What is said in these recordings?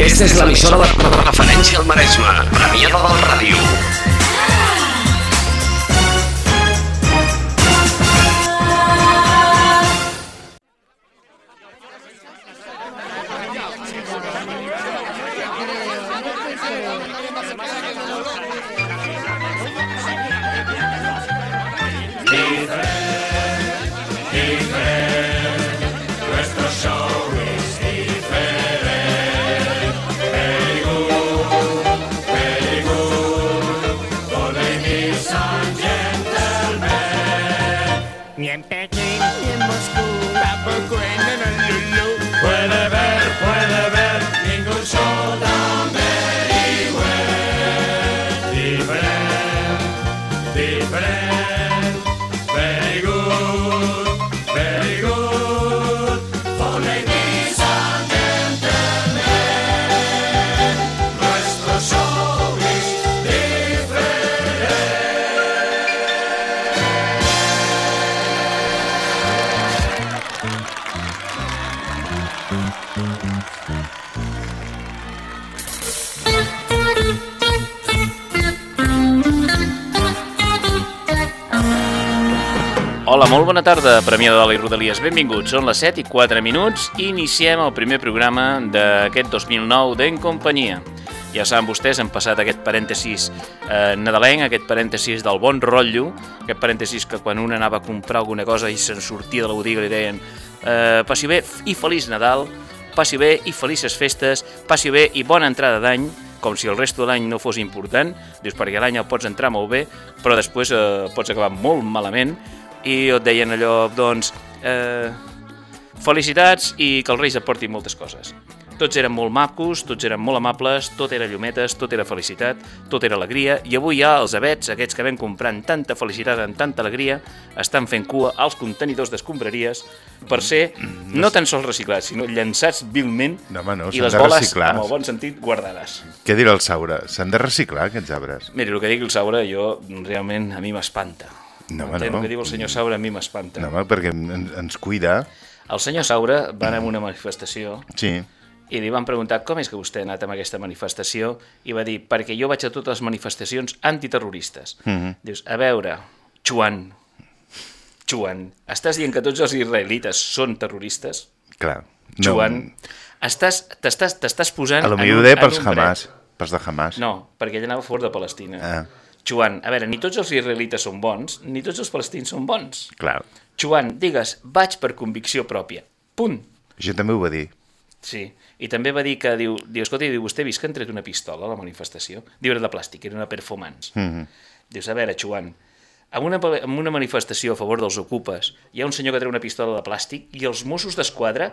Aquesta és l'emissora de referència al Maresme. Premiada del Ràdio. Premià de Dalt i Rodalies. Benvinguts, són les 7 i 4 minuts i iniciem el primer programa d'aquest 2009 d'En Companyia. Ja saben vostès, han passat aquest parèntesis eh, nadalenc, aquest parèntesis del bon rotllo, aquest parèntesis que quan un anava a comprar alguna cosa i se'n sortia de la botiga li deien eh, passi bé i feliç Nadal, passi bé i felices festes, passi bé i bona entrada d'any, com si el resto de l'any no fos important, dius, perquè l'any el pots entrar molt bé, però després eh, pots acabar molt malament, i et deien allò, doncs, eh, felicitats i que els Reis et portin moltes coses. Tots eren molt macos, tots eren molt amables, tot era llumetes, tot era felicitat, tot era alegria, i avui ja els abets, aquests que vam comprant tanta felicitat, amb tanta alegria, estan fent cua als contenidors d'escombraries per ser no tan sols reciclats, sinó llançats vilment No, home, no, i les boles, reciclar. en el bon sentit, guardades. Què dirà el Saura? S'han de reciclar, aquests arbres? Mira, el que digui el Saura, jo realment a mi m'espanta. No, no. El que diu el senyor Saura a mi m'espanta. No, perquè en, ens cuida. El senyor Saura va anar a una manifestació Sí. i li van preguntar com és que vostè ha anat a aquesta manifestació i va dir, perquè jo vaig a totes les manifestacions antiterroristes. Mm. -hmm. Dius, a veure, Joan, Joan, estàs dient que tots els israelites són terroristes? Clar. Joan, estàs, t'estàs, posant... A lo millor deia pels. Hamas. Pels de Hamas. No, perquè ell anava fora de Palestina. Ah. Joan, a veure, ni tots els israelites són bons, ni tots els palestins són bons. Clar. Joan, digues, vaig per convicció pròpia. Punt. Això també ho va dir. Sí, i també va dir que, diu, diu escolta, diu, vostè ha vist que han tret una pistola a la manifestació? Diu, era de plàstic, era una perfumans. Mm. -hmm. Dius, a veure, Joan, en una, en una manifestació a favor dels ocupes hi ha un senyor que treu una pistola de plàstic i els Mossos d'Esquadra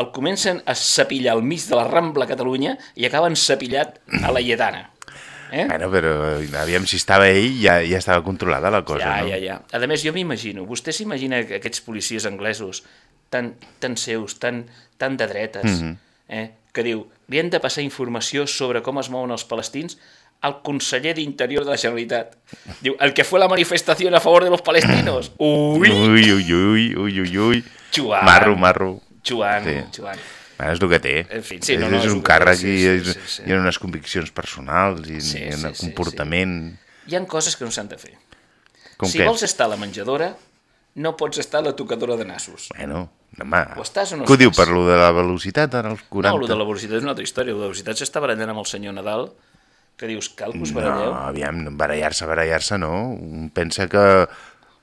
el comencen a sapillar al mig de la Rambla Catalunya i acaben sapillat a la Lletana. Eh? Bueno, però aviam si estava ell, ja, ja estava controlada la cosa, Ja, no? ja, ja. A més, jo m'imagino, vostè s'imagina que aquests policies anglesos tan, tan seus, tan, tan de dretes, mm. -hmm. eh, que diu, li han de passar informació sobre com es mouen els palestins al conseller d'Interior de la Generalitat. Diu, el que fue la manifestación a favor de los palestinos. Ui! Ui, ui, ui, ui, ui, ui. Joan. Marro, marro. Joan, Sí. Joan. És el que té. En fi, sí, és, no, no, és és un càrrec sí, i, sí, és, sí, sí. hi ha unes conviccions personals i, Sí, un sí, sí, comportament... Hi han coses que no s'han de fer. Com si què? vols estar a la menjadora, no pots estar a la tocadora de nassos. Bueno, home, O estàs o no què ho diu per lo de la velocitat, ara els 40? No, el de la velocitat és una altra història. De la velocitat s'està barallant amb el senyor Nadal, que dius, cal que us baralleu? No, aviam, barallar-se, barallar-se, no. Un pensa que,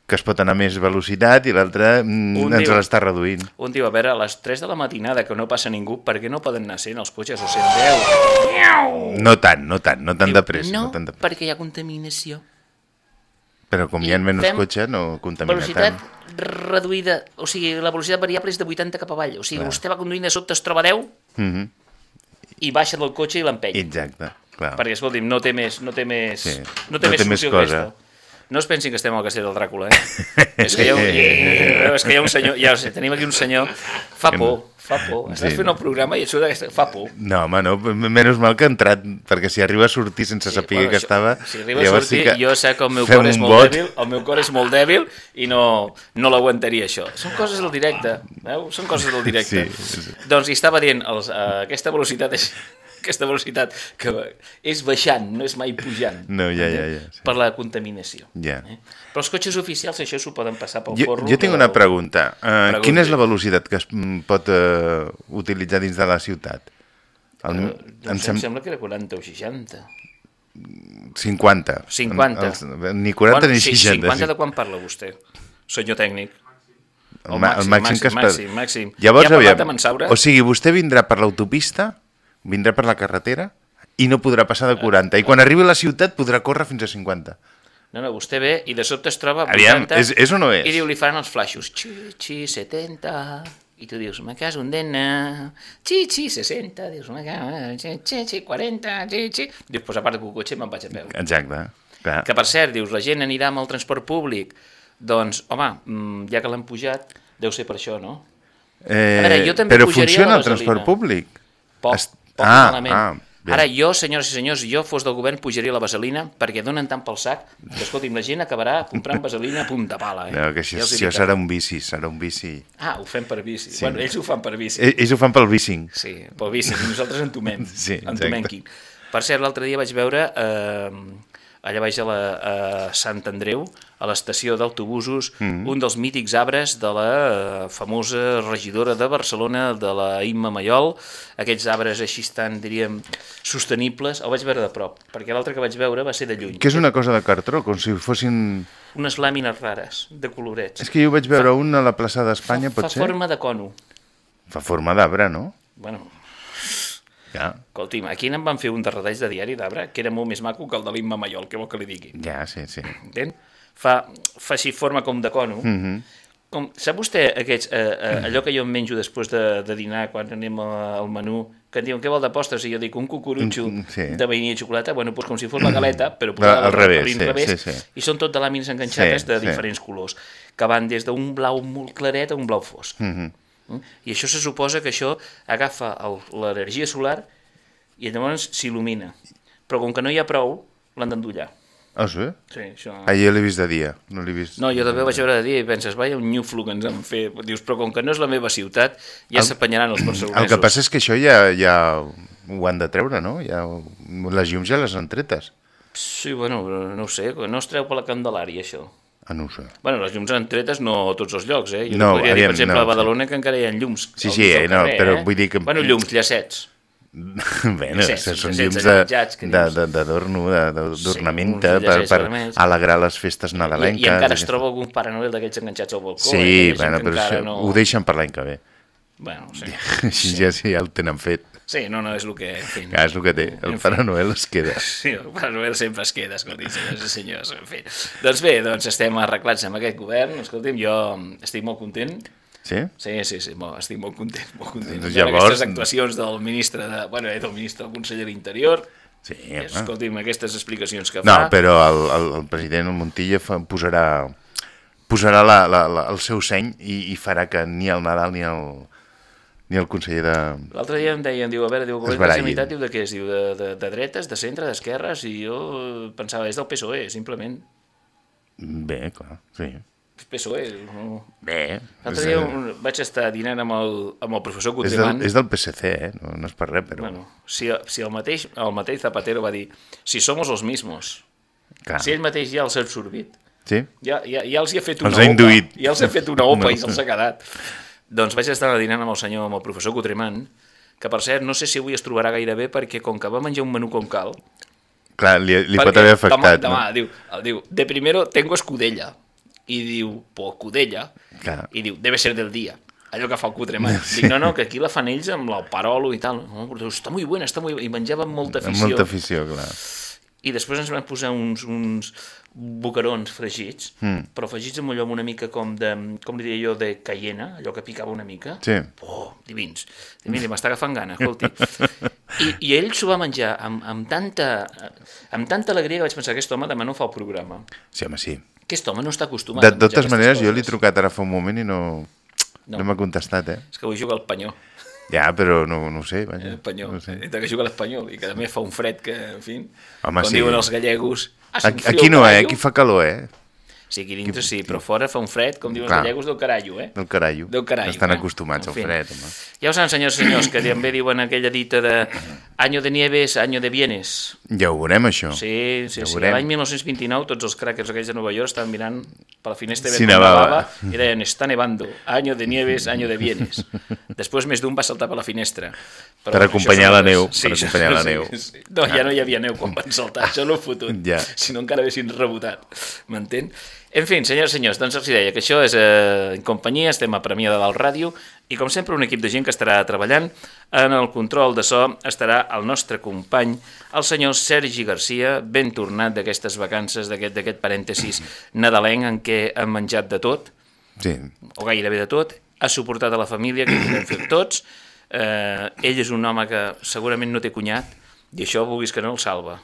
que es pot anar a més velocitat i l'altre mm, ens l'està reduint. Un diu, a veure, a les 3 de la matinada que no passa ningú, per què no poden anar sent els cotxes o 110? No tant, no tant, no tant Diu, de pressa. no, No tant de... perquè hi ha contaminació. Però com hi ha menys cotxe, no contamina Velocitat tant. reduïda, o sigui, la velocitat variable és de 80 cap avall. O sigui, Clar. vostè va conduint a sobte, es troba a 10 Mhm, i baixa del cotxe i l'empeny. Exacte, clar. Perquè, escolti'm, no té més, no té més, Sí, no té no més té més cosa. aquesta. No es pensin que estem al castell del Dràcula, eh? és, que hi ha un, és que hi ha un senyor, ja ho sé, tenim aquí un senyor, fa por, fa por. Estàs Sí. fent el programa i et surt aquesta, fa por. No, home, no, menys mal que ha entrat, perquè si arriba a sortir sense Sí, saber bueno, que això- estava... Si arriba a sortir, sí que jo sé que el meu fem cor és molt vot. dèbil, el meu cor és molt dèbil i no, no l'aguantaria això. Són coses del directe, veu? Són coses del directe. Sí, sí. Doncs hi estava dient, els, uh, aquesta velocitat és aquesta velocitat que és baixant, no és mai pujant. No, ja, ja, ja, sí. Per la contaminació. Ja. Eh? Però els cotxes oficials això s'ho poden passar pel Jo, forro. jo tinc una pregunta. Uh, Pregunti. quina és la velocitat que es mm, pot uh, utilitzar dins de la ciutat? El, em sé, em sem... sembla que era 40 o 60. 50. 50. Els, ni 40 ni sí, 60. 50 de quan parla vostè, senyor tècnic? El, el màxim, que es màxim, màxim. Llavors, Ja ha parlat aviam, amb en Saura? O sigui, vostè vindrà per l'autopista, vindrà per la carretera i no podrà passar de 40. I quan arribi a la ciutat podrà córrer fins a 50. No, no, vostè ve i de sobte es troba... a Aviam, 80, és- és o no és? I diu, li faran els flaixos. Xi, xi, 70... I tu dius, me caso un dena... Xi, xi, 60... Dius, me caso... Xi, xi, xi, 40... Xi, xi... Dius, pues aparto el cotxe i me'n vaig a peu. Exacte. Clar. Que, per cert, dius, la gent anirà amb el transport públic. Doncs, home, mm, ja que l'han pujat, deu ser per això, no? Eh, veure, jo també però funciona el transport públic? Poc, Est- poc ah, malament. ah, bé. Ara jo, senyores i senyors, jo fos del govern pujaria la vaselina perquè donen tant pel sac que, escolti'm, la gent acabarà comprant vaselina a punta pala. Eh? No, que això, Ja això serà un bici, serà un bici. Ah, ho fem per bici. Sí. Bueno, ells ho fan per bici. Eh, Ells ho fan pel bicing. Sí, pel bici, i nosaltres entomem. Sí, entomenquin. Per cert, l'altre dia vaig veure, eh, allà baix a, la, a Sant Andreu, a l'estació d'autobusos, mm. -hmm. un dels mítics arbres de la eh, famosa regidora de Barcelona, de la Imma Mayol, aquests arbres així tan, diríem, sostenibles, el vaig veure de prop, perquè l'altre que vaig veure va ser de lluny. Que és una cosa de cartró, com si fossin... Unes làmines rares, de colorets. És que jo vaig veure un a la plaça d'Espanya, fa, pot fa forma de cono. Fa forma d'arbre, no? Bueno, Ja, escolti'm, aquí em van fer un de retalls de diari d'arbre que era molt més maco que el de l'Imma Mayol, què vol que li digui? ja, sí, sí. entén? Fa, fa així forma com de cono. Mm. -hmm. com, sap vostè aquests, eh, eh, allò que jo em menjo després de, de dinar quan anem a- al menú, que em diuen què vol de postres? I jo dic un cucurutxo Mm, sí. de vainilla i xocolata, bueno, doncs com si fos la galeta, però Al posada revés, a sí, l'inrevés, sí, sí. i són tot de làmines enganxades Sí, de sí. diferents colors, que van des d'un blau molt claret a un blau fosc. Mm? I això se suposa que això agafa el- l'energia solar i llavors s'il·lumina. Però com que no hi ha prou, l'han d'endollar. Ah, sí? Sí, això... Ah, jo l'he vist de dia, no l'he vist... No, jo també vaig veure de dia i penses, vaja, un nyuflo que ens han fet. Dius, però com que no és la meva ciutat, ja s'apanyaran els barcelonesos. El que passa és que això ja, ja ho han de treure, no? Ja, les llums ja les han tretes. Sí, bueno, no ho sé, no es treu per la Candelària, això. No sé. Bueno, les llums han tretes no a tots els llocs, eh? Jo No, no, podria dir, aviam, per exemple, no, a Badalona que encara hi ha llums. Sí, sí, eh, no, carrer, però vull dir que- Bueno, llums, llacets. Bé, no, Llacets, són llums d'adorno, d'ornamenta, uns per, per alegrar les festes I, nadalenques. I encara es troba algun Pare Noel d'aquells enganxats al balcó. Sí, eh? Bueno, però això, no... ho deixen per l'any que ve. Bueno, sí. Així ja, sí, ja el tenen fet. Sí, no, no, és el que... En fi, Clar, és el que té. El En fi. Pare Noel es queda. Sí, el Pare Noel sempre es queda, escolti, senyors i senyors, en fi. Doncs bé, doncs estem arreglats amb aquest govern, escolti'm, jo estic molt content, Sí? sí, sí, sí, molt, estic molt content, molt content. Doncs llavors- Aquestes actuacions del ministre, de, bueno, eh, del ministre del conseller d'Interior, Sí, home. escolti'm, aquestes explicacions que No, fa... però el, el, el president, Montilla, fa, posarà, posarà la, la, la, el seu seny i, i farà que ni el Nadal ni el, ni el conseller de... L'altre dia em deien, diu, a veure, diu, el govern de la. Generalitat, diu, de què és? Diu, de, de, de dretes, de centre, d'esquerres, i jo pensava, és del PSOE, simplement. Bé, clar, sí. PSOE, no... Bé. L'altre és, dia un, vaig estar dinant amb el, amb el professor és, Cotremant. del, és del PSC, eh? No, no és per res, però... Bueno, si, si el, mateix, el mateix Zapatero va dir si somos los mismos, clar. si ell mateix ja els ha absorbit, Sí? ja, ja, ja els hi ha fet una Els opa, induït. ja els ha fet una opa No. i se'ls ha quedat. Doncs vaig estar dinant amb el senyor, amb el professor Cotremant, que per cert, no sé si avui es trobarà gaire bé perquè com que va menjar un menú com cal, Clar, li, li pot haver afectat, demà, demà, diu, el diu, de primero tengo escudella, i diu, pues escudella, Clar. i diu, debe ser del dia, allò que fa el Cotremant. Sí. Dic, no, no, que aquí la fan ells amb el parolo i tal. No, però diu, està molt buena, està molt... I menjava amb molta no? afició. Amb molta afició, clar. I després ens van posar uns, uns bocarons fregits, mm. però fregits amb allò amb una mica com de, com li diria jo, de cayena, allò que picava una mica. Sí. Oh, divins. Divins, m'està agafant gana, escolti. I, i ell s'ho va menjar amb, amb, tanta, amb tanta alegria que vaig pensar, aquest home demà no fa el programa. Sí, home, sí. Aquest home no està acostumat De totes maneres, jo li he coses. trucat ara fa un moment i no, No. no, m'ha contestat, eh? És que avui juga al Panyó. Ja, però no, no ho sé, vaja. El Panyó. No sé. Entre que juga l'Espanyol i que també fa un fred que, en fi, Home, com sí. diuen els gallegos... "Hace un Aquí, aquí no, eh? carallo". Aquí fa calor, eh? Sí, aquí dintre sí, però fora fa un fred, com diuen els gallegos, del carallo, eh? Del carallo. Del carallo. Estan eh? acostumats En al fi. fred, home. Ja ho saben, senyors senyors, que també diuen aquella dita de Año de nieves, año de bienes. Ja ho veurem, això. Sí, sí, Ja sí. L'any 1929 tots els crackers aquells de Nova York estaven mirant per la finestra veient com nevava. i deien, està nevando, año de nieves, año de bienes. Després més d'un va saltar per la finestra. Però, Per acompanyar la neu, coses- per acompanyar la sí, neu. sí. No, ja no hi havia neu quan van saltar, això no ho fotut. Ja. Si no encara haguessin rebotat, m'entén? En fi, senyors i senyors, doncs els deia que això és eh, en companyia, estem a Premià de Dalt Ràdio i com sempre un equip de gent que estarà treballant en el control de so estarà el nostre company, el senyor Sergi Garcia, ben tornat d'aquestes vacances, d'aquest parèntesis nadalenc en què han menjat de tot, Sí. o gairebé de tot, ha suportat a la família, que ho hem fet tots, eh, ell és un home que segurament no té cunyat, i això, vulguis que no, el salva.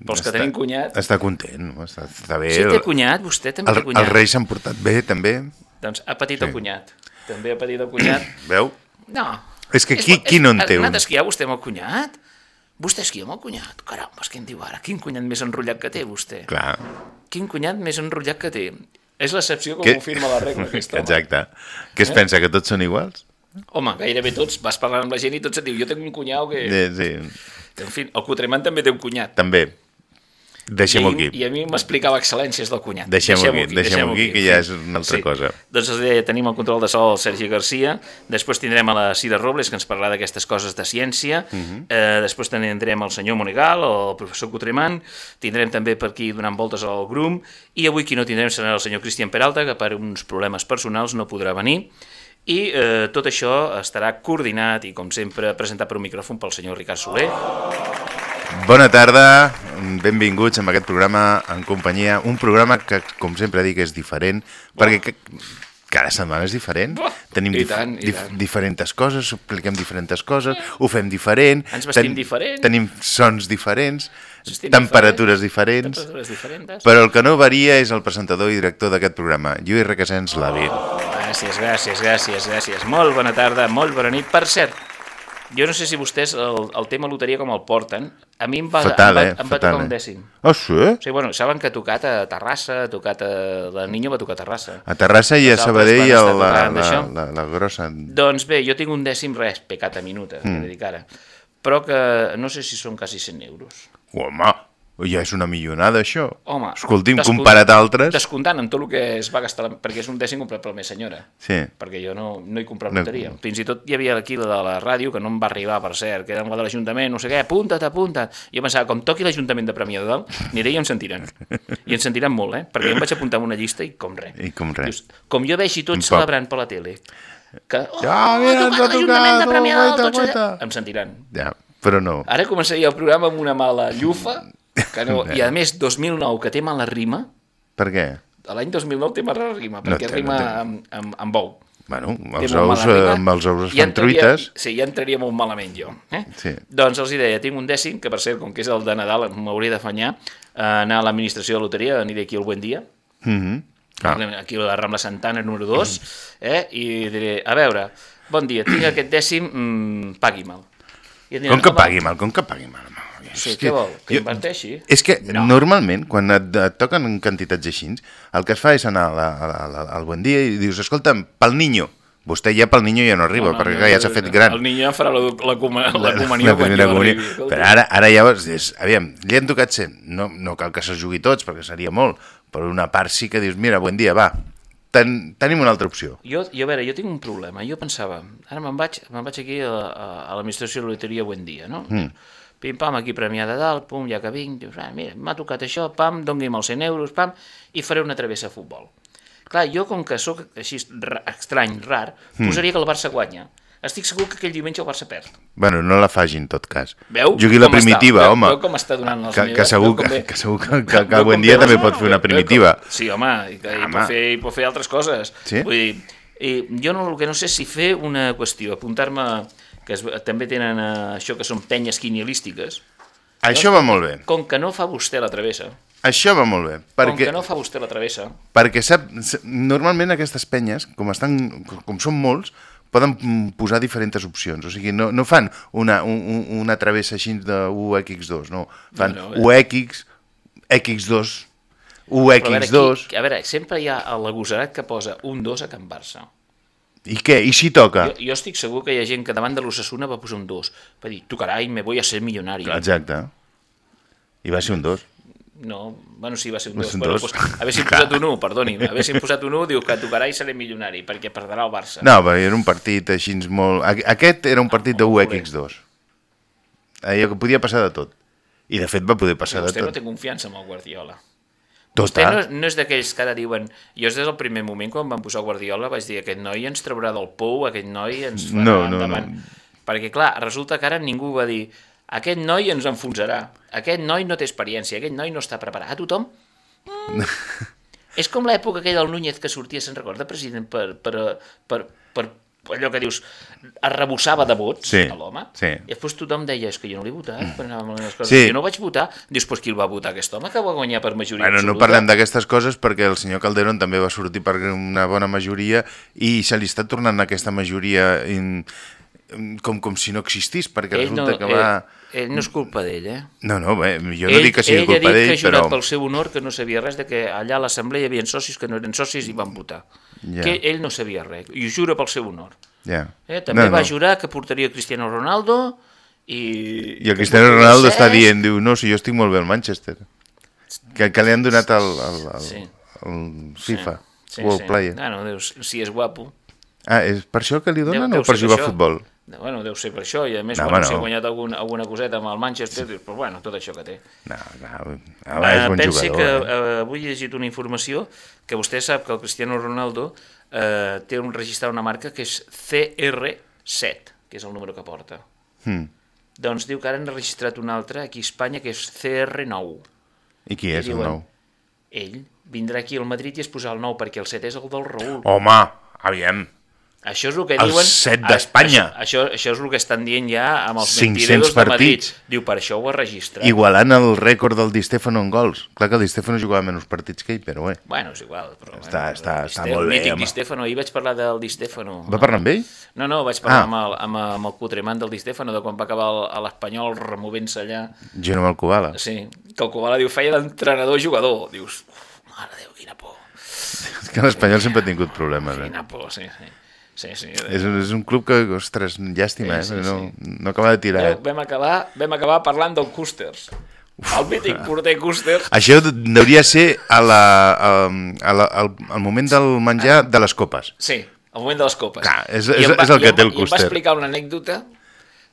Pels que Està- tenim cunyat... Està content, no? està, està bé. Si té cunyat, vostè també el, té cunyat. els reis s'han portat bé, també. Doncs ha patit Sí. el cunyat. També ha patit el cunyat. Veu? No. És que qui- qui no en té Ha un? anat a esquiar vostè amb el cunyat? Vostè esquia amb el cunyat? Caramba, què em diu ara? Quin cunyat més enrotllat que té, vostè? Clar. Quin cunyat més enrotllat que té? És l'excepció Que- confirma la regla, aquest home. Exacte. Què es Eh? pensa, que tots són iguals? Home, gairebé tots. Vas parlant amb la gent i tots et diu jo tinc un cunyau que... Sí, sí. En fi, el Cotremant també té un cunyat. També. Deixem-ho aquí. I a mi m'explicava excel·lències del cunyat. Deixem-ho aquí, deixem-ho aquí, que ja és una altra cosa. Doncs els deia, tenim el control de sol el Sergi Garcia, després tindrem a la Cira Robles, que ens parlarà d'aquestes coses de ciència, uh Mhm. -huh. eh, després tindrem el senyor Monegal, el professor Cotremant, tindrem també per aquí donant voltes al Grum, i avui qui no tindrem serà el senyor Cristian Peralta, que per uns problemes personals no podrà venir, i eh, tot això estarà coordinat i, com sempre, presentat per un micròfon pel senyor Ricard Soler. Bona tarda, benvinguts a aquest programa en companyia. Un programa que, com sempre dic, és diferent, perquè ca- cada setmana és diferent. Buah, Tenim i dif tant, dif tant. diferents coses, expliquem diferents coses, ho fem diferent. Ens vestim diferent. Tenim sons diferents, vestim temperatures diferent, diferents. Temperatures diferents. Però el que no varia és el presentador i director d'aquest programa, Lluís Requesens Lavi. Gràcies, gràcies, gràcies, gràcies. Molt bona tarda, molt bona nit. Per cert, jo no sé si vostès el, el tema loteria com el porten. A mi em va, Fatal, em va, eh? em va Fatal, tocar un eh? dècim. Ah, sí? O sigui, bueno, saben que ha tocat a Terrassa, ha tocat a... La Niño va tocar a Terrassa. A Terrassa i a Sabadell i a la, la, la, la grossa. Doncs bé, jo tinc un dècim res, pecata minuta, mm. que dic ara. Però que no sé si són quasi 100 euros. Home, ja és una millonada, això. Home, Escolti'm, comparat a altres... Descomptant en tot el que es va gastar, perquè és un dècim comprat per la meva senyora. Sí. perquè jo no, no he comprat No. Fins i tot hi havia aquí la de la ràdio, que no em va arribar, per cert, que era la de l'Ajuntament, no sé què, apunta't, apunta't. Jo pensava, com toqui l'Ajuntament de Premià de Dalt, aniré i em sentiran. I em sentiran molt, eh? Perquè jo em vaig apuntar en una llista i com res. I com res. Dius, com jo vegi tots celebrant per la tele, que, oh, Ja, mira, ens ha de tocat, Premià de Dalt, guaita, tots allà", guaita. em sentiran. Ja, però no. Ara començaria el programa amb una mala llufa, que no, i a més 2009, que té mala rima, Per què? l'any 2009 té mala rima, No perquè té, no rima té. amb, amb, amb bou. Bueno, Té els ous, eh, amb els ous es fan entraria- truites. Sí, ja entraria molt malament jo. Eh? Sí. Doncs els hi deia, tinc un dècim, que per cert, com que és el de Nadal, m'hauria d'afanyar a anar a l'administració de loteria, aniré aquí al Buen Dia, Mhm. Ah, aquí a la Rambla Santana número 2, eh? i diré, a veure, bon dia, tinc aquest dècim, mm, pagui mal. I diran, com que "Home, pagui mal, com que pagui mal? Sí, què vol? Que jo- inverteixi? És que No. normalment, quan et, et toquen quantitats així, el que es fa és anar a la, a la, la, al bon dia i dius, escolta'm, pel niño. Vostè ja pel niño ja no arriba, No, no, perquè no, ja s'ha fet gran. El niño ja farà la, la, coma- la, la, comunió la quan jo comunió. arribi. Però ara, ara llavors, és, aviam, li han tocat 100. No, no cal que se'ls jugui tots, perquè seria molt, però una part sí que dius, mira, bon dia, va, ten, tenim una altra opció. Jo, jo, a veure, jo tinc un problema. Jo pensava, ara me'n vaig, me'n vaig aquí a, a, a l'administració de loteria Buen Dia, no? Mm. Pim-pam, aquí Premià de Dalt, pum, ja que vinc, dius, ah, mira, m'ha tocat això, pam, doni'm els 100 euros, pam, i faré una travessa a futbol. Clar, jo, com que sóc així ra- estrany, rar, Hmm. posaria que el Barça guanya. Estic segur que aquell diumenge el Barça perd. Bueno, no la faci en tot cas. Veu? Jugui la està? primitiva, Veu- home. veu com està donant els que, que, segur, que, ve? que segur que, que, que com dia també pot fer una Veu com- primitiva. Sí, home, i, que, i, Home. pot fer, i pot fer altres coses. Sí? Vull dir, i jo no, el que no sé si fer una qüestió, apuntar-me, que es, també tenen eh, això que són penyes quinielístiques, Això va molt bé. com que no fa vostè la travessa, Això va molt bé. com Perquè, que no fa vostè la travessa, perquè sap, normalment aquestes penyes, com, estan, com són molts, poden posar diferents opcions. O sigui, no, no fan una, un, un- una travessa així de UX2, no. Fan No, no, no, UX, X2, però a veure, UX2... aquí, a veure, sempre hi ha l'agosarat que posa un 2 a Can Barça. I què? I si toca? Jo, jo estic segur que hi ha gent que davant de l'Ossassuna va posar un 2. Va dir, tu carai, me voy a ser milionari. Exacte. I va ser un 2. No, bueno, sí, va ser un Va 2. ser un Bueno, dos. pues, haguessin posat un 1, perdoni. Haguessin posat un 1, diu que tu carai seré milionari, perquè perdrà el Barça. No, perquè era un partit així molt... Aqu- Aquest era un partit de 1x2. Allò que podia passar de tot. I de fet va poder passar de Vostè no tot. té confiança en el Guardiola. Vostè no, no és d'aquells que ara diuen... Jo des del primer moment, quan van posar Guardiola, vaig dir aquest noi ens traurà del pou, aquest noi ens farà No, no, endavant. no. Perquè, clar, resulta que ara ningú va dir aquest noi ens enfonsarà, aquest noi no té experiència, aquest noi no està preparat. A tothom... Mm. és com l'època aquella del Núñez que sortia, se'n recorda, president, per, per, per, per allò que dius, arrebossava de vots Sí, a l'home, sí. i després tothom deia, és que jo no l'he votat, per anar amb les coses. Sí. Jo no vaig votar. Dius, pues qui el va votar, aquest home, que va guanyar per majoria Bueno, no absoluta? parlem d'aquestes coses perquè el senyor Calderón també va sortir per una bona majoria i se li està tornant aquesta majoria in, com, com si no existís, perquè ell no, resulta que va... ell, ell no és culpa d'ell, eh? No, no, bé, jo no ell, dic que sigui ell ha culpa dit que d'ell, ha jurat però... pel seu honor que no sabia res de que allà a l'assemblea hi havia socis que no eren socis i van votar. Ja. Que ell no sabia res, i ho jura pel seu honor. Ja. Eh? També no, va no. jurar que portaria Cristiano Ronaldo i... I el Cristiano Ronaldo està dient, diu, no, si jo estic molt bé al Manchester. Que, que li han donat el, el, el, Sí. el FIFA, Sí, World sí. Player. Ah, no, dius, si és guapo. Ah, és per això que li donen Deu- o per jugar a futbol? Bueno, deu ser per això, i a més, No, ha no. guanyat algun, alguna coseta amb el Manchester, dius, però bueno, tot això que té. No, no, home, és Eh, bon pensi jugador. que eh? eh, avui he llegit una informació que vostè sap que el Cristiano Ronaldo eh, té un registrat una marca que és CR7, que és el número que porta. Mm. Doncs diu que ara han registrat un altre aquí a Espanya que és CR9. I qui és el diuen- nou? Ell vindrà aquí al Madrid i es posarà el 9 perquè el 7 és el del Raül. Home, aviam. Això és el que El diuen... set d'Espanya. Això, això, això és el que estan dient ja amb els 500 mentideros de Madrid. partits. Diu, per això ho ha registrat. Igualant el rècord del Di Stefano en gols. Clar que el Di Stefano jugava menys partits que ell, però bé. Bueno, és igual. Però, Està- bueno, està- el està molt bé, El mític. Di Stefano, ahir vaig parlar del Di Stefano. Va parlar amb ell? No, no, vaig parlar Ah. amb, el, amb, amb el Putremant del Di Stefano, de quan va acabar el- l'Espanyol removent-se allà. Geno Malcobala. Sí, que el Kubala diu, feia d'entrenador-jugador. Dius, mare de Déu, quina por. És que l'Espanyol sempre ha tingut problemes. Eh? Quina por, sí, sí. Sí, sí. És, un- és un club que, ostres, llàstima, eh? Sí, sí, no, no acaba de tirar. Vam, vam, acabar, vam acabar parlant del Cústers. El mític porter Cústers. Això hauria ser a la, a, a la, al, al moment del menjar de les copes. Sí, al moment de les copes. Clar, és- és- va- és el que té el va- I em va explicar una anècdota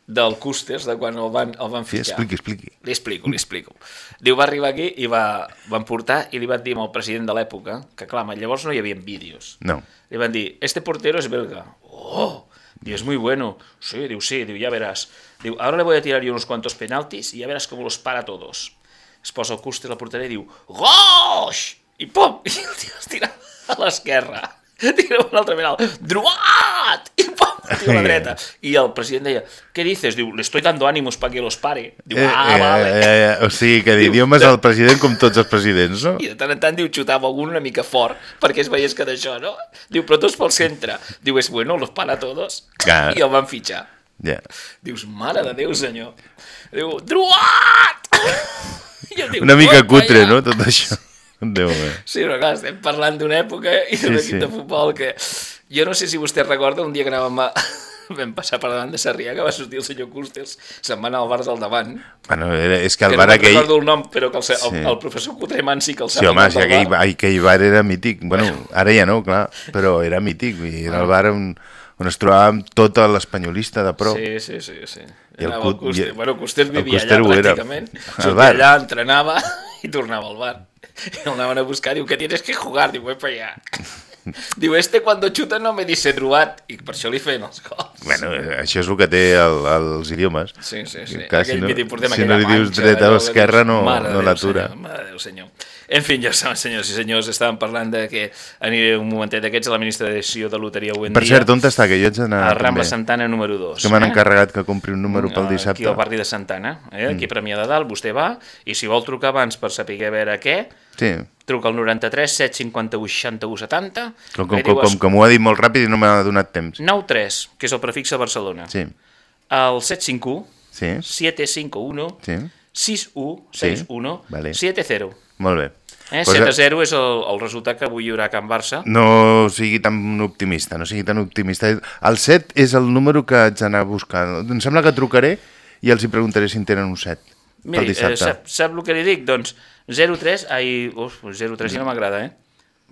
del Cústers, de quan el van, el van Sí, fitxar. expliqui, expliqui. Li explico, li explico. Diu, va arribar aquí i va, van portar i li van dir al president de l'època, que clar, llavors no hi havia vídeos. No. Le van dir, este portero es belga. Oh, diu, es muy bueno. Sí, diu, sí, diu, ya verás. Diu, ahora le voy a tirar yo unos cuantos penaltis y ya verás cómo los para todos. Es posa el cúster a la porteria i diu, goix! I pum! I el tio es tira a l'esquerra. Tira un altre penal. Druat! I pum! Tira a la dreta. I el president deia, què dices? Diu, le estoy dando ánimos para que los pare. Diu, Eh, ah, eh, vale. eh, eh, o sigui, que d'idiomes al president com tots els presidents, no? I de tant en tant, diu, xutava algun una mica fort, perquè es veiés que d'això, no? Diu, però tots pel centre. Diu, és bueno, los para todos. Clar. I el van fitxar. Ja. Dius, mare de Déu, senyor. Diu, Druat! Dic, Una mica "Opa, cutre, ja". no, tot això. Déu meu. Sí, però clar, estem parlant d'una època i d'un Sí, equip sí. de futbol que... Jo no sé si vostè recorda, un dia que anàvem a... vam passar per davant de Sarrià, que va sortir el senyor Cústers, se'n va anar al bar del davant, Bueno, era, és que el que bar no aquell... recordo el nom, però que el, sí. El, el professor Cotremant sí que el sap. Sí, el home, si aquell, bar. aquell bar era mític. Bueno, ara ja no, clar, però era mític. dir, Era el bar on, on es trobava tot l'espanyolista de pro. Sí, sí, sí. sí. I el Anava Cu- al Cúster. i el- Bueno, Cúster el vivia Cúster allà era. pràcticament. Al Sortia allà, entrenava i tornava al bar. I el anaven a buscar, diu, que tienes que jugar? Diu, voy para allá. Diu, este cuando chuta no me dice druat. I per això li feien els gols. Bueno, eh, això és el que té el, els idiomes. Sí, sí, sí. Clar, si Aquell no- mític portem si no li dius manxa, dreta o esquerra, no- mare no l'atura. Mare de Déu, senyor. En fi, ja saben, senyors i senyors, estàvem parlant de que aniré un momentet d'aquests a l'administració de loteria avui en Per dia. cert, on està? Que jo haig d'anar a Rambla també. Santana número 2. Que m'han encarregat que compri un número pel Aquí dissabte. al barri de Santana, eh? aquí a Premià de Dalt, vostè va, i si vol trucar abans per saber a veure què, Sí, truca al 93 751 61 70, com, com, com, com que m'ho ha dit molt ràpid i no m'ha donat temps. 93, que és el prefix a Barcelona, Sí, el 751 sí, 751 sí. 6161 vale. 70. Molt bé. Eh? Cosa- 7 a 0 és el, el resultat que avui hi haurà a Can Barça. No sigui tan optimista, no sigui tan optimista. El 7 és el número que haig d'anar a buscar. Em sembla que trucaré i els hi preguntaré si en tenen un 7 pel Miri, eh, sap, sap el que li dic? Doncs 0-3, ai, uf, 0-3 ja no m'agrada, eh?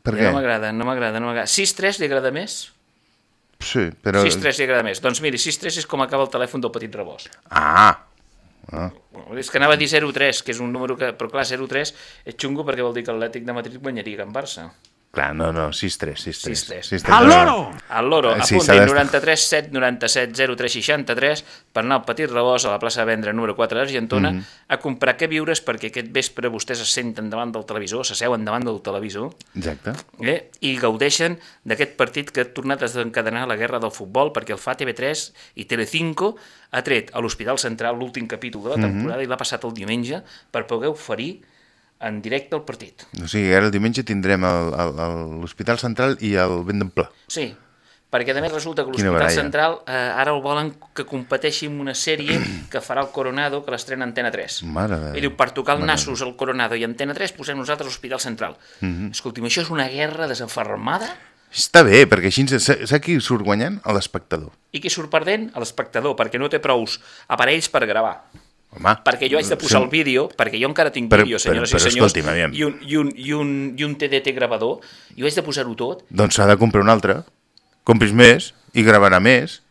per Ja què? No m'agrada, no m'agrada, no m'agrada. 6-3 li agrada més? Sí, però... 6-3 li agrada més. Doncs miri, 6-3 és com acaba el telèfon del petit rebost. Ah, ah. És que anava a dir 0-3, que és un número que... Però clar, 0-3 és xungo perquè vol dir que l'Atlètic de Madrid guanyaria Can Barça. Clar, no, no, 6-3, 6-3. 6-3. ¡Al loro! El Loro, Eh, sí, apunti, s'ha d'estar- 93 7 97 03 63 per anar al Petit Rebost a la plaça de Vendre número 4 d'Argentona Mhm. a comprar què viures perquè aquest vespre vostès es senten davant del televisor, s'asseuen davant del televisor Exacte. eh? i gaudeixen d'aquest partit que ha tornat a desencadenar la guerra del futbol perquè el fa TV3 i Telecinco ha tret a l'Hospital Central l'últim capítol Mhm. de la temporada i l'ha passat el diumenge per poder oferir en directe el partit. O sigui, ara el diumenge tindrem l'Hospital Central i el Vent d'Ample. Sí, perquè més resulta que l'Hospital. Central eh, ara el volen que competeixi amb una sèrie que farà el Coronado, que l'estrena Antena 3. Mare de- I diu, per tocar el mare nassos al Coronado i Antena 3 posem nosaltres l'Hospital Central. Mm. -hmm. Escolti'm, això és una guerra desenfermada Està bé, perquè així sa- sap qui surt guanyant? L'espectador. i qui surt perdent? L'espectador, perquè no té prous aparells per gravar. Home, Perquè jo haig de posar sí. el vídeo, perquè jo encara tinc Però- vídeo, però- senyores però i senyors, i, un, i, un, i, un, i un TDT gravador, i ho haig de posar-ho tot, Doncs s'ha de comprar un altre. Compris més i gravarà més.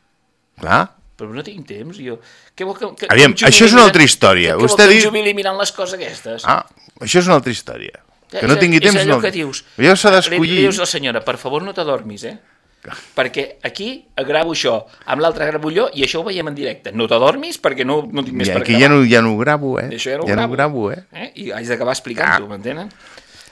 Clar. però no tinc temps, jo... Què vol que, que, Aviam, que això és una altra història. Què vol Vostè que em diu- jubili mirant les coses aquestes? Ah, això és una altra història. Que no és- tingui temps, És allò no. que dius. Jo s'ha Li, li d'escollir. dius a la senyora, per favor no t'adormis, eh? Perquè aquí gravo això, amb l'altre gravo allò, i això ho veiem en directe. No t'adormis perquè no, no tinc més I per aquí gravar. ja no, ja no ho gravo, eh? Això ja no ho ja gravo. no gravo, eh? eh? I haig d'acabar explicant-ho, m'entenen?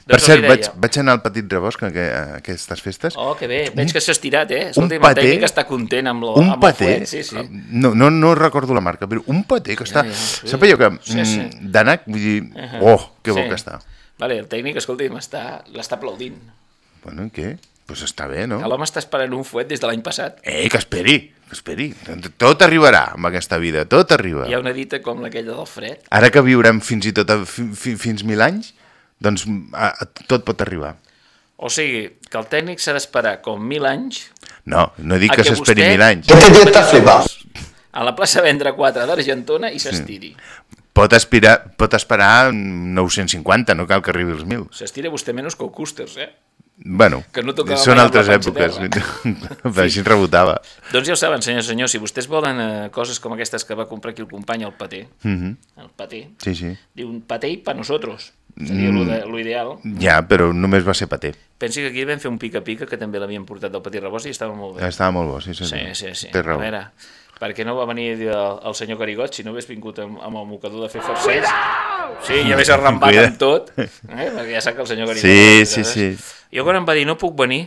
Per Doncs el cert, que vaig, vaig anar al Petit Rebost a, a aquestes festes. Oh, que bé, veig que s'ha estirat, eh? Escolta, el paté- tècnic està content amb, lo, un amb paté, el fuet, sí, sí. no, no, no recordo la marca, però un paté que està... ja, sí. Sap allò que Sí, sí. mm, d'ànec, vull dir, Ahà. oh, que bo Sí. que està. Vale, el tècnic, escolti'm, està- l'està aplaudint. Bueno, i què? Pues està bé, no? L'home està esperant un fuet des de l'any passat. Eh, que esperi, que esperi. Tot arribarà amb aquesta vida, tot arriba. Hi ha una dita com aquella del fred. Ara que viurem fins i tot a, fi, fi, fins mil anys, doncs a, a, tot pot arribar. O sigui, que el tècnic s'ha d'esperar com mil anys No, no dic que que s'esperi mil anys. Este tío está flipado. a la plaça Vendre 4 d'Argentona i s'estiri. Pot, aspirar, pot esperar 950, no cal que arribi als 1.000. S'estira vostè menys que el Cústers, eh? Bueno, Que no tocava són altres èpoques. Però així rebotava. Doncs ja ho saben, senyors i senyors, si vostès volen eh, coses com aquestes que va comprar aquí el company, el paté, Mhm. el paté, Sí, sí. diu un paté i pa nosotros, seria mm. lo, de, lo ideal. Ja, però només va ser paté. Pensi que aquí vam fer un pica-pica, que també l'havien portat del Petit Rebost i estava molt bé. Estava molt bo, sí, sí. Sí, sí, sí. Té raó. A veure, perquè no va venir el, el senyor Carigot, si no hagués vingut amb, amb el mocador de fer farcells. Sí, ja hagués arrambat Cuida. amb tot, eh? perquè ja sap que el senyor Carigot... Sí, sí, sí. Jo quan em va dir no puc venir,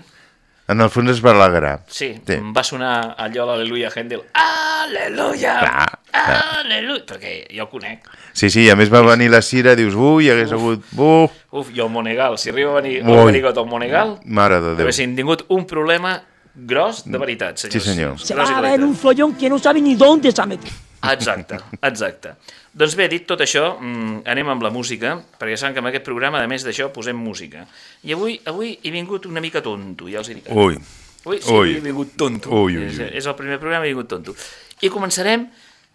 En el fons es va alegrar. sí, Sí. em va sonar allò l'Aleluia Händel. Aleluia! Clar, clar. Aleluia! Perquè jo el conec. Sí, sí, i a més va venir la Cira, dius, ui, hagués hagut... Uf, Uf, i el Monegal, si arriba a venir Ui. el Carigot al Monegal, mare de Déu. haguessin tingut un problema gros de veritat, senyors. Sí, senyor. Se Gros i va a de ver un follón que no sabe ni dónde se ha metido. Exacte, exacte. Doncs bé, dit tot això, mm, anem amb la música, perquè saben que en aquest programa, a més d'això, posem música. I avui avui he vingut una mica tonto, ja els he dit. Ui, Ui, sí, ui. he vingut tonto. Ui, ui, És, ui. és el primer programa he vingut tonto. I començarem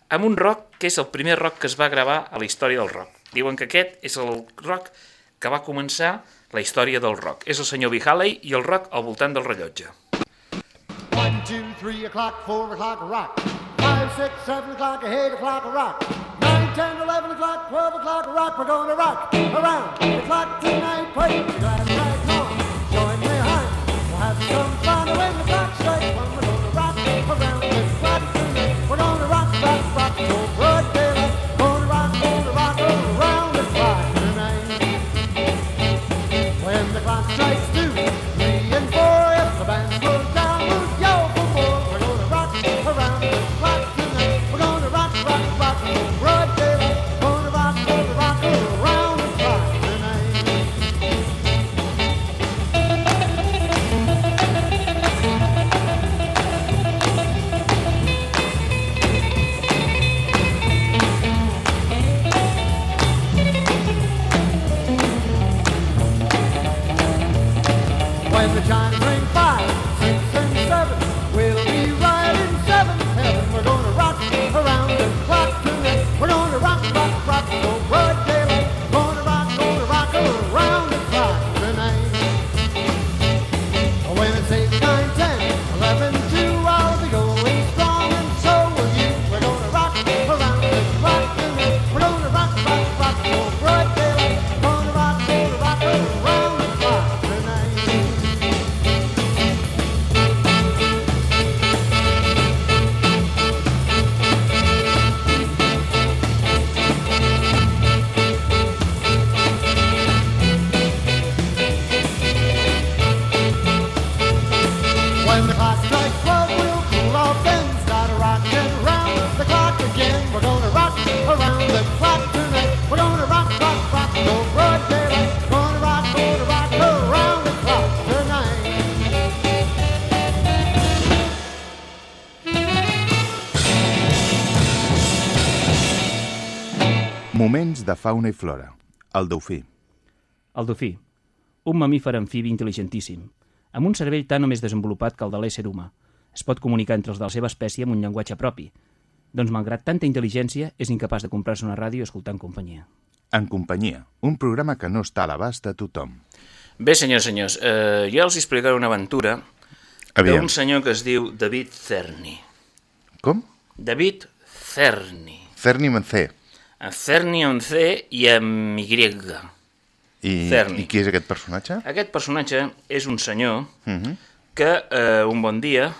amb un rock que és el primer rock que es va gravar a la història del rock. Diuen que aquest és el rock que va començar la història del rock. És el senyor Bihaley i el rock al voltant del rellotge. One, two, three o'clock, four o'clock, rock. Five, six, seven o'clock, eight o'clock, rock. Nine, ten, eleven o'clock, twelve o'clock, rock. We're gonna rock around the clock tonight. Put your glad right on. Join me high. We'll have some fun when the clock strikes one. We're gonna rock around de fauna i flora. El dofí. El dofí, un mamífer amfibi intel·ligentíssim, amb un cervell tan o més desenvolupat que el de l'ésser humà. Es pot comunicar entre els de la seva espècie amb un llenguatge propi. Doncs, malgrat tanta intel·ligència, és incapaç de comprar-se una ràdio en companyia. En companyia, un programa que no està a l'abast de tothom. Bé, senyors, senyors, eh, jo els explicaré una aventura d'un senyor que es diu David Cerny. com? David Cerny. Cerny amb C. En Cerny amb C i amb Y. I, Cerny. I qui és aquest personatge? Aquest personatge és un senyor Mhm. que eh, un bon dia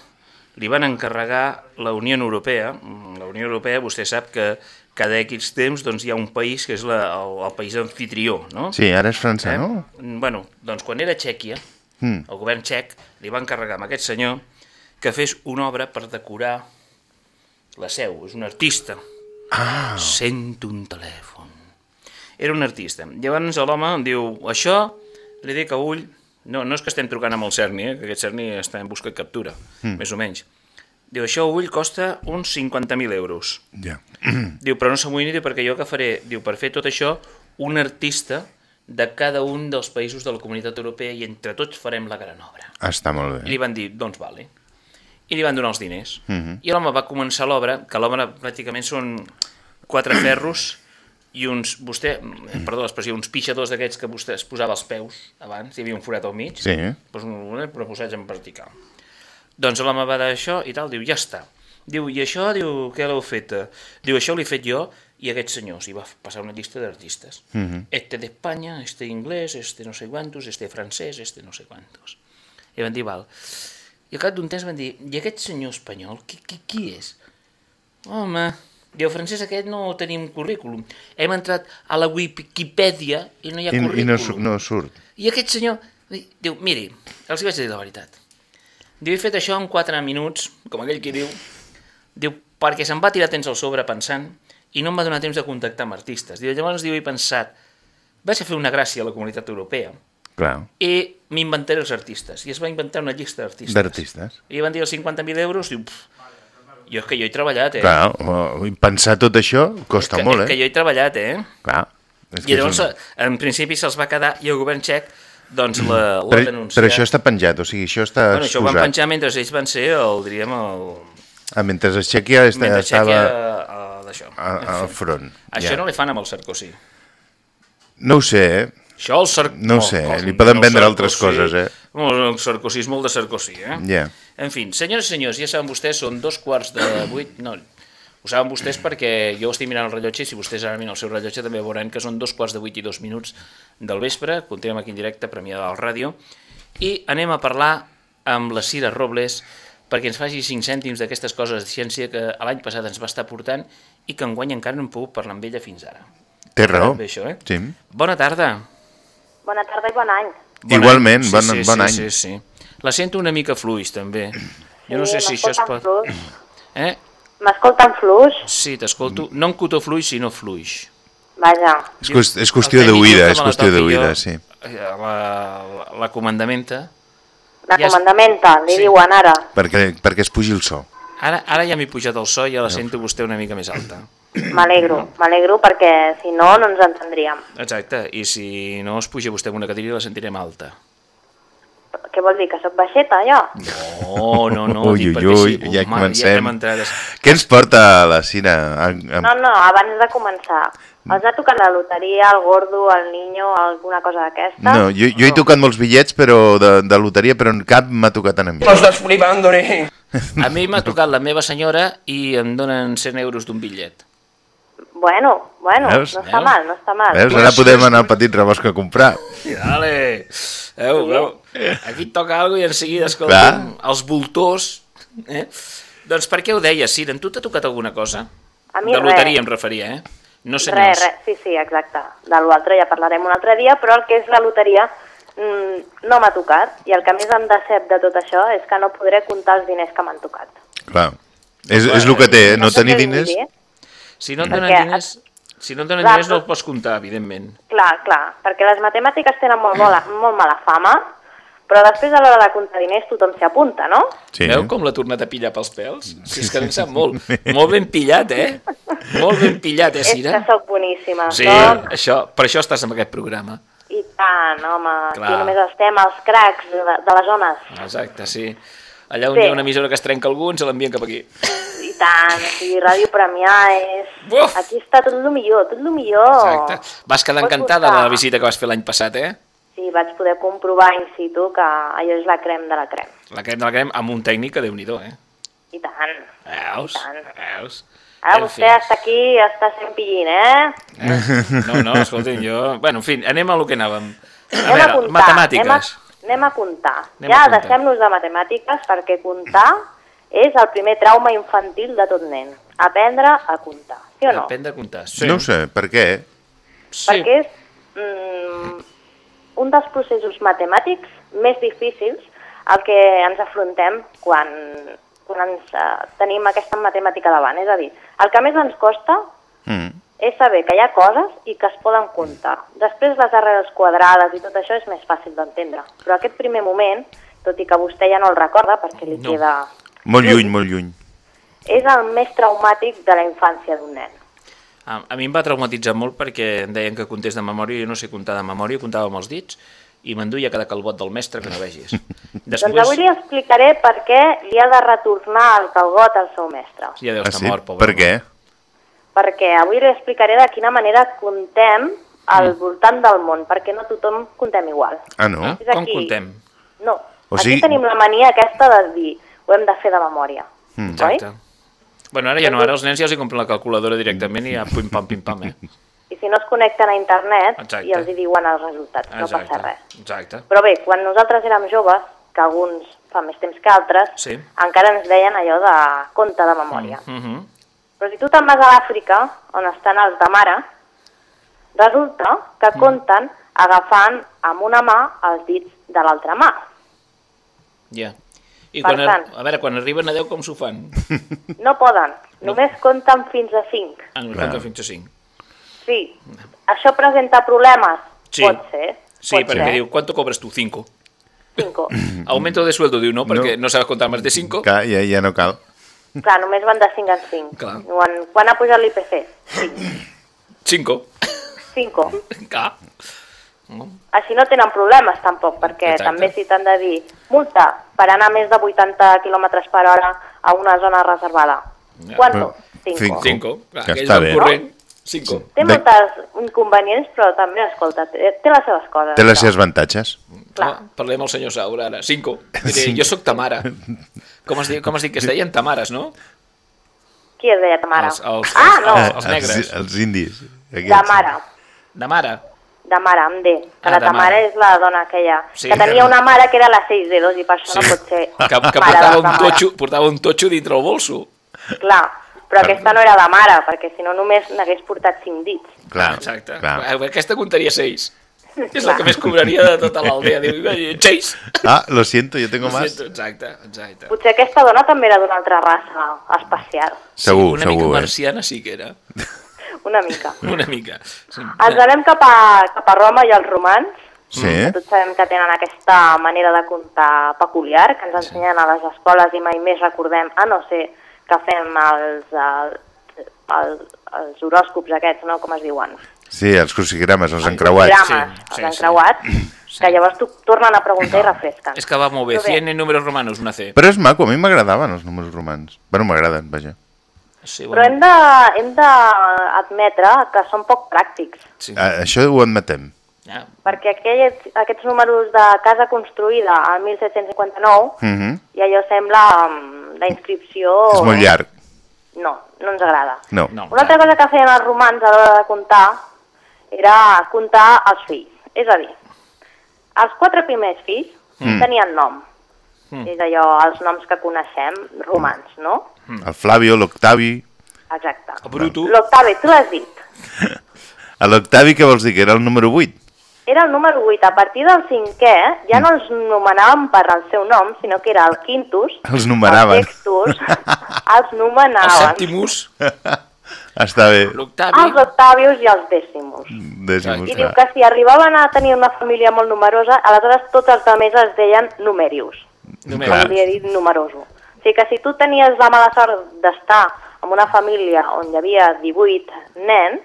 li van encarregar la Unió Europea. La Unió Europea, vostè sap que cada X temps doncs, hi ha un país que és la, el, el país anfitrió, no? Sí, ara és França, Eh? no? Bueno, doncs quan era Txèquia, Mm. el govern txec li va encarregar a aquest senyor que fes una obra per decorar la seu. És un artista. Ah. Sento un telèfon. Era un artista. Llavors l'home em diu, això li dic a ull, no, no és que estem trucant amb el Cerny, eh? que aquest Cerny està en busca i captura, mm. més o menys. Diu, això a ull costa uns 50.000 euros. Ja. Diu, però no s'amoïni, perquè jo que faré, diu, per fer tot això, un artista de cada un dels països de la comunitat europea i entre tots farem la gran obra. Està molt I li bé. van dir, doncs vale. I li van donar els diners. Mhm. I l'home va començar l'obra, que l'obra pràcticament són quatre ferros i uns, vostè, perdó l'expressió, uns pixadors d'aquests que vostè es posava als peus abans, hi havia un forat al mig, Sí. doncs un, un, però posats en vertical. Doncs l'home va d'això i tal, diu, ja està. Diu, i això, diu, què l'heu fet? Diu, això l'he fet jo i aquests senyors. I va passar una llista d'artistes. Mhm. Este d'Espanya, este inglès, este no sé quantos, este francès, este no sé quantos. I van dir, val. I al cap d'un temps van dir, i aquest senyor espanyol, qui, qui, qui és? Home, diu, el francès aquest no tenim currículum. Hem entrat a la Wikipedia i no hi ha I, currículum. i no, su- no surt. I aquest senyor di- diu, miri, els hi vaig dir la veritat. Diu, he fet això en 4 minuts, com aquell que diu, diu, perquè se'm va tirar temps al sobre pensant i no em va donar temps de contactar amb artistes. Diu, llavors diu, he pensat, vaig a fer una gràcia a la comunitat europea Clar, i m'inventaré els artistes. I es va inventar una llista d'artistes. d'artistes. I van dir els 50.000 euros, diu, "Pf, jo és que jo he treballat, eh? Clar, pensar tot això costa que, molt, és que eh? jo he treballat, eh? Clar. És I que és llavors, un- en principi, se'ls va quedar, i el govern txec, doncs, la, la Però, denuncia. però això està penjat, o sigui, això està Bueno, això ho van exposat. penjar mentre ells van ser, el, diríem, el... Ah, mentre Txèquia est- mentre estava Txèquia, uh, d'això. al front. Això ja. no li fan amb el Sarkozy. No ho sé, eh? Això el Sarkozy... No ho sé, li poden vendre altres coses, eh? El Sarkozy és molt de Sarkozy, eh? Ja. En fi, senyores i senyors, ja saben vostès, són dos quarts de vuit... No, ho saben vostès perquè jo estic mirant el rellotge i si vostès ara miren el seu rellotge també veuran que són dos quarts de vuit i dos minuts del vespre, continuem aquí en directe, premiada al ràdio, i anem a parlar amb la Cira Robles perquè ens faci 5 cèntims d'aquestes coses de ciència que l'any passat ens va estar portant i que enguany encara no hem pogut parlar amb ella fins ara. Té raó. Bé, això, eh? Sí. Bona tarda. Bona tarda i bon any. Igualment, bon- sí, bon sí, any. Sí, sí. La sento una mica fluix, també. Jo no Sí, sé si això es pot... Fluix. Eh? M'escolten fluix? Sí, t'escolto. No en cotó fluix, sinó fluix. Vaja. És, qüest és qüestió d'oïda, és la qüestió d'oïda, sí. eh, La, la, la comandamenta... La Ja es- comandamenta, li Sí. diuen ara. Perquè, perquè es pugi el so. Ara, ara ja m'he pujat el so i ja la sento vostè una mica més alta. M'alegro, m'alegro perquè si no, no ens entendríem. Exacte, i si no es puja vostè amb una cadira la sentirem alta. Què vol dir, que sóc baixeta, jo? No, no, no, ui, dic ui, perquè ui, sí. ja Home, comencem. hem entrat... Què ens porta la? Am- am- No, no, abans de començar. Els ha tocat la loteria, el gordo, el niño, alguna cosa d'aquesta? No, jo, jo he tocat molts bitllets però de, de loteria, però en cap m'ha tocat a mi. Estàs flipando, eh? A mi m'ha tocat la meva senyora i em donen 100 euros d'un bitllet. Bueno, bueno, Veus? no està Veus? mal, no està mal. Veus? Ara podem anar al petit rebosc a comprar. I dale! Veu, veu, aquí toca alguna i en seguida, escolta, Clar. els voltors... Eh? Doncs per què ho deies, Siren? Tu t'ha tocat alguna cosa? A mi de res. loteria em referia, eh? No Res, senyors. res, sí, sí, exacte. De l'altre ja parlarem un altre dia, però el que és la loteria mm, no m'ha tocat. I el que més em decep de tot això és que no podré comptar els diners que m'han tocat. Clar. És, és el que té, eh? no sé tenir diners... dir. Si no et donen Perquè- diners... Si no et donen Clar, diners no el pots comptar, evidentment. Clar, clar, perquè les matemàtiques tenen molt, mala, molt mala fama, Però després a l'hora de comptar diners tothom s'hi apunta, no? Sí. Veu com l'ha tornat a pillar pels pèls? Si és que en sap molt. Molt ben pillat, eh? Molt ben pillat, eh, És Cira? que sóc boníssima. Sí, Soc... això, per això estàs en aquest programa. I tant, home. Clar. Aquí només estem els cracs de, de les zones. Exacte, sí. Allà on Sí. hi ha una emissora que es trenca algun, se l'envien cap aquí. I tant, o sigui, Ràdio Premià és... Uf! Aquí està tot el millor, tot el millor. Exacte. Vas quedar. Pots encantada de la visita que vas fer l'any passat, eh? Sí, vaig poder comprovar in situ que allò és la crem de la crem. La crem de la crem amb un tècnic que déu nhi eh? I tant. Veus? I tant. Veus? Ara En vostè està aquí, està sent pillint, eh? Eh? No, no, escolti'm, jo... Bueno, en fi, anem a lo que anàvem. A Anem a veure, comptar. matemàtiques. Anem a, anem a comptar. Anem ja a deixem-nos de matemàtiques perquè comptar és el primer trauma infantil de tot nen. Aprendre a comptar, sí o no? Aprendre a comptar. Sí. No ho sé, per què? Sí. Perquè és mm, un dels processos matemàtics més difícils al que ens afrontem quan, quan ens uh, tenim aquesta matemàtica davant. És a dir, el que més ens costa Mm. és saber que hi ha coses i que es poden comptar. Després les arrels quadrades i tot això és més fàcil d'entendre. Però aquest primer moment, tot i que vostè ja no el recorda perquè li No. queda... Molt lluny, molt lluny. És el més traumàtic de la infància d'un nen. A, a mi em va traumatitzar molt perquè em deien que comptés de memòria, jo no sé comptar de memòria, comptava amb els dits i m'enduia cada calbot del mestre que no vegis. Doncs avui li explicaré per què li ha de retornar el calgot al seu mestre. Ja deu Ah, estar sí? mort, pobre Per què? Perquè avui li explicaré de quina manera contem al voltant del món, perquè no tothom contem igual. Ah, no? Ah, com aquí. contem? No, O aquí sigui- tenim la mania aquesta de dir ho hem de fer de memòria. Mm. Exacte. Bueno, ara ja no, ara els nens ja els hi compren la calculadora directament i ja pim-pam, pim-pam, eh? I si no es connecten a internet Exacte. i els hi diuen els resultats, no Exacte. passa res. Exacte. Però bé, quan nosaltres érem joves, que alguns fa més temps que altres, Sí. encara ens deien allò de compte de memòria. Uh -huh. Però si tu te'n vas a l'Àfrica, on estan els de mare, resulta que Mm. compten agafant amb una mà els dits de l'altra mà. Ja. I Per quan, ar- tant- a veure, quan arriben a 10 com s'ho fan? No poden, només compten fins a 5. En el Clar. compte fins a 5. Sí. Això presenta problemes? Sí. Pot ser. Sí, pot perquè ser. diu, ¿cuánto cobras tú? 5. 5. Aumento de sueldo, diu, no, perquè no, sabes contar más de 5. Clar, ja, ja no cal. Clar, només van de 5 en 5. Clar. Quan, quan ha pujat l'IPC? 5. 5. 5. Clar. No? Així no tenen problemes tampoc, perquè Exacte. també si t'han de dir multa per anar més de 80 km per hora a una zona reservada. Ja. Quanto? Cinco. 5. 5. Clar, Que està bé. corrent. 5. Té Bé. moltes inconvenients, però també, escolta, té, les seves coses. Té les seves avantatges. Clar. Ah, parlem amb el senyor Saura ara. 5. Diré, jo sóc Tamara. Com has, dit, com has dit que es deien Tamares, no? Qui es deia ta mare? Els- els- ah, els- no, els- els negres. Els, els indis. de mare. De mare. De mare, amb D. Que Ah, la Tamara mare. és la dona aquella. Sí. que tenia una mare que era la 6 de 2 i per això no pot ser Que, que mare portava, de un ta totxo, portava un totxo dintre el bolso. Clar, però aquesta no era de mare, perquè si no només n'hagués portat 5 dits. Clar, Exacte. clar. Eh, Aquesta comptaria 6. És la que més cobraria de tota l'aldea. Diu, Chase. Ah, lo siento, yo tengo Ho más. sento, Exacte, exacte. Potser aquesta dona també era d'una altra raça espacial. Segur, una mica segur, eh? marciana sí que era. Una mica. Una mica. Sí. Ens anem cap a, cap a Roma i els romans. Sí? Tots sabem que tenen aquesta manera de comptar peculiar, que ens ensenyen a les escoles i mai més recordem, a no ser que fem els, els, els, els horòscops aquests, no? Com es diuen? Sí, els crucigrames, els encreuats. Programes, Sí, sí, els encreuats, que llavors tu tornen a preguntar i refresquen. És que va molt bé. Però bé. 100 en números romanos, una C. Però és maco, a mi m'agradaven els números romans. Bueno, m'agraden, vaja. Sí, Però hem de, hem d'admetre que són poc pràctics, Sí. Ah, això ho admetem. Ja. perquè aquells, aquests números de casa construïda al 1759 Uh -huh. i allò sembla um, la inscripció... És molt llarg. No, no ens agrada. No. No. Una altra cosa que feien els romans a l'hora de comptar era comptar els fills. És a dir, els quatre primers fills Mm. tenien nom. És allò, els noms que coneixem, romans, no? El Flavio, l'Octavi... Exacte. El Bruto. L'Octavi, tu l'has dit. A l'Octavi què vols dir? Que era el número 8? Era el número 8. A partir del cinquè ja no els nomenaven per al seu nom, sinó que era el quintus. Els numeraven. El sextus. els El nomenaven. Septimus. Està bé. L'Octavi... els octavius i els dècimos. Dècimos, I diu clar. que si arribaven a tenir una família molt numerosa, aleshores tots els altres es deien numerius, Només. Clar. que volia dir numeroso. O sigui que si tu tenies la mala sort d'estar en una família on hi havia 18 nens,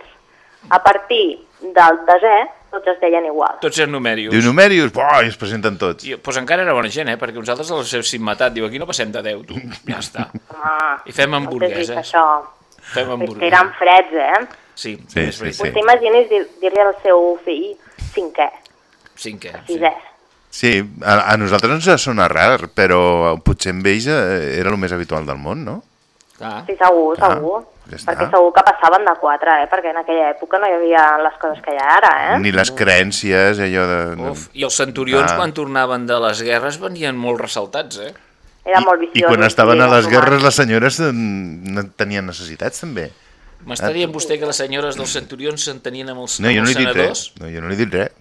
a partir del desè tots es deien igual. Tots eren numèrios. Diu numèrios, buah, i es presenten tots. I, doncs encara era bona gent, eh? Perquè uns altres els haguessin matat. Diu, aquí no passem de 10, tu. Ja està. Ah, I fem no t'he hamburgueses. dit això. Fem hamburgueses. eren freds, eh? Sí, Sí, és sí, sí. Vostè imagini's dir- dir-li al seu fill cinquè, Cinquè. Sí. sisè. Sí, a, a nosaltres ens sona rar, però potser amb ells eh, era el més habitual del món, no? Ah. Sí, segur, Ah, segur. ja està. perquè segur que passaven de quatre, eh? Perquè en aquella època no hi havia les coses que hi ha ara, eh? Ni les creences, allò de... Uf, I els centurions, Ah. quan tornaven de les guerres, venien molt ressaltats, eh? Era molt I viciós. quan estaven a sí, les guerres les senyores mm, no tenien necessitats també. M'està dient vostè que les senyores dels centurions s'entenien amb els, No, jo amb no els he dit senadors? res. No, jo no he dit res.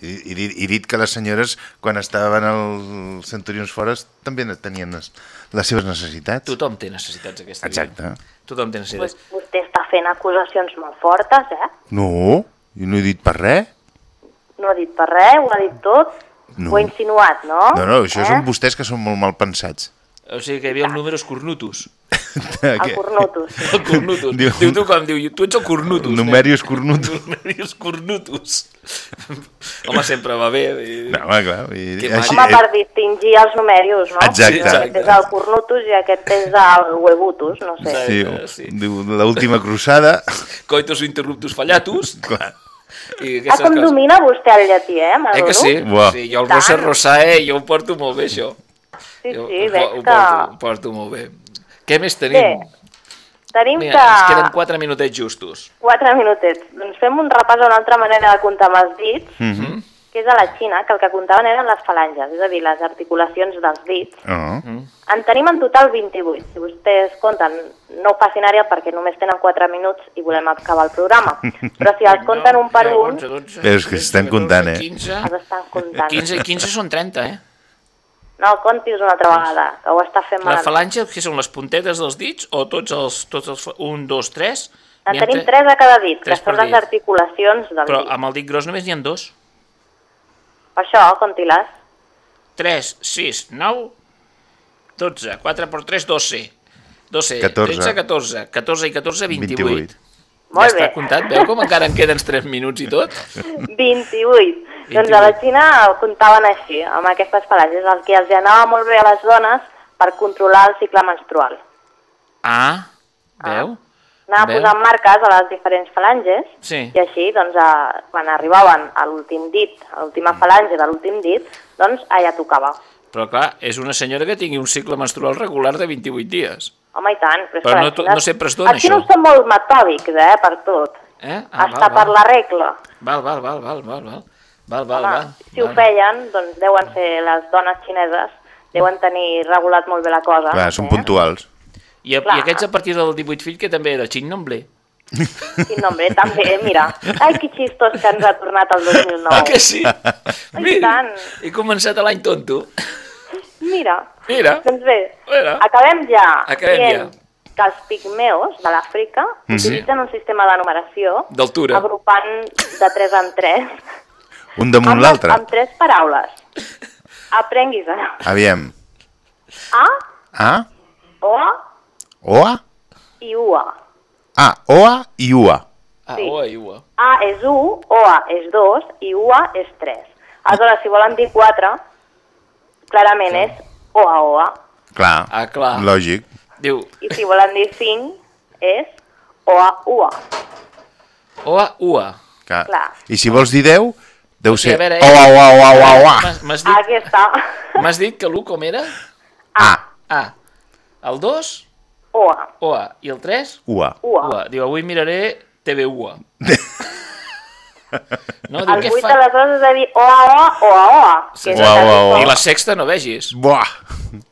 He, he, dit, he dit que les senyores, quan estaven als centurions fora, també tenien les, les seves necessitats. Tothom té necessitats aquesta Exacte. vida. Tothom té necessitats. Vos- Vostè està fent acusacions molt fortes, eh? No, jo no he dit per res. No ha dit per res, ho ha dit tot. No. Ho ha insinuat, no? No, no, això eh? són vostès que són molt mal pensats. O sigui que hi havia els números cornutos. El cornutus. El cornutus. Diu- Diu, tu com? Diu, tu ets el cornutus. Numerius cornutus. Numerius cornutus. Home, sempre va bé. I... No, home, clar. I, Que així, Home, per eh, distingir els numerius, no? Exacte. Aquest és el cornutus i aquest és el huevutus, no sé. sí, sí. diu, l'última cruzada... Coitus interruptus fallatus. clar. I Ah, com coses. domina vostè el llatí, eh, Eh m'adono? que sí? Buah. sí jo el Tant. Rosa Rosae, jo ho porto molt bé, això. Sí, jo sí, ho, veig ho, que... porto, ho porto molt bé. Què més tenim? Bé, tenim Mira, ens queden que... quatre minutets justos. Quatre minutets. Doncs fem un repàs a una altra manera de comptar amb els dits, Mhm. que és a la Xina, que el que comptaven eren les falanges, és a dir, les articulacions dels dits. Oh. En tenim en total 28. Si vostès compten, no ho facin ara perquè només tenen 4 minuts i volem acabar el programa. Però si els compten un per un, 11, 12, Però és que estan comptant, eh? 15, els estan comptant. 15, i 15 són 30, eh? No, comptis una altra vegada, que ho està fent La malament. falange, que són les puntetes dels dits, o tots els... Tots els 1, 2, 3? En tenim 3 a cada dit, que Tres són les dit. articulacions del Però dit. amb el dit gros només n'hi ha dos. Per això, compti-les. 3, 6, 9, 12, 4 per 3, 12. 12, 14. 13, 14, 14 i 14, 28. 28. Molt ja està bé. comptat, veu com encara en queden 3 minuts i tot? 28. Doncs a la Xina comptaven així, amb aquestes falanges, el que els anava molt bé a les dones per controlar el cicle menstrual. Ah, veu? Anava Veu? posant marques a les diferents falanges Sí. i així, doncs, a, quan arribaven a l'últim dit, a l'última falange de l'últim dit, doncs allà tocava. Però clar, és una senyora que tingui un cicle menstrual regular de 28 dies. Home, i tant. Però, Però no to- no sempre es dona, Els xinos això. són molt metòdics, eh, per tot. Eh? Ah, Hasta per la regla. Val, val, val, val, val, val. Val, val, Home, val. si ho feien, doncs deuen ser les dones xineses, deuen tenir regulat molt bé la cosa. Clar, són eh? puntuals. I, a, Clar. I aquests a partir del 18 fill que també era Xing Nombre. Quin nombre, també, mira. Ai, que xistos que ens ha tornat el 2009. Ah, que sí? I tant. he començat l'any tonto. Mira. Mira. Doncs bé, Mira. acabem ja Acabem dient que els pigmeos de l'Àfrica Mhm. utilitzen un sistema de numeració D'altura. agrupant de 3 en 3 Un damunt l'altre. amb tres paraules. Aprenguis-la. Aviam. A, A, O Oa, i Ua. A, Oa i Ua. Ah, Sí. ua, i ua. A és 1, OA és 2 i UA és 3. Aleshores, si volen dir 4, clarament és OA, OA. Clar, Ah, clar. lògic. Diu, I si volen dir 5, és OA, UA. oa, ua. Clar. Clar. I si vols dir 10, deu sigui, ser a veure, Oa, Oa, Oa, Oa, Oa. M'has- M'has dit, Aquí està. m'has dit que l'1 com era? A, A. El 2, OA, oa. I el 3, Ua. UA. ua. Diu, avui miraré TV ua. No, diu, El què 8 fa? aleshores és de dir OA, OA, OA, OA. que és Oa, que oa, oa. I la sexta no vegis. Buah.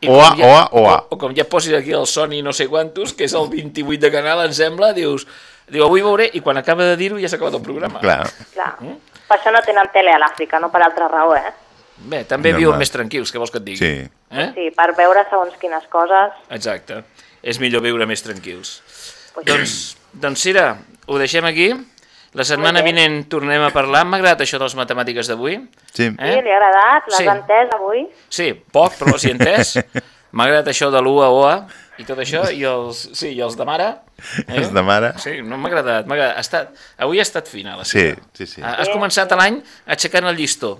I Oa, ja- oa, oa. O, o com ja posis aquí el Sony no sé quantos, que és el 28 de canal, em sembla, dius... Diu, avui veuré, i quan acaba de dir-ho ja s'ha acabat el programa. Clar. Clar. Per això no tenen tele a l'Àfrica, no per altra raó, eh? Bé, també Normal. viuen més tranquils, què vols que et digui? Sí. Eh? Sí, per veure segons quines coses. Exacte. És millor viure més tranquils. Pues, Doncs doncs Cira, ho deixem aquí. La setmana vinent tornem a parlar. M'ha agradat això de les matemàtiques d'avui. Sí. Sí, li ha agradat? L'has Sí. entès avui? Sí, poc, però he entès. M'ha agradat això de l'U a OA i tot això, i els, sí, i els de mare. Eh? Els de mare. Sí, no m'ha agradat. m'ha agradat. Ha estat, avui ha estat fina, la Sí, Cira. sí, sí. Has començat l'any aixecant el llistó,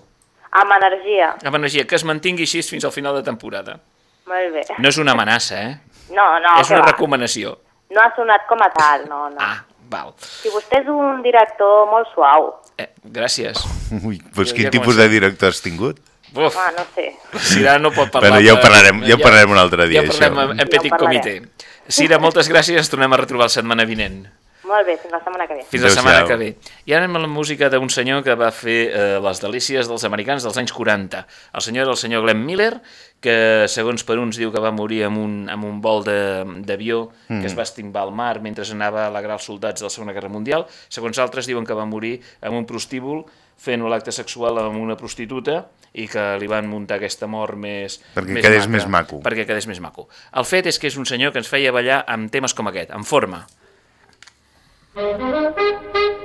Amb energia. amb energia, que es mantingui així fins al final de temporada. Molt bé. No és una amenaça, eh? No, no, és una va. recomanació. No ha sonat com a tal, no, no. Ah, val. Si vostè és un director molt suau. Eh, gràcies. Ui, doncs Ja- quin ja tipus comencem. de director has tingut? Uf, Ah, no sé. Cira no pot parlar... Bueno, ja ho parlarem- ja ho parlarem un altre dia, Ja això. en, en petit Ja comitè. Cira, moltes gràcies, ens tornem a retrobar la setmana vinent. Molt bé, fins la setmana que ve. Fins la setmana que ve. I ara anem a la música d'un senyor que va fer eh, les delícies dels americans dels anys 40. El senyor era el senyor Glenn Miller, que segons per uns diu que va morir amb un, amb un vol de- d'avió Mm. que es va estimbar al mar mentre anava a alegrar els soldats de la Segona Guerra Mundial. Segons altres diuen que va morir amb un prostíbul fent l'acte sexual amb una prostituta i que li van muntar aquesta mort més... Perquè més quedés maca, més maco. Perquè quedés més maco. El fet és que és un senyor que ens feia ballar amb temes com aquest, en forma. Thank you.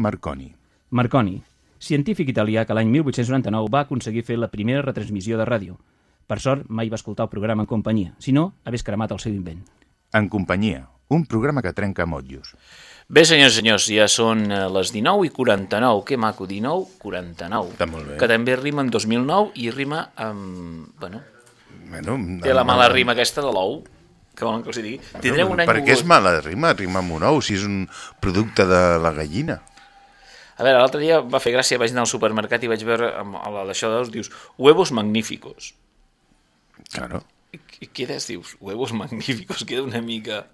Marconi. Marconi, científic italià que l'any 1899 va aconseguir fer la primera retransmissió de ràdio. Per sort, mai va escoltar el programa en companyia, si no, hagués cremat el seu invent. En companyia, un programa que trenca motllos. Bé, senyors i senyors, ja són eh, les 19 i 49. Que maco, 19, 49. Està molt bé. Que també rima amb 2009 i rima amb... Bueno, Bueno, té la mala rima aquesta de l'ou. Que volen que els hi digui. Tindreu un any Per què és mala rima? Rima amb un ou, si és un producte de la gallina. A veure, l'altre dia va fer gràcia, vaig anar al supermercat i vaig veure amb a la- d'això d'ous, dius, huevos magníficos. Claro. I, i quedes, dius, huevos magníficos, queda una mica...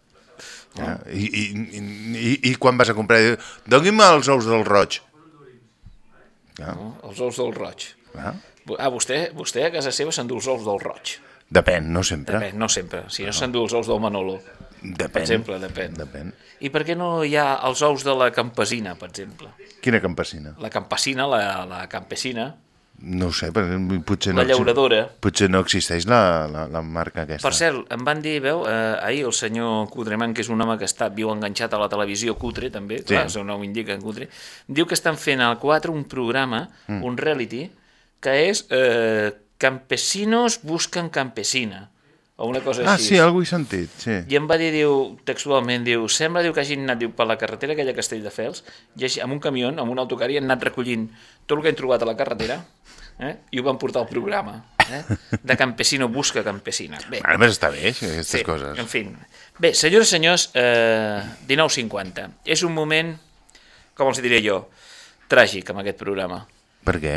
Ja. I, i, i, i, I quan vas a comprar, doni'm els ous del roig. Ja. No? Els ous del roig. Ja. Ah, vostè, vostè a casa seva s'endú els ous del roig. Depèn, no sempre. Depèn, no sempre. Si no s'endú els ous del Manolo. Depèn. Per exemple, depèn. Depèn. I per què no hi ha els ous de la campesina, per exemple? Quina campesina? La campesina, la, la campesina, No ho sé, perquè potser no... la llauradora. Potser no existeix la, la, la marca aquesta. Per cert, em van dir, veu, eh, ahir el senyor Cudreman, que és un home que està viu enganxat a la televisió, Cutre també, Sí. clar, el seu nom indica Cutre, diu que estan fent al 4 un programa, mm. un reality, que és eh, Campesinos busquen campesina, o una cosa Ah, així. sí, algú he sentit, sí. I em va dir, diu, textualment, diu, sembla diu, que hagin anat diu, per la carretera aquella a Castelldefels, i així, amb un camió, amb un autocar, i han anat recollint tot el que han trobat a la carretera, eh? i ho van portar al programa. Eh? De campesino busca campesina. Bé, Ara més està bé, aquestes sí, coses. en fi. Bé, senyores i senyors, eh, 19.50. És un moment, com els diré jo, tràgic amb aquest programa. Per què?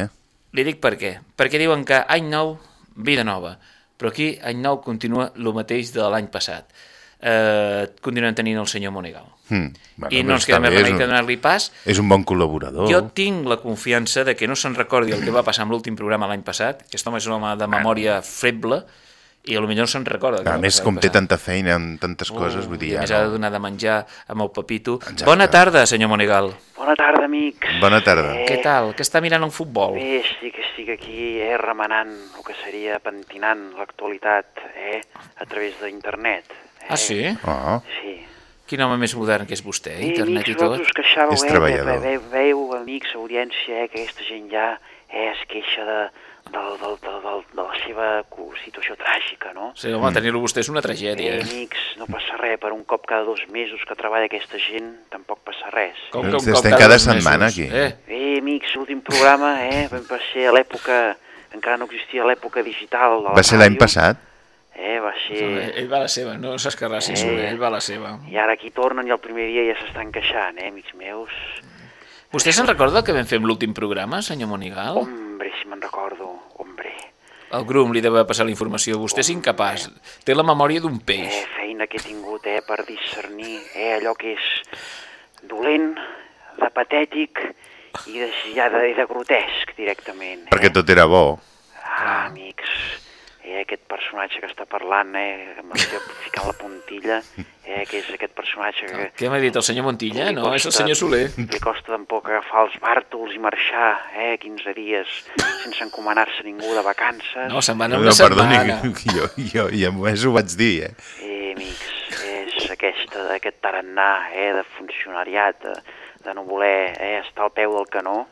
Li dic per què. Perquè diuen que any nou, vida nova. Però aquí, any nou, continua el mateix de l'any passat. Eh, continuem tenint el senyor Monegal. Hmm. Bueno, I no ens queda més remei que donar-li pas. És un bon col·laborador. Jo tinc la confiança de que no se'n recordi el que va passar amb l'últim programa l'any passat. Aquest home és un home de memòria feble i potser no se'n recorda. A més, com té tanta feina amb tantes coses, vull dir, I a ja més ha de no. donar de menjar amb el Pepito. Exacte. Bona tarda, senyor Monegal. Bona tarda, amics. Bona tarda. Eh, Què tal? Què està mirant el futbol? Bé, estic, estic aquí eh, remenant el que seria pentinant l'actualitat eh, a través d'internet. Eh? Ah, sí? Oh, Sí. Quin home més modern que és vostè, Eh, internet amics, i tot. vosaltres us queixàveu, És eh, treballador. Ve, ve, veieu, amics, audiència, eh, que aquesta gent ja eh, es queixa de, del, del, del, del, de la seva situació tràgica, no? Sí, home, tenir-lo vostè és una tragèdia. Eh, Eh? amics, no passa res, per un cop cada dos mesos que treballa aquesta gent, tampoc passa res. Com Doncs un cop estem cada dos setmana mesos. aquí. Eh? Bé, amics, l'últim programa, eh, vam ser a l'època, encara no existia l'època digital de la va ser l'any passat? Eh, va ser... Ell va a la seva, no s'escarrassi, Eh. ell va a la seva. I ara aquí tornen i el primer dia ja s'estan queixant, eh, amics meus. Vostè se'n recorda que vam fer amb l'últim programa, senyor Monigal? Hombre, si me'n recordo, hombre. El Grum li deu passat la informació. Vostè és incapaç. Té la memòria d'un peix. Eh, feina que he tingut, eh, per discernir, eh, allò que és dolent, de patètic i de, ja de, de grotesc, directament. Eh? Perquè tot era bo. Ah, amics, eh, aquest personatge que està parlant, eh, ficant la puntilla, eh, que és aquest personatge que... Què m'ha dit el senyor Montilla? No, és el costa- senyor Soler. Li costa tampoc agafar els bàrtols i marxar, eh, 15 dies sense encomanar-se ningú de vacances. No, se'n van No, una perdoni, setmana. jo, jo, jo només ho vaig dir, eh? Eh, amics, és aquesta, aquest tarannà eh, de funcionariat, de, de no voler eh, estar al peu del canó.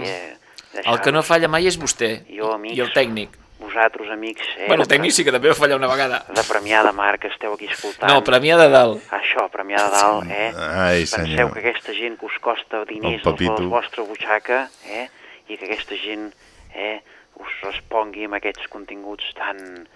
Eh, El que no falla mai és vostè. Jo, amics, I el tècnic. Vosaltres, amics, eh, Bueno, el tècnic sí que també va fallar una vegada. de Premià de Mar, que esteu aquí escoltant. No, Premià de Dalt. Això, Premià de Dalt, eh? Ai, Penseu senyor. que aquesta gent que us costa diners de la vostra butxaca, eh? I que aquesta gent, eh, us respongui amb aquests continguts tan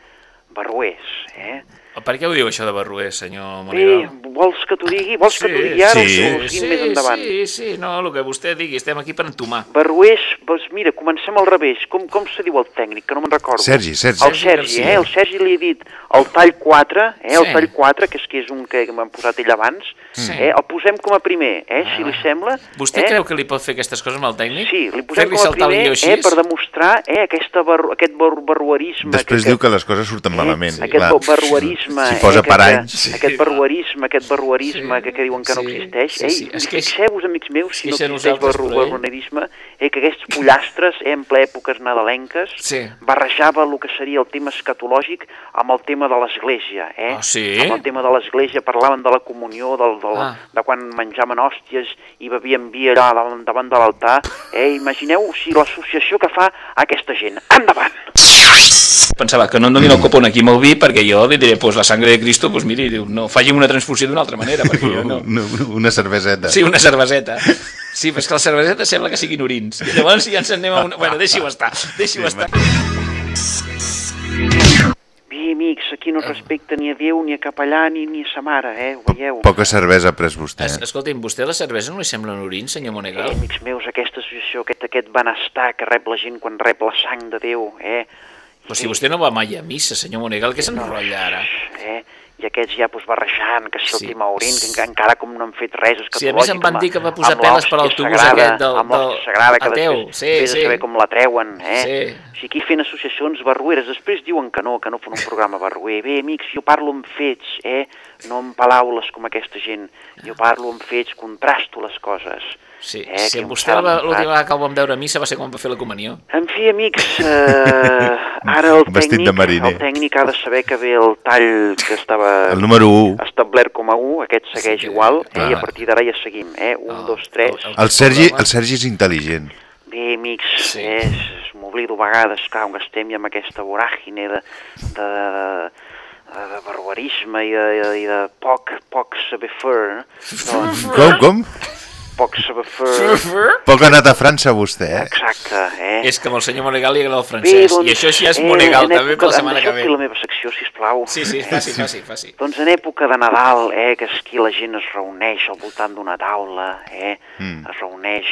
barruers, eh? Per què ho diu això de Barruer, senyor Bé, Monigal? vols que t'ho digui? Vols que t'ho digui ara sí, o sí, més endavant? sí, sí, no, el que vostè digui, estem aquí per entomar. Barruers, doncs mira, comencem al revés. Com, com se diu el tècnic, que no me'n recordo? Sergi, Sergi. El Sergi, eh? El Sergi li ha dit el tall 4, eh? El Sí. tall 4, que és, que és un que m'han posat ell abans, Sí. eh? El posem com a primer, eh? Si li sembla. Vostè eh? creu que li pot fer aquestes coses amb el tècnic? Sí, li posem com a primer, eh? Per demostrar eh? Aquesta bar aquest bar barruerisme... Després que, diu que les coses surten malament. Eh? Aquest clar. barruerisme... Si posa eh, que, que- anys... Aquest barruerisme, aquest barruerisme Sí, que, que diuen que no sí, existeix. sí, eh? sí, es I queix- Fixeu-vos, amics meus, si no existeix barru barruerisme, eh? que aquests pollastres, eh? en ple èpoques nadalenques, Sí. barrejava el que seria el tema escatològic amb el tema de l'Església. Eh? Ah, sí? Amb el tema de l'Església parlaven de la comunió, del, del, Ah. de quan menjaven hòsties i bevien vi allà davant, davant de l'altar. Eh? Imagineu si l'associació que fa aquesta gent. Endavant! Pensava que no em donin el copon aquí amb el vi perquè jo li diré, pues la sangre de Cristo, pues miri, diu, no, faci'm una transfusió d'una altra manera, perquè jo no... Una, una cerveseta. Sí, una cerveseta. Sí, però és que la cerveseta sembla que siguin orins. I llavors ja ens en anem a una... Bueno, deixi-ho estar, deixi-ho estar. Bé, amics, aquí no es respecta ni a Déu, ni a capellà, ni, ni a sa mare, eh? Ho veieu? Poca cervesa ha pres vostè. Es, escolti'm, vostè la cervesa no li sembla un orin, senyor Eh, Monegal? amics meus, aquesta associació, aquest, aquest benestar que rep la gent quan rep la sang de Déu, eh? Però si vostè no va mai a missa, senyor Monegal, què s'enrotlla ara? eh? I aquests ja pues, barrejant, que si el Sí. Timaurín, que enca- encara com no han fet res, és Sí, a més em van dir que va posar peles per l'autobús aquest del- amb l'hòstia del sagrada, que ateu, després sí, vés sí. saber com la treuen, eh? Sí. O sigui, aquí fent associacions barrueres, després diuen que no, que no fan un programa barruer. Bé, amics, jo parlo amb fets, eh? No amb palaules com aquesta gent. Jo parlo amb fets, contrasto les coses. Sí, eh? si amb vostè l'última vegada que el vam veure a missa va ser quan va fer la comunió. En fi, amics, eh, ara el tècnic, el tècnic ha de saber que ve el tall que estava El número 1. establert com a 1, aquest segueix Sí, igual, eh, i a partir d'ara ja seguim, eh? 1, El- 2, 3... el- El Sergi, el Sergi és intel·ligent. Bé, amics, Sí. eh, m'oblido a vegades, clar, on estem ja amb aquesta voràgine de, de, de, de barbarisme i de, i de poc, poc saber fer, doncs, Com, com? Poc fer, Poc ha anat a França, vostè, eh? exacte, eh? És que amb el senyor Monegal li agrada el francès, i això sí és Monegal, doncs, en també època- per la setmana que ve. la meva secció, sisplau. Sí, sí, faci, faci, faci. Doncs en època de Nadal, eh, que aquí la gent es reuneix al voltant d'una taula, eh, Mm. es reuneix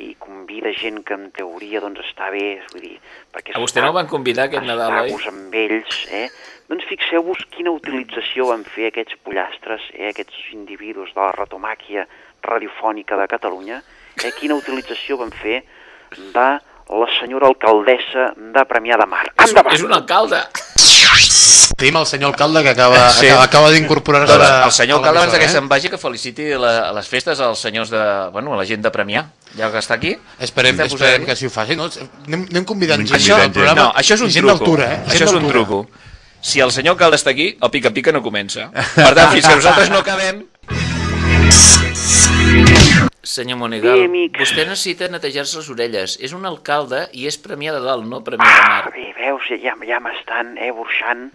i convida gent que en teoria doncs està bé, vull dir, perquè... A vostè no el van convidar aquest Nadal, oi? oi? amb ells, eh? Doncs fixeu-vos quina utilització van fer aquests pollastres, eh, aquests individus de la retomàquia radiofònica de Catalunya, eh, quina utilització van fer de la senyora alcaldessa de Premià de Mar. És, Endavant! és un alcalde. Tenim el senyor alcalde que acaba, Sí. acaba, acaba d'incorporar-se a- el senyor alcalde, abans que l'emissora, se'n vagi, que feliciti la, a les festes als senyors de... Bueno, a la gent de Premià, ja que està aquí. Esperem, posarà esperem que si ho faci. No? Anem, anem convidant gent Això, al programa. no, això és un gent truco. d'altura, eh? Això és un truco. Si el senyor alcalde està aquí, el pica-pica no comença. Per tant, fins que nosaltres no acabem... Senyor Monegal, Bé, vostè necessita netejar-se les orelles. És un alcalde i és Premià de Dalt, no Premià de Mar. Bé, veus, ja, ja m'estan eh, burxant.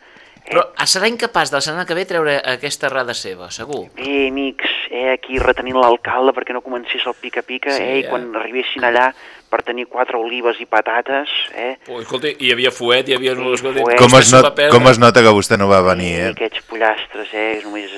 Eh, Però serà incapaç de la setmana que ve treure aquesta errada seva, segur. Bé, amics, eh, aquí retenint l'alcalde perquè no comencés el pica-pica, Sí, eh, i ja. quan arribessin allà per tenir quatre olives i patates, eh, Oh, escolta, hi havia fuet, hi havia... Escolta, fuet. Com es, not, com es nota que vostè no va venir, i eh? aquests pollastres, eh, només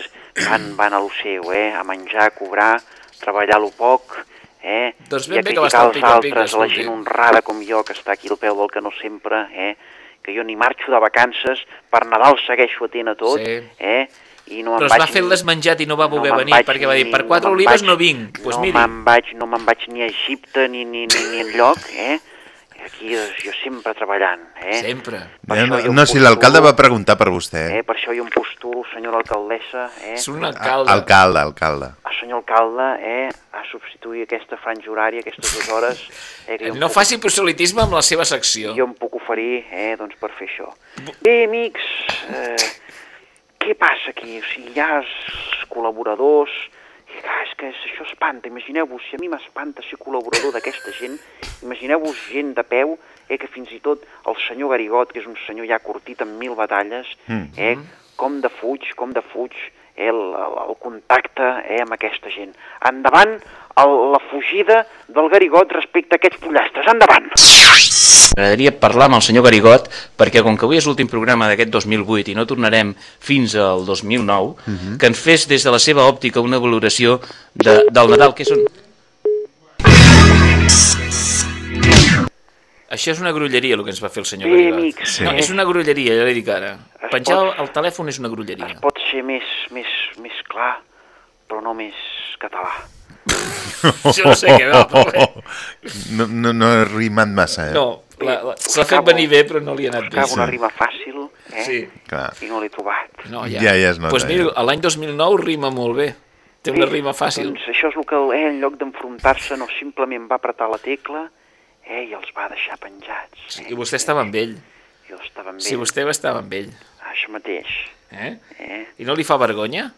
van, van a lo seu, eh, a menjar, a cobrar, treballar lo poc, eh, Doncs i ben a bé que va estar els pica-pica, altres, a la gent honrada com jo, que està aquí al peu del canó sempre, eh, que jo ni marxo de vacances, per Nadal segueixo atent a tot, Sí. eh, i no Però es va fer ni- l'esmenjat i no va voler me'n venir, vaig perquè va dir, per quatre me'n olives vaig- no vinc. Doncs no me'n vaig, no me'n vaig ni a Egipte ni, ni, ni, ni enlloc, eh? Aquí doncs, jo sempre treballant, eh? sempre. Per Eh, No, jo em no, si l'alcalde va preguntar per vostè. Eh? Per això jo em postulo, senyora alcaldessa, eh? És un A- alcalde. Alcalde, alcalde. a senyor alcalde, eh? A substituir aquesta franja horària, aquestes dues hores, eh? Que jo No puc- faci proselitisme amb la seva secció. jo em puc oferir, eh, doncs per fer això. Bé, amics, eh, què passa aquí? O sigui, hi ha els col·laboradors... clar, és que això espanta. Imagineu-vos, si a mi m'espanta ser col·laborador d'aquesta gent, imagineu-vos gent de peu, eh, que fins i tot el senyor Garigot, que és un senyor ja curtit en mil batalles, eh, com de fuig, com de fuig, eh, el, el, el contacte eh, amb aquesta gent. Endavant el, la fugida del Garigot respecte a aquests pollastres. Endavant! M'agradaria parlar amb el senyor Garigot, perquè com que avui és l'últim programa d'aquest 2008 i no tornarem fins al 2009, que ens fes des de la seva òptica una valoració de, del Nadal, que són... Això és una grulleria, el que ens va fer el senyor Bé, Garigot. amics, No, eh? és una grulleria, ja li dic ara. Es Penjar pot- el telèfon és una grulleria. Es pot ser més, més, més clar, però no més català. Jo no sé què va, però bé. No, no, no he rimat massa, eh? No, la- la- s'ha fet venir bé, però no li ha anat bé. Buscava una sí. rima fàcil, eh? Sí. Clar. I no l'he trobat. No, Ja, ja es nota, pues mira, ja. l'any 2009 rima molt bé. Té una rima fàcil. Doncs això és el que, eh, en lloc d'enfrontar-se, no simplement va apretar la tecla eh, i els va deixar penjats. Sí, I vostè estava amb ell. Jo estava amb Si ell. vostè estava amb ell. Això mateix. Eh? Eh? I no li fa vergonya?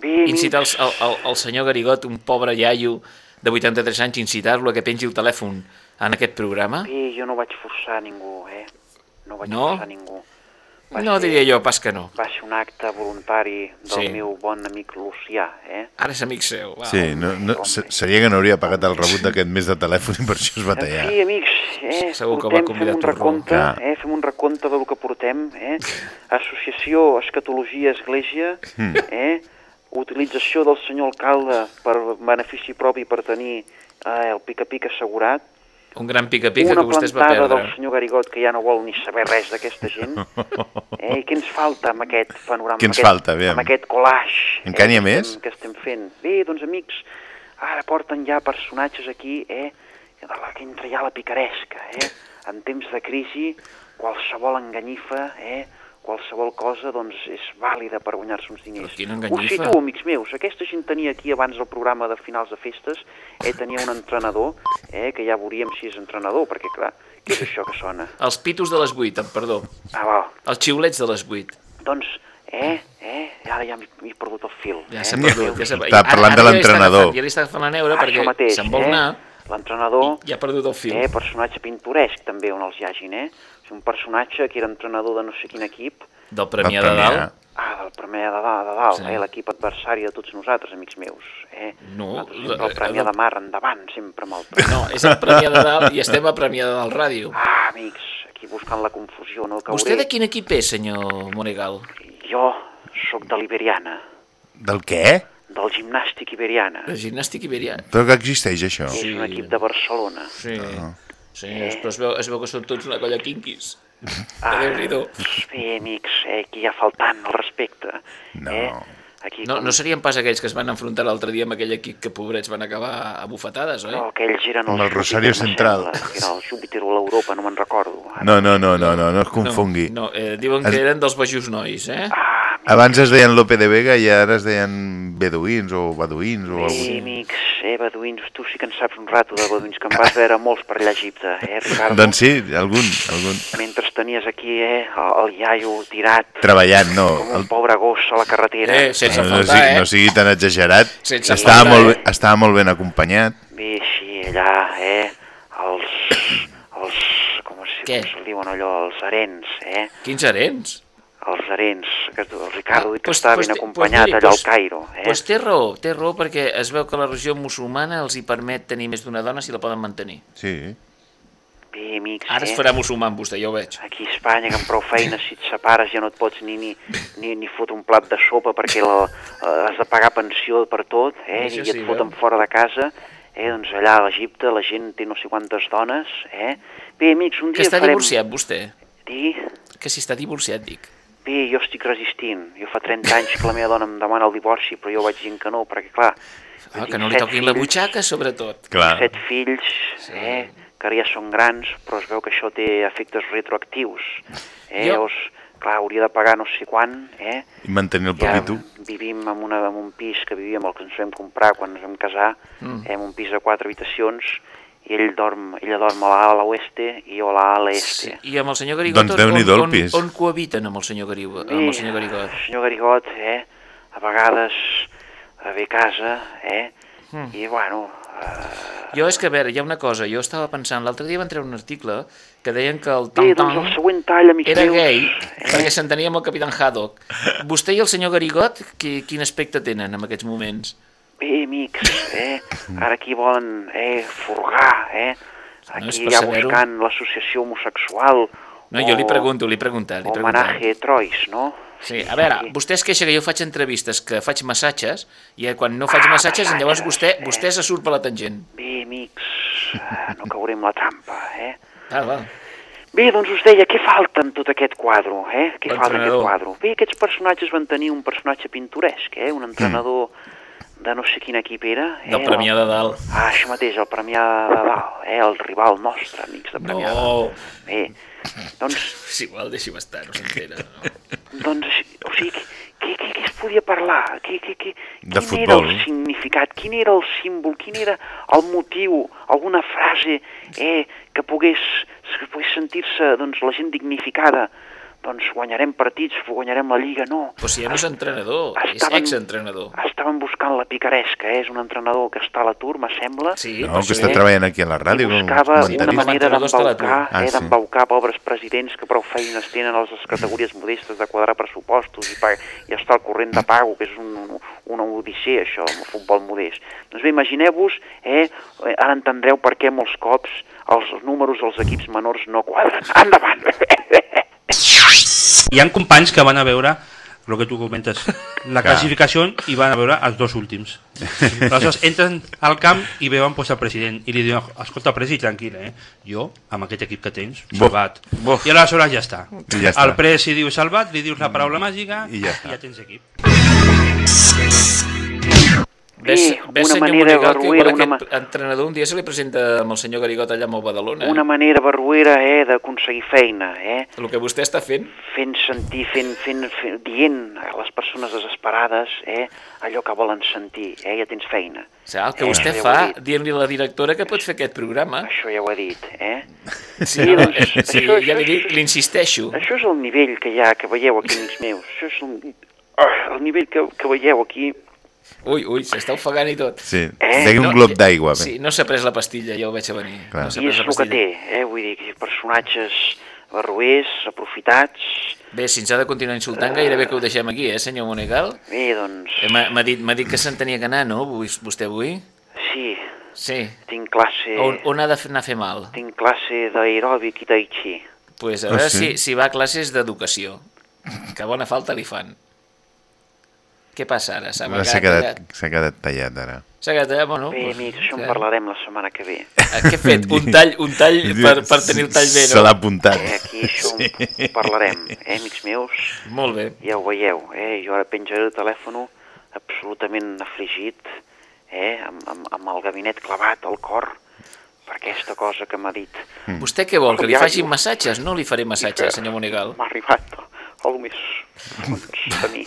Bé, Incitar el, el, el, senyor Garigot, un pobre iaio de 83 anys, incitar-lo a que pengi el telèfon en aquest programa? bé, jo no vaig forçar ningú, eh? No vaig No? forçar ningú. Va No ser- diria jo pas que no. Va ser un acte voluntari del Sí. meu bon amic Lucià, eh? Ara és amic seu. Va. Sí, no, no, se- seria que no hauria pagat el rebut d'aquest mes de telèfon i per això es va tallar. fi, amics, eh, Segur que va portem, convidar fem un recompte, Clar. eh, fem un recompte del que portem, eh? Associació Escatologia Església, Hmm. eh? Utilització del senyor alcalde per benefici propi per tenir eh, el pica-pica assegurat, Un gran pica-pica una que vostè es va plantada perdre. del senyor Garigot que ja no vol ni saber res d'aquesta gent. Eh, I què ens falta amb aquest panorama? Què ens amb aquest, falta, aviam? Amb aquest collage Encara n'hi ha que més? Estem, que estem fent. Bé, doncs, amics, ara porten ja personatges aquí, eh, de la que entra ja la picaresca, eh? En temps de crisi, qualsevol enganyifa, eh, qualsevol cosa, doncs, és vàlida per guanyar-se uns diners. Enganyifa? situo, amics meus, aquesta gent tenia aquí abans el programa de finals de festes, eh, tenia un entrenador, eh, que ja veuríem si és entrenador, perquè clar, què és això que sona? Els pitos de les 8, amb perdó. Ah, va, Els xiulets de les 8. doncs, eh, eh, ara ja m'he perdut el fil. Ja eh? s'ha perdut. Ja s'ha... Està parlant de ja li està l'entrenador. Ja li està agafant la neura Ah, perquè se'n vol eh? anar L'entrenador, i ha perdut el fil. eh, personatge pintoresc també on els hi hagin, eh? És un personatge que era entrenador de no sé quin equip, Del Premià de. Dalt. ah, del Premià de dalt, de dalt Sí. eh, l'equip adversari de tots nosaltres, amics meus, eh? No, Nosaltres sempre el Premià de Mar endavant, sempre amb el Premià. No, és el Premià de Dalt i estem a Premià de Dalt Ràdio. Ah, amics, aquí buscant la confusió, no cauré. Vostè de quin equip és, senyor Monegal? Jo sóc de l'Iberiana, Del què? del gimnàstic Iberiana, De gimnàstic iberià. Però que existeix, això? que Sí. és un equip de Barcelona. Sí. Sí, però es veu, es veu que són tots una colla quinquis. Ah. Bé, amics, eh, aquí ja faltant al respecte. No. Eh? Aquí No, com- no serien pas aquells que es van enfrontar l'altre dia amb aquell equip que pobrets van acabar a bufetades, oi? No, aquells eren els el Rosario Central. Era el Júpiter o l'Europa, no me'n recordo. Ara. No, no, no, no, no, no es confongui. No, no eh, diuen Es- que eren dels bajos nois, eh? Ah, Abans es deien Lope de Vega i ara es deien beduïns o beduïns o alguna bé, amics, eh, beduïns, tu sí que en saps un rato de beduïns, que en vas veure molts per allà a Egipte, eh, Ricardo? Doncs sí, algun, algun. Mentre tenies aquí, eh, el, el iaio tirat, Treballant, no. com un El, pobre gos a la carretera. Eh, sense no, no, faltar, sigui, eh? no sigui tan exagerat. Sense Estava faltar, molt, eh? estava molt ben acompanyat. Bé, així, allà, eh, els, els, com, es, Què? com se'l diuen allò, els arens, eh? Quins arens? Els que el Ricardo que Pues- està pues ben acompanyat pues miri, allà pues- al Cairo, eh? Doncs té raó, té raó perquè es veu que la regió musulmana els hi permet tenir més d'una dona si la poden mantenir. Sí. Bé, amics, Ara es eh? farà musulmà amb vostè, ja ho veig. Aquí a Espanya, que amb prou feines, si et separes ja no et pots ni, ni, ni, ni fotre un plat de sopa perquè la, eh, has de pagar pensió per tot, eh? Això I et sí, foten veu? fora de casa. Eh? Doncs allà a l'Egipte la gent té no sé quantes dones, eh? Bé, amics, un Que dia està farem... divorciat, vostè? Digui? Que si està divorciat, dic. Bé, jo estic resistint. Jo fa 30 anys que la meva dona em demana el divorci, però jo vaig dir que no, perquè clar... Ah, que no li toquin la butxaca, sobretot. Clar. Set fills, eh, que ara ja són grans, però es veu que això té efectes retroactius. Eh, Jo- Llavors, clar, hauria de pagar no sé quan, eh? I mantenir el Ja papito. vivim en, una, en un pis que vivíem, el que ens vam comprar quan ens vam casar, mm. eh, en un pis de quatre habitacions, i ell dorm, ella dorm a l'ala oeste i jo a l'ala Sí. este. I amb el senyor Garigot, Doncs on, on, pis. on, cohabiten amb el senyor Garigot? Amb el senyor Garigot? El senyor Garigot, eh, a vegades eh, ve a casa, eh, Mm. i bueno, eh, Jo és que, a veure, hi ha una cosa, jo estava pensant, l'altre dia van treure un article que deien que el Tom doncs Tom el següent tall, amics era gay eh, perquè s'entenia amb el Capitán Haddock. Vostè i el senyor Garigot, qui, quin aspecte tenen en aquests moments? Bé, amics, eh? Ara aquí volen eh, furgar, eh? No, Aquí per ja buscant l'associació homosexual. No, jo li o- pregunto, li he preguntat, li. Homenatge a Trois, no? Sí, a veure, vostè es queixa que jo faig entrevistes, que faig massatges, i eh, quan no faig Ah, massatges, llavors massatges, vostè, vostè se surt per la tangent. Bé, amics, eh, no caurem la trampa, eh? Ah, va. Bé, doncs us deia, què falta en tot aquest quadre, eh? Què falta en aquest quadre? Bé, aquests personatges van tenir un personatge pintoresc, eh? Un entrenador de no sé quin equip era. Eh? Del Premià de Dalt. Ah, això mateix, el Premià de Dalt, eh? El rival nostre, amics de Premià de Dalt. No, Bé, doncs, és igual, deixi'm estar, no s'entera. No? doncs, o sigui, què, què, què es podia parlar? Què, què, què, De quin era futbol. el significat? Quin era el símbol? Quin era el motiu? Alguna frase eh, que pogués, que pogués sentir-se doncs, la gent dignificada? Doncs guanyarem partits, guanyarem la Lliga, no. Però si ja no és entrenador, és Estaven- exentrenador. Estaven buscant la picaresca, eh? és un entrenador que està a l'atur, m'assembla. Sí, No, que està treballant aquí a la ràdio. I buscava una manera d'embaucar, Ah, eh, sí. d'embaucar pobres presidents que prou feines tenen a les categories modestes de quadrar pressupostos i, pa i estar al corrent de pago, que és un, una odissea, això, el futbol modest. Doncs bé, imagineu-vos, eh, eh, ara entendreu per què molts cops els números dels equips menors no quadren. Endavant! Hi ha companys que van a veure el que tu comentes, la classificació i van a veure els dos últims. Aleshores entren al camp i veuen pues, el president i li diuen, escolta, presi, tranquil, eh? jo, amb aquest equip que tens, salvat. Bo. I aleshores ja està. I ja està. El presi diu salvat, li dius la paraula màgica I ja està. i ja tens equip. Ves, Sí, ves una manera barruera, una aquest entrenador un dia se li presenta amb el senyor Garigot allà amb el Badalona. Una manera barruera eh, d'aconseguir feina, eh? El que vostè està fent, fent sentir, fent, fent, fent, dient a les persones desesperades eh, allò que volen sentir, eh, ja tens feina. o sigui, el que Eh, vostè ja fa dit. dient-li a la directora que pot fer aquest programa. Això ja ho he dit, eh? Sí, no, doncs, eh, sí això- ja això- li li insisteixo. Això és el nivell que hi ha, que veieu aquí, amics meus. Això és el, el nivell que, que veieu aquí. Ui, ui, s'està ofegant i tot. Sí, Eh? degui un glob d'aigua. Sí, no s'ha pres la pastilla, ja ho veig a venir. Clar. No I és el que té, eh? Vull dir, que personatges barruers, aprofitats... Bé, si ens ha de continuar insultant, gairebé que ho deixem aquí, eh, senyor Monegal? Bé, doncs, Eh, M'ha dit, m'ha dit que se'n tenia que anar, no, vostè avui? sí, Sí. tinc classe... On, on ha d'anar a fer mal? Tinc classe d'aeròbic i tai chi. Pues a Ah, veure sí? si, si va a classes d'educació. Que bona falta li fan. Què passa ara? S'ha quedat, s'ha quedat tallat, ara. S'ha quedat, eh? Bueno, Bé, amics, això en que- parlarem la setmana que ve. Eh, Què ha fet? Un tall, un tall per, per tenir el tall bé, Se no? l'ha apuntat. Eh, aquí això sí. ho parlarem, eh, amics meus? Molt bé. Ja ho veieu, eh? Jo ara penjaré el telèfon absolutament afligit, eh? Amb, amb, amb el gabinet clavat al cor per aquesta cosa que m'ha dit. Vostè què vol? Que li facin massatges? No li faré massatges, senyor Monegal. M'ha arribat el més... doncs, a mi.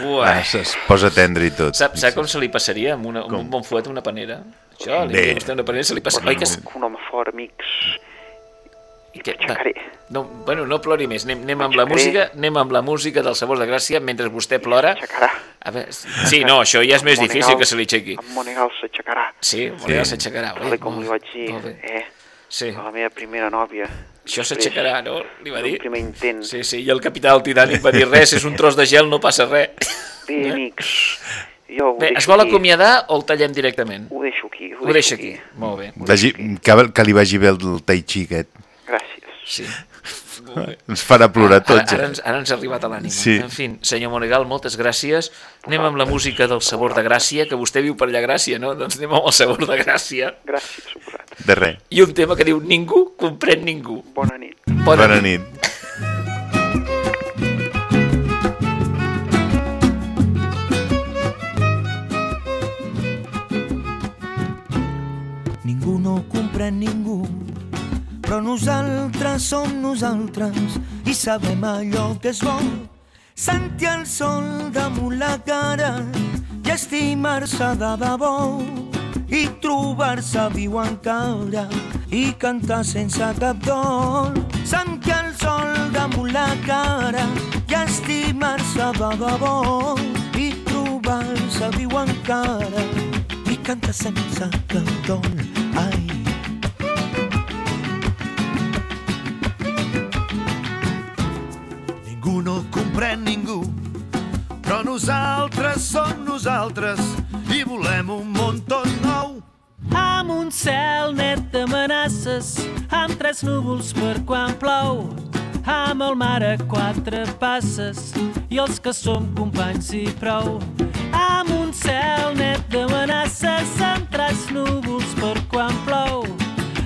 Buah. Ah, es posa tendre i tot. Sap, sap com se li passaria amb, una, amb un bon fuet una panera? Això, li Bé. una panera, se li passa... Oi que... Un home fort, amics. I Què? t'aixecaré. No, bueno, no plori més, anem, anem amb la música, anem amb la música del Sabors de Gràcia mentre vostè plora. A veure, sí, no, això ja és més difícil que se li aixequi. En Monegal s'aixecarà. Sí, Monegal s'aixecarà. Bé, com li vaig dir, eh? Sí, A la meva primera nòvia. Això s'aixecarà, no? Li va dir. primer intent. Sí, sí, i el capità del Titanic va dir res, és un tros de gel, no passa res. Bé, amics, jo ho Bé, deixo es vol aquí. acomiadar o el tallem directament? Ho deixo aquí. Ho, Ho deixa aquí. Molt bé. Vagi, que, que li vagi bé el tai chi aquest. Gràcies. Sí. Molt bé. Ens farà plorar Ara, tots. ara, eh? ens, ara ens ha arribat a l'ànima. Sí. En fi, senyor Monegal, moltes gràcies. Anem amb la música del sabor de Gràcia, que vostè viu per allà Gràcia, no? Doncs anem amb el sabor de Gràcia. Gràcies, suposat. De res. I un tema que diu Ningú comprèn ningú. Bona nit. Bona, Bona nit. nit. Ningú no comprèn ningú, però nosaltres som nosaltres i sabem allò que és bo. Sentir el sol damunt la cara i estimar-se de debò i trobar-se viu encara i cantar sense cap dol. Sentir el sol damunt la cara i estimar-se de debò i trobar-se viu encara i cantar sense cap dol. Ai, comprèn ningú, però nosaltres som nosaltres i volem un món tot nou. Amb un cel net d'amenaces, amb tres núvols per quan plou, amb el mar a quatre passes i els que som companys i prou. Amb un cel net d'amenaces, amb tres núvols per quan plou,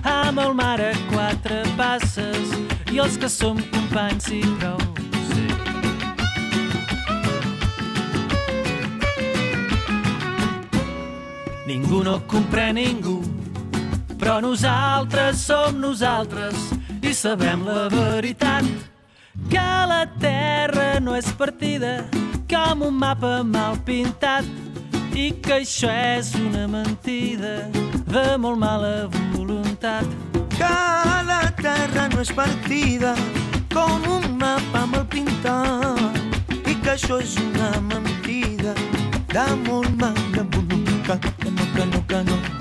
amb el mar a quatre passes i els que som companys i prou. Ningú no comprèn ningú, però nosaltres som nosaltres i sabem la veritat. Que la terra no és partida com un mapa mal pintat i que això és una mentida de molt mala voluntat. que la terra no és partida com un mapa mal pintar i que això és una mentida d'amor m'enamoro que, que nunca, nunca, nunca, nunca.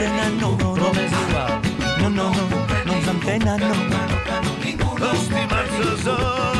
Entenen, no, no, no. M'és igual. No, no, no, no ens entenen, no. Estimar-se és el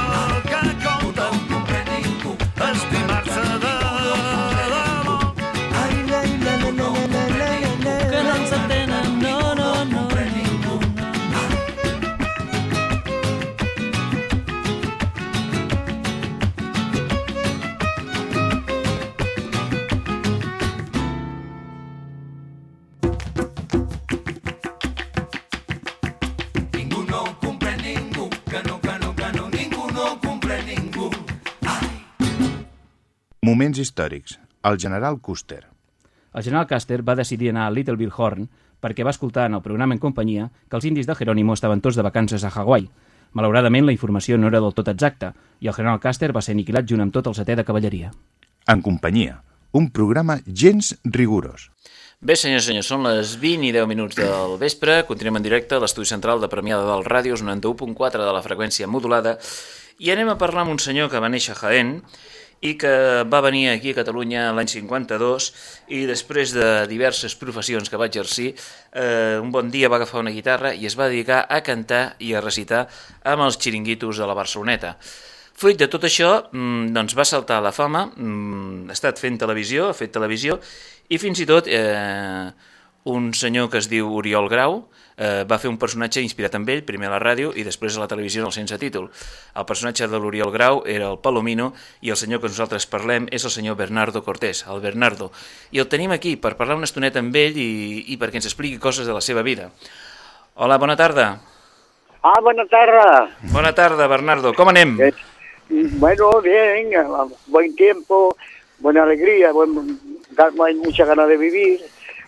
Moments històrics. El general Custer. El general Custer va decidir anar a Little Bill Horn perquè va escoltar en el programa en companyia que els indis de Jerónimo estaven tots de vacances a Hawaii. Malauradament, la informació no era del tot exacta i el general Custer va ser aniquilat junt amb tot el setè de cavalleria. En companyia. Un programa gens rigorós. Bé, senyors i senyors, són les 20 i 10 minuts del vespre. Continuem en directe a l'estudi central de Premiada del Ràdios 91.4 de la freqüència modulada i anem a parlar amb un senyor que va néixer a Jaén i que va venir aquí a Catalunya l'any 52 i després de diverses professions que va exercir, eh, un bon dia va agafar una guitarra i es va dedicar a cantar i a recitar amb els xiringuitos de la Barceloneta. Fruit de tot això, mm, doncs va saltar la fama, mm, ha estat fent televisió, ha fet televisió, i fins i tot eh, un senyor que es diu Oriol Grau eh, va fer un personatge inspirat en ell, primer a la ràdio i després a la televisió en el sense títol. El personatge de l'Oriol Grau era el Palomino i el senyor que nosaltres parlem és el senyor Bernardo Cortés, el Bernardo. I el tenim aquí per parlar una estoneta amb ell i, i perquè ens expliqui coses de la seva vida. Hola, bona tarda. Ah, buena tarde. Bona tarda, Bernardo. Com anem? Bueno, bien, buen tiempo, buena alegría, buen, mucha ganas de vivir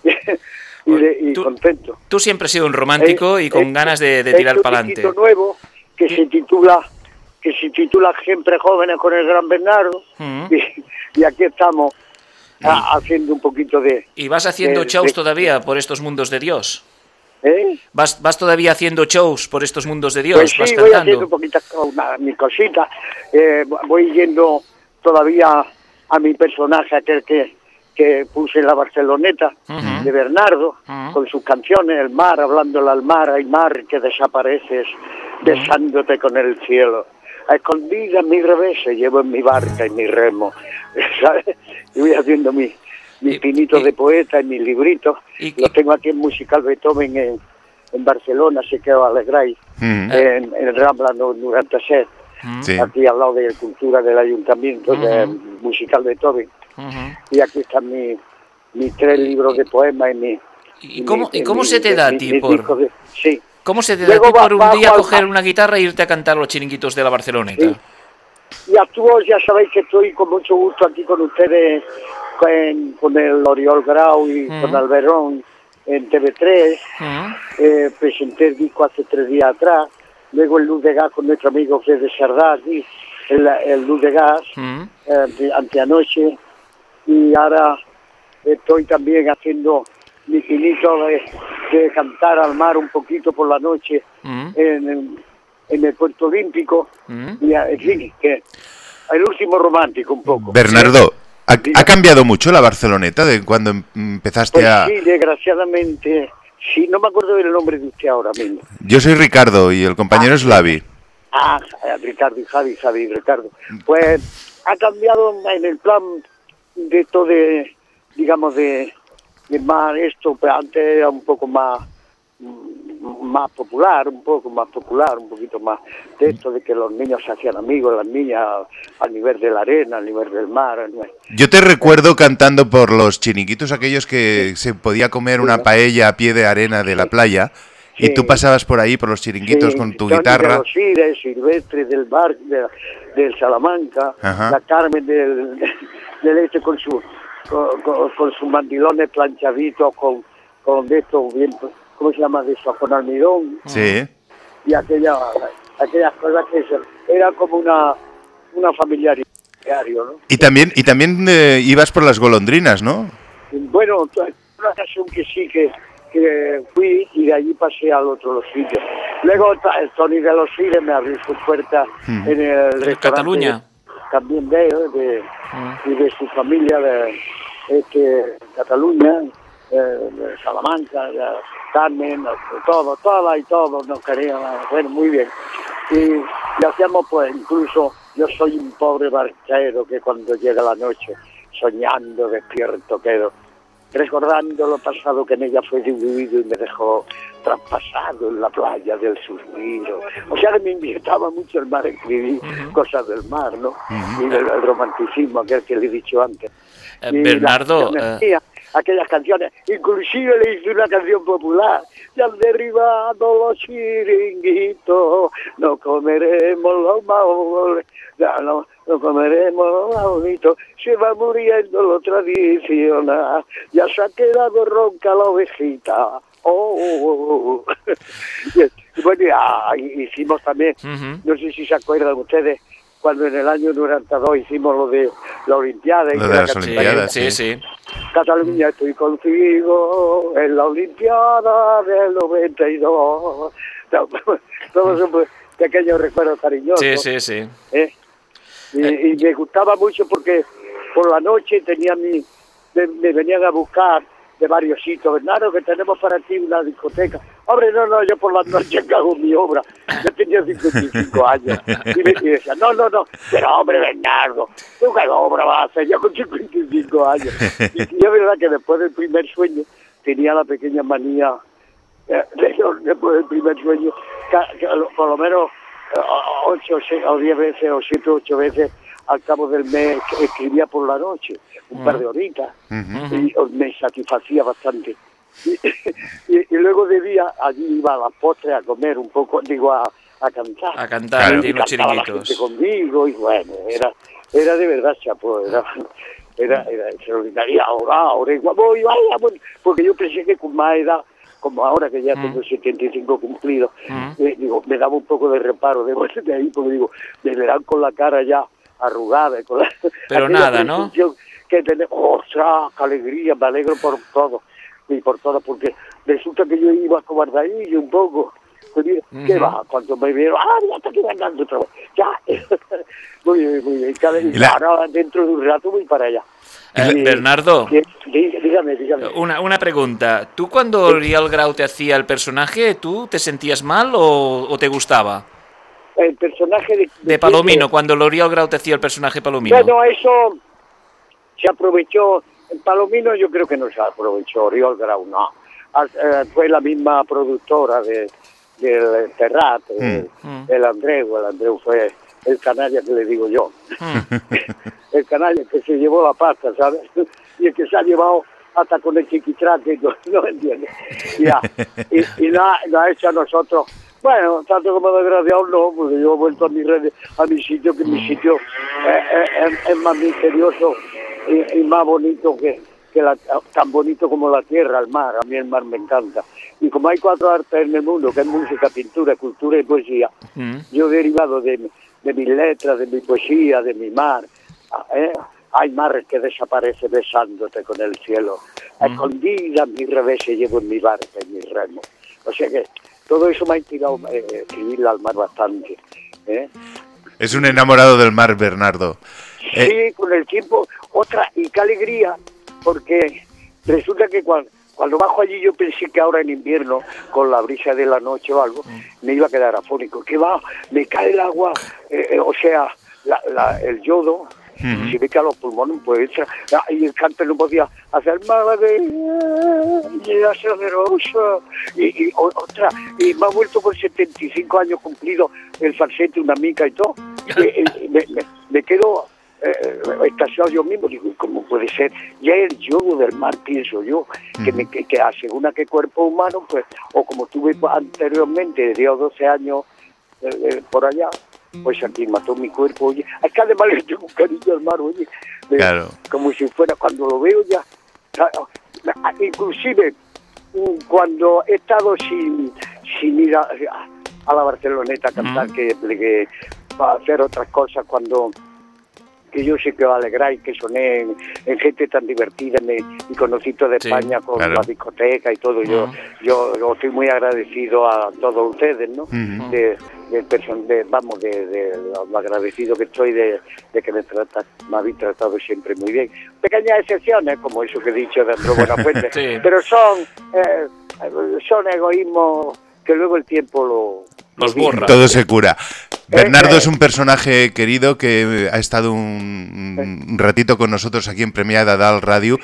y, de- y contento. Tú siempre has sido un romántico Eh, y con eh, ganas de, de he tirar un para adelante. disquito nuevo que se titula que se titula Siempre jóvenes con el gran Bernardo Mm. y, y aquí estamos a- haciendo un poquito de ¿Y vas haciendo de- shows todavía por estos mundos de Dios? ¿Eh? ¿Vas, ¿Vas todavía haciendo shows por estos mundos de Dios? Pues ¿Vas sí, voy cantando? haciendo un poquito una, mi cosita. Eh, voy yendo todavía a mi personaje, aquel que, que puse en la Barceloneta, de Bernardo, con sus canciones, el mar, hablándole al mar, hay mar que desapareces, besándote con el cielo. A escondidas mi revés, llevo en mi barca y mi remo. ¿sabes? Y voy haciendo mi, mis pinitos de poeta y mis libritos. Los tengo aquí en Musical Beethoven en, en Barcelona, así que os alegráis. En, en Rambla no, 97, Sí. aquí al lado de Cultura del Ayuntamiento, de Musical Beethoven. Y aquí están mis mis tres libros de poemas y mi... ¿Y cómo, y cómo se te da a ti por, Sí. ¿Cómo se te da a Luego ti por va- un día coger una guitarra e irte a cantar los chiringuitos de la Barceloneta? Y actúo, ya sabéis que estoy con mucho gusto aquí con ustedes, con, con el Oriol Grau y Mm. con Alberón en TV3. Mm. Eh, presenté el disco hace tres días atrás. Luego el Luz de Gas con nuestro amigo Fede Sardá, aquí, el, el Luz de Gas, Mm. eh, ante- anteanoche. Y ahora estoy también haciendo mi finito de, de cantar al mar un poquito por la noche Mm. en, el- en el Puerto Olímpico. Mm. Y, en fin, que el último romántico un poco. Bernardo, ¿ha, ha cambiado mucho la Barceloneta de cuando em- empezaste Pues a...? sí, desgraciadamente, sí, no me acuerdo del nombre de usted ahora mismo. Yo soy Ricardo y el compañero es Lavi. Ah, eh, Ricardo y Javi, Javi Ricardo. Pues ha cambiado en el plan de esto de, digamos, de, de más esto, antes era un poco más, más popular, un poco más popular, un poquito más de esto de que los niños se hacían amigos, las niñas a nivel de la arena, a nivel del mar. Yo te recuerdo cantando por los chiniquitos aquellos que se podía comer una paella a pie de arena de la playa y tú pasabas por ahí, por los chiringuitos Sí, con tu Tony guitarra. De los Ires, Silvestre del Bar, de- del Salamanca, Ajá. la Carmen del, del este con su con, con- con sus mandilones planchaditos, con, con de estos bien, ¿cómo se llama de eso? Con almidón Sí. y aquella, aquellas cosas que se- era como una, una familiar ¿no? Y también, y también eh, ibas por las golondrinas, ¿no? Bueno, una ocasión que sí que, que fui y de allí pasé al otro sitio. Luego el Tony de los Ires me abrió su puerta Hmm. en el restaurante Cataluña. También de él de, y de su familia de este, Cataluña, eh, de Salamanca, de Carmen, de todo, toda y todos nos querían, bueno, muy bien. Y, y hacíamos pues incluso, yo soy un pobre barquero que cuando llega la noche, soñando, despierto quedo, recordando lo pasado que en ella fue diluido y me dejó traspasado en la playa del suspiro. O sea que me invitaba mucho el mar a escribir cosas del mar, ¿no? Y del, del romanticismo, aquel que le he dicho antes. Eh, Y Bernardo, la- eh, aquellas canciones, inclusive le hice una canción popular, ya han derribado los chiringuitos, no comeremos los maoles, ya no, no comeremos los maolitos, se va muriendo lo tradicional, ya se ha quedado ronca la ovejita. Oh, oh, oh. Y bueno, ya hicimos también, no sé si se acuerdan ustedes, cuando en el año 92 hicimos lo de la Olimpiada. y Lo de la las Olimpiadas, sí, sí. Cataluña, estoy contigo en la Olimpiada del 92. No, Todos son pues, pequeños recuerdos cariñosos. Sí, sí, sí. ¿eh? Y, y me gustaba mucho porque por la noche tenía mi, me, me venían a buscar de varios sitios. Bernardo, que tenemos para ti una discoteca. Hombre, no, no, yo por la noche que hago mi obra. Yo tenía 55 años. Y me y decía, no, no, no, pero hombre, Bernardo, ¿tú qué obra vas a hacer? Yo con 55 años. Y, y es verdad que después del primer sueño tenía la pequeña manía, eh, de- después del primer sueño, que por lo menos eh, ocho o seis- o diez veces o siete o ocho veces al cabo del mes escribía por la noche, un par de horitas, y me satisfacía bastante. Y, y- y luego de día allí iba a las postres a comer un poco, digo, a, a cantar. A cantar Y los chiringuitos. gente conmigo y bueno, era, era de verdad, chapo, era, era, era ahora, ahora igual voy, vaya, bueno, porque yo pensé que con más edad, como ahora que ya tengo 75 cumplidos, eh, digo, me daba un poco de reparo de, de ahí, porque digo, me verán con la cara ya arrugada. Con la, Pero nada, ¿no? Que tenemos, ¡ostras! ¡Qué alegría! Me alegro por todo y por todo, porque resulta que yo iba cobardadillo un poco. ¿Qué va? Cuando me vieron, ¡ah, ya está aquí andando otra vez! ¡Ya! muy bien, muy bien. Cada, Y la- ahora dentro de un rato voy para allá. Eh, Y- Bernardo. y- dígame, dígame. Una, una pregunta. ¿Tú cuando Oriol Grau te hacía el personaje, tú te sentías mal o, o te gustaba? El personaje de... De Palomino, cuando Oriol Grau te hacía el personaje Palomino. Bueno, eso se aprovechó. En Palomino yo creo que no se aprovechó, Oriol Grau no. Ah, eh, fue la misma productora de, del Terrat, el, Mm. el Andreu. El Andreu fue el canalla que le digo yo. el canalla que se llevó la pasta, ¿sabes? Y el que se ha llevado hasta con el chiquitraque, no, no entiendes. Ya. Y, y lo, ha, lo ha hecho a nosotros. Bueno, tanto como desgraciado no, porque yo he vuelto a mi, red, a mi sitio, que mi sitio es, es más misterioso y, y más bonito que, que la, tan bonito como la tierra, el mar. A mí el mar me encanta. Y como hay cuatro artes en el mundo, que es música, pintura, cultura y poesía, Mm. yo derivado de, de mis letras, de mi poesía, de mi mar, ¿eh? hay mares que desaparecen besándote con el cielo. Escondida mi revés llevo en mi barca y mi remo. O sea que todo eso me ha inspirado a escribirle al mar bastante. ¿eh? Es un enamorado del mar, Bernardo. Eh, Sí, con el tiempo, otra, y qué alegría, porque resulta que cuando, cuando bajo allí yo pensé que ahora en invierno, con la brisa de la noche o algo, me iba a quedar afónico. Que va, me cae el agua, eh, eh, o sea, la- la- el yodo, y se ve que a los pulmones pues ah, y el cante no podía hacer malagueña generosa, y, y o- otra, y me ha vuelto con 75 años cumplido el falsete, una mica y todo, y- y me, me- me quedo eh, extasiado yo mismo, digo, ¿cómo puede ser? Ya el yogo del mar, pienso yo, que, me, que, que asegura que cuerpo humano, pues, o como tuve anteriormente, de 10 o 12 años eh, eh, por allá, pues aquí mató mi cuerpo, oye, es que además le tengo un cariño al mar, oye, de- Claro. como si fuera cuando lo veo ya, ah, inclusive mm, cuando he estado sin, sin ir a, a la Barceloneta a cantar, que, que para hacer otras cosas cuando que yo sé que os alegráis, que soné en, en gente tan divertida me- y conocí toda Sí, España con claro. la discoteca y todo. Yo, yo, yo estoy muy agradecido a todos ustedes, ¿no? Ujú. de, de person- de- vamos, de, de lo agradecido que estoy de, de que me, trata, me habéis tratado siempre muy bien. Pequeñas excepciones, como eso que he dicho de Andrés Buenafuente, Sí. pero son, eh, son egoísmos que luego el tiempo lo... Los borra. Todo se cura. Bernardo eh. es un personaje querido que ha estado un, un ratito con nosotros aquí en Premiada Dal Radio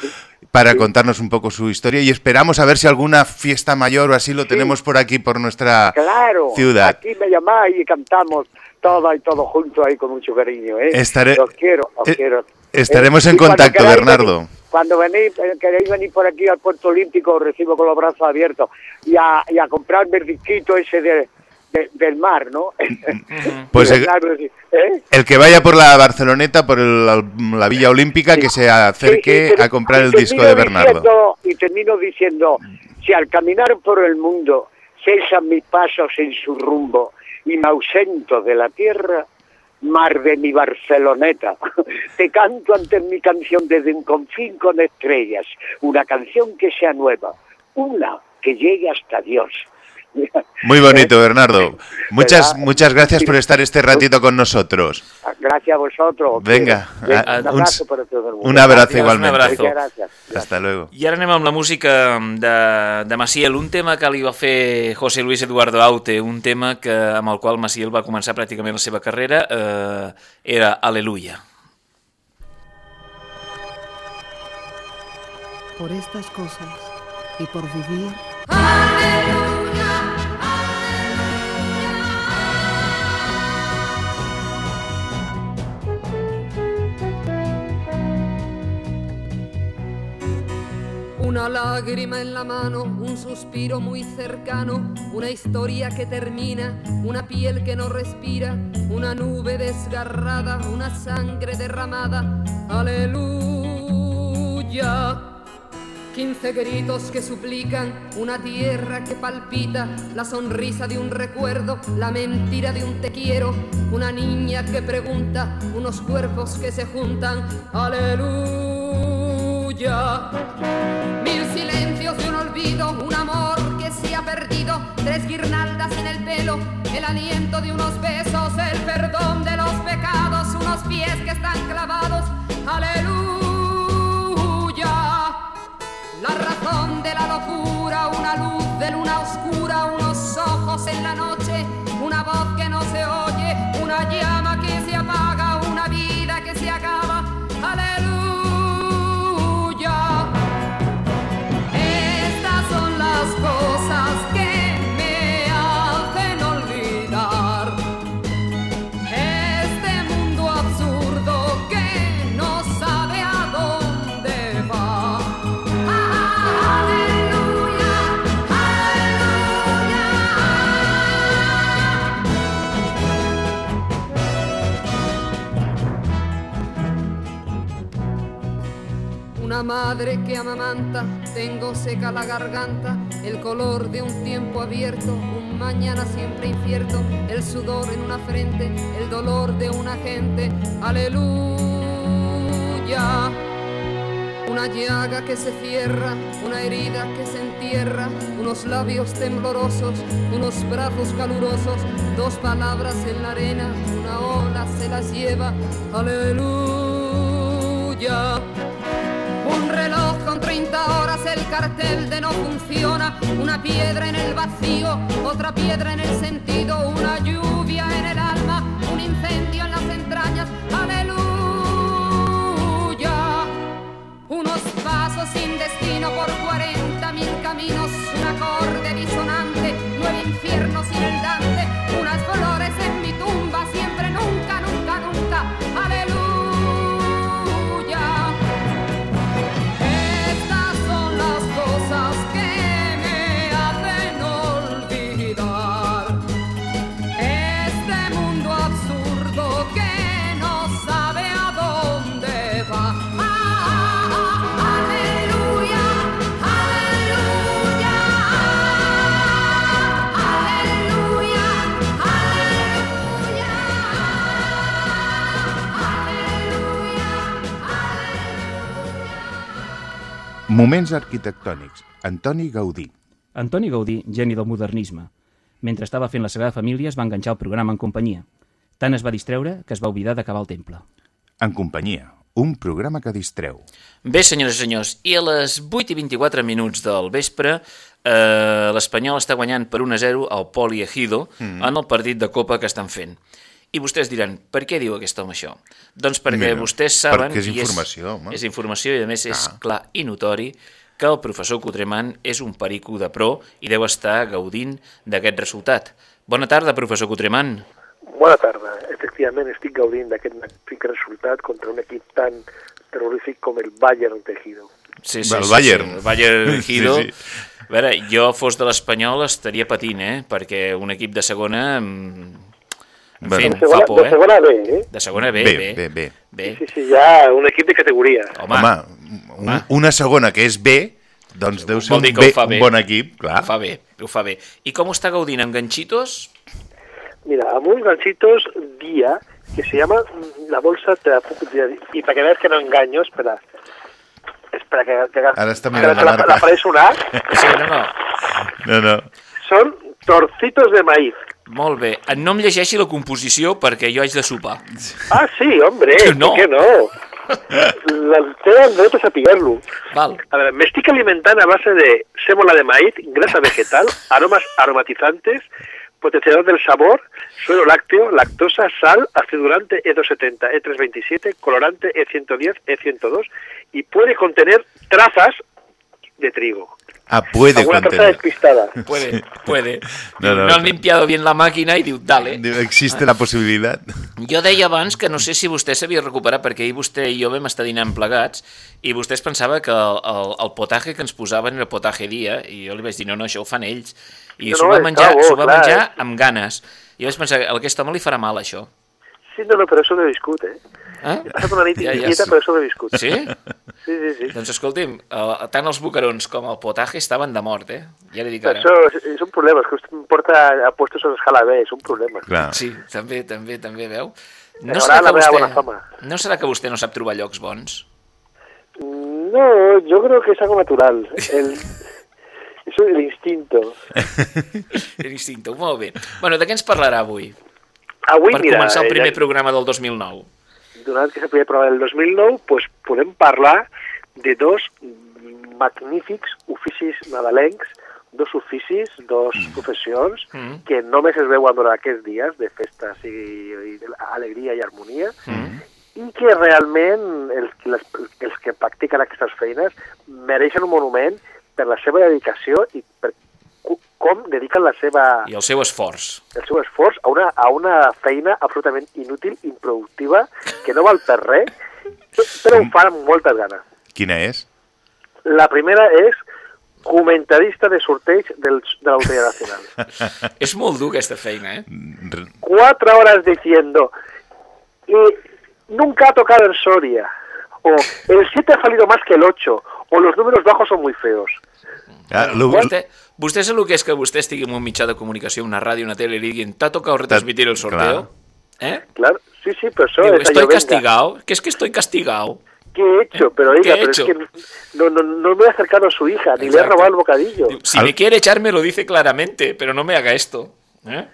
para contarnos un poco su historia y esperamos a ver si alguna fiesta mayor o así lo tenemos por aquí, por nuestra Claro, ciudad. aquí me llamáis y cantamos todos y todos juntos ahí con mucho cariño, ¿eh? Estaré- Os quiero, os eh, quiero. estaremos Eh, en contacto, queráis Bernardo. cuando venís, eh, queréis venir por aquí al Puerto Olímpico, os recibo con los brazos abiertos y a, y a comprarme el disquito ese de, de- del mar, ¿no? Pues, eh. El que vaya por la Barceloneta, por el- la Villa Olímpica, que se acerque Sí, a comprar el disco de Bernardo. diciendo- y termino diciendo, si al caminar por el mundo cesan mis pasos en su rumbo y me ausento de la tierra, mar de mi Barceloneta, te canto ante mi canción desde un confín con estrellas, una canción que sea nueva, una que llegue hasta Dios. Muy bonito, Bernardo. Muchas, ¿Verdad? muchas gracias por estar este ratito con nosotros. Gracias a vosotros. Venga, a- un un abrazo s- para todo el mundo. un abrazo Gracias. igualmente. Un abrazo. Hasta luego. I ara anem amb la música de, de Maciel, un tema que li va fer José Luis Eduardo Aute, un tema que, amb el qual Maciel va començar pràcticament la seva carrera, eh, era Aleluia. por estas cosas y por vivir. Una lágrima en la mano, un suspiro muy cercano, una historia que termina, una piel que no respira, una nube desgarrada, una sangre derramada. Aleluya. Quince gritos que suplican, una tierra que palpita, la sonrisa de un recuerdo, la mentira de un te quiero, una niña que pregunta, unos cuerpos que se juntan. Aleluya. Mil silencios de un olvido, un amor que se ha perdido, tres guirnaldas en el pelo, el aliento de unos besos, el perdón de los pecados, unos pies que están clavados. Aleluya. La razón de la locura, una luz de luna oscura, unos ojos en la noche, una voz que no se oye, una llama que se apaga, una vida que se acaba. Aleluya. Una madre que amamanta, tengo seca la garganta, el color de un tiempo abierto, un mañana siempre incierto, el sudor en una frente, el dolor de una gente. Aleluya. Una llaga que se cierra, una herida que se entierra, unos labios temblorosos, unos brazos calurosos, dos palabras en la arena, una ola se las lleva. Aleluya. Un reloj con 30 horas, el cartel de no funciona, una piedra en el vacío, otra piedra en el sentido, una lluvia en el alma, un incendio en las entrañas, aleluya. Unos pasos sin destino por 40 mil caminos, un acorde disonante, nueve infiernos sin el Moments arquitectònics. Antoni Gaudí. Antoni Gaudí, geni del modernisme. Mentre estava fent la Sagrada Família es va enganxar al programa en companyia. Tant es va distreure que es va oblidar d'acabar el temple. En companyia. Un programa que distreu. Bé, senyores i senyors, i a les 8 i 24 minuts del vespre, eh, l'Espanyol està guanyant per 1 a 0 al Poli Ejido Mm. en el partit de Copa que estan fent. I vostès diran, per què diu aquest home això? Doncs perquè Mira, vostès saben... perquè és informació, home. És informació i a més és Ah. clar i notori que el professor Cotremant és un perico de pro i deu estar gaudint d'aquest resultat. Bona tarda, professor Cotremant. Bona tarda. Efectivament, estic gaudint d'aquest magnífic resultat contra un equip tan terrorífic com el Bayern Tejido. Sí, sí, El sí, Bayern. Sí, el Bayern Ejido. Sí, sí. A veure, jo fos de l'Espanyol estaria patint, eh? Perquè un equip de segona... En fi, de, segona, fa por, de eh? segona B, eh? De segona B, Bé, bé. bé, bé. bé. Sí, sí, ja un equip de categoria. Home, Home, un, una segona que és B, doncs deu ser un, bé, bé. un bon equip, clar. Ho fa bé, ho fa bé. I com està gaudint amb ganxitos? Mira, amb uns ganchitos día que se llama la bolsa te la puc dir. Y para que veas que no engaño, espera. Espera que, que, Ara està que mirant la la, marca. la faré sonar. Sí, no, no. No, no. Son torcitos de maíz. Molt bé. No em llegeixi la composició perquè jo haig de sopar. Ah, sí, hombre, No. ¿por qué no? La, tenen dret a saber-lo. Val. A veure, m'estic alimentant a base de sémola de maíz, grasa vegetal, aromas aromatizantes, potenciador del sabor, suero lácteo, lactosa, sal, acidulante E E270, E327, colorante E E110, E102 y puede contener trazas de trigo. Ah, puede Alguna contener. despistada. Puede, puede. No, No, no. han limpiado bien la màquina i diu, dale. Existe la possibilitat. Jo deia abans que no sé si vostè s'havia recuperat perquè ahir vostè i jo vam estar dinant plegats i vostè es pensava que el, el, el potaje que ens posaven era potaje dia i jo li vaig dir, no, no, això ho fan ells. I No, s'ho no, va menjar, bo, s'ho va clar. menjar amb ganes. I vaig pensar, a aquest home li farà mal, això. Sí, no, no, però això ho he viscut, eh? Eh? He passat una nit Ja, ja. inquieta, però això ho he viscut. Sí? Sí, sí, sí. Doncs escolti'm, eh, tant els bocarons com el potaje estaven de mort, eh? Ja li dic ara. Això és, és un problema, és que usted em porta a puestos en escala B, és un problema. Clar. Sí, també, també, també, veu? Però No serà, la que vostè, fama. no serà que vostè no sap trobar llocs bons? No, yo creo que es algo natural. El, eso es el instinto. L'instinto, molt bé. Bueno, de què ens parlarà avui? Avui, per mira, començar el eh, primer ja- programa del 2009. Donat que és el primer programa del 2009, pues, podem parlar de dos magnífics oficis nadalencs, dos oficis, dos professions, Mm. que només es veuen durant aquests dies de festes i, i d'alegria i harmonia, Mm. i que realment els, les, els que practiquen aquestes feines mereixen un monument per la seva dedicació i per com dediquen la seva, I el seu esforç. el seu esforç a una, a una feina absolutament inútil, improductiva, que no val per res, però ho fan amb moltes ganes. Quina és? La primera és comentarista de sorteig del, de la Lotería Nacional. És molt dur aquesta feina, eh? Cuatro horas diciendo, eh, nunca ha tocado en Soria, o el 7 ha salido más que el 8, o los números bajos son muy feos. Ah, lo- Vostè, vostè sap el que és que vostè estigui en un mitjà de comunicació, una ràdio, una tele, i li diguin, t'ha tocado retransmitir el sorteo? Eh? Claro, sí, sí, pero eso estoy castigado, que es que estoy castigado. ¿Qué he hecho? Pero ¿Qué oiga, he pero hecho? es que no, no, no me he acercado a su hija, ni le he Exacto. robado el bocadillo. Si me quiere echar, me lo dice claramente, pero no me haga esto. ¿Eh?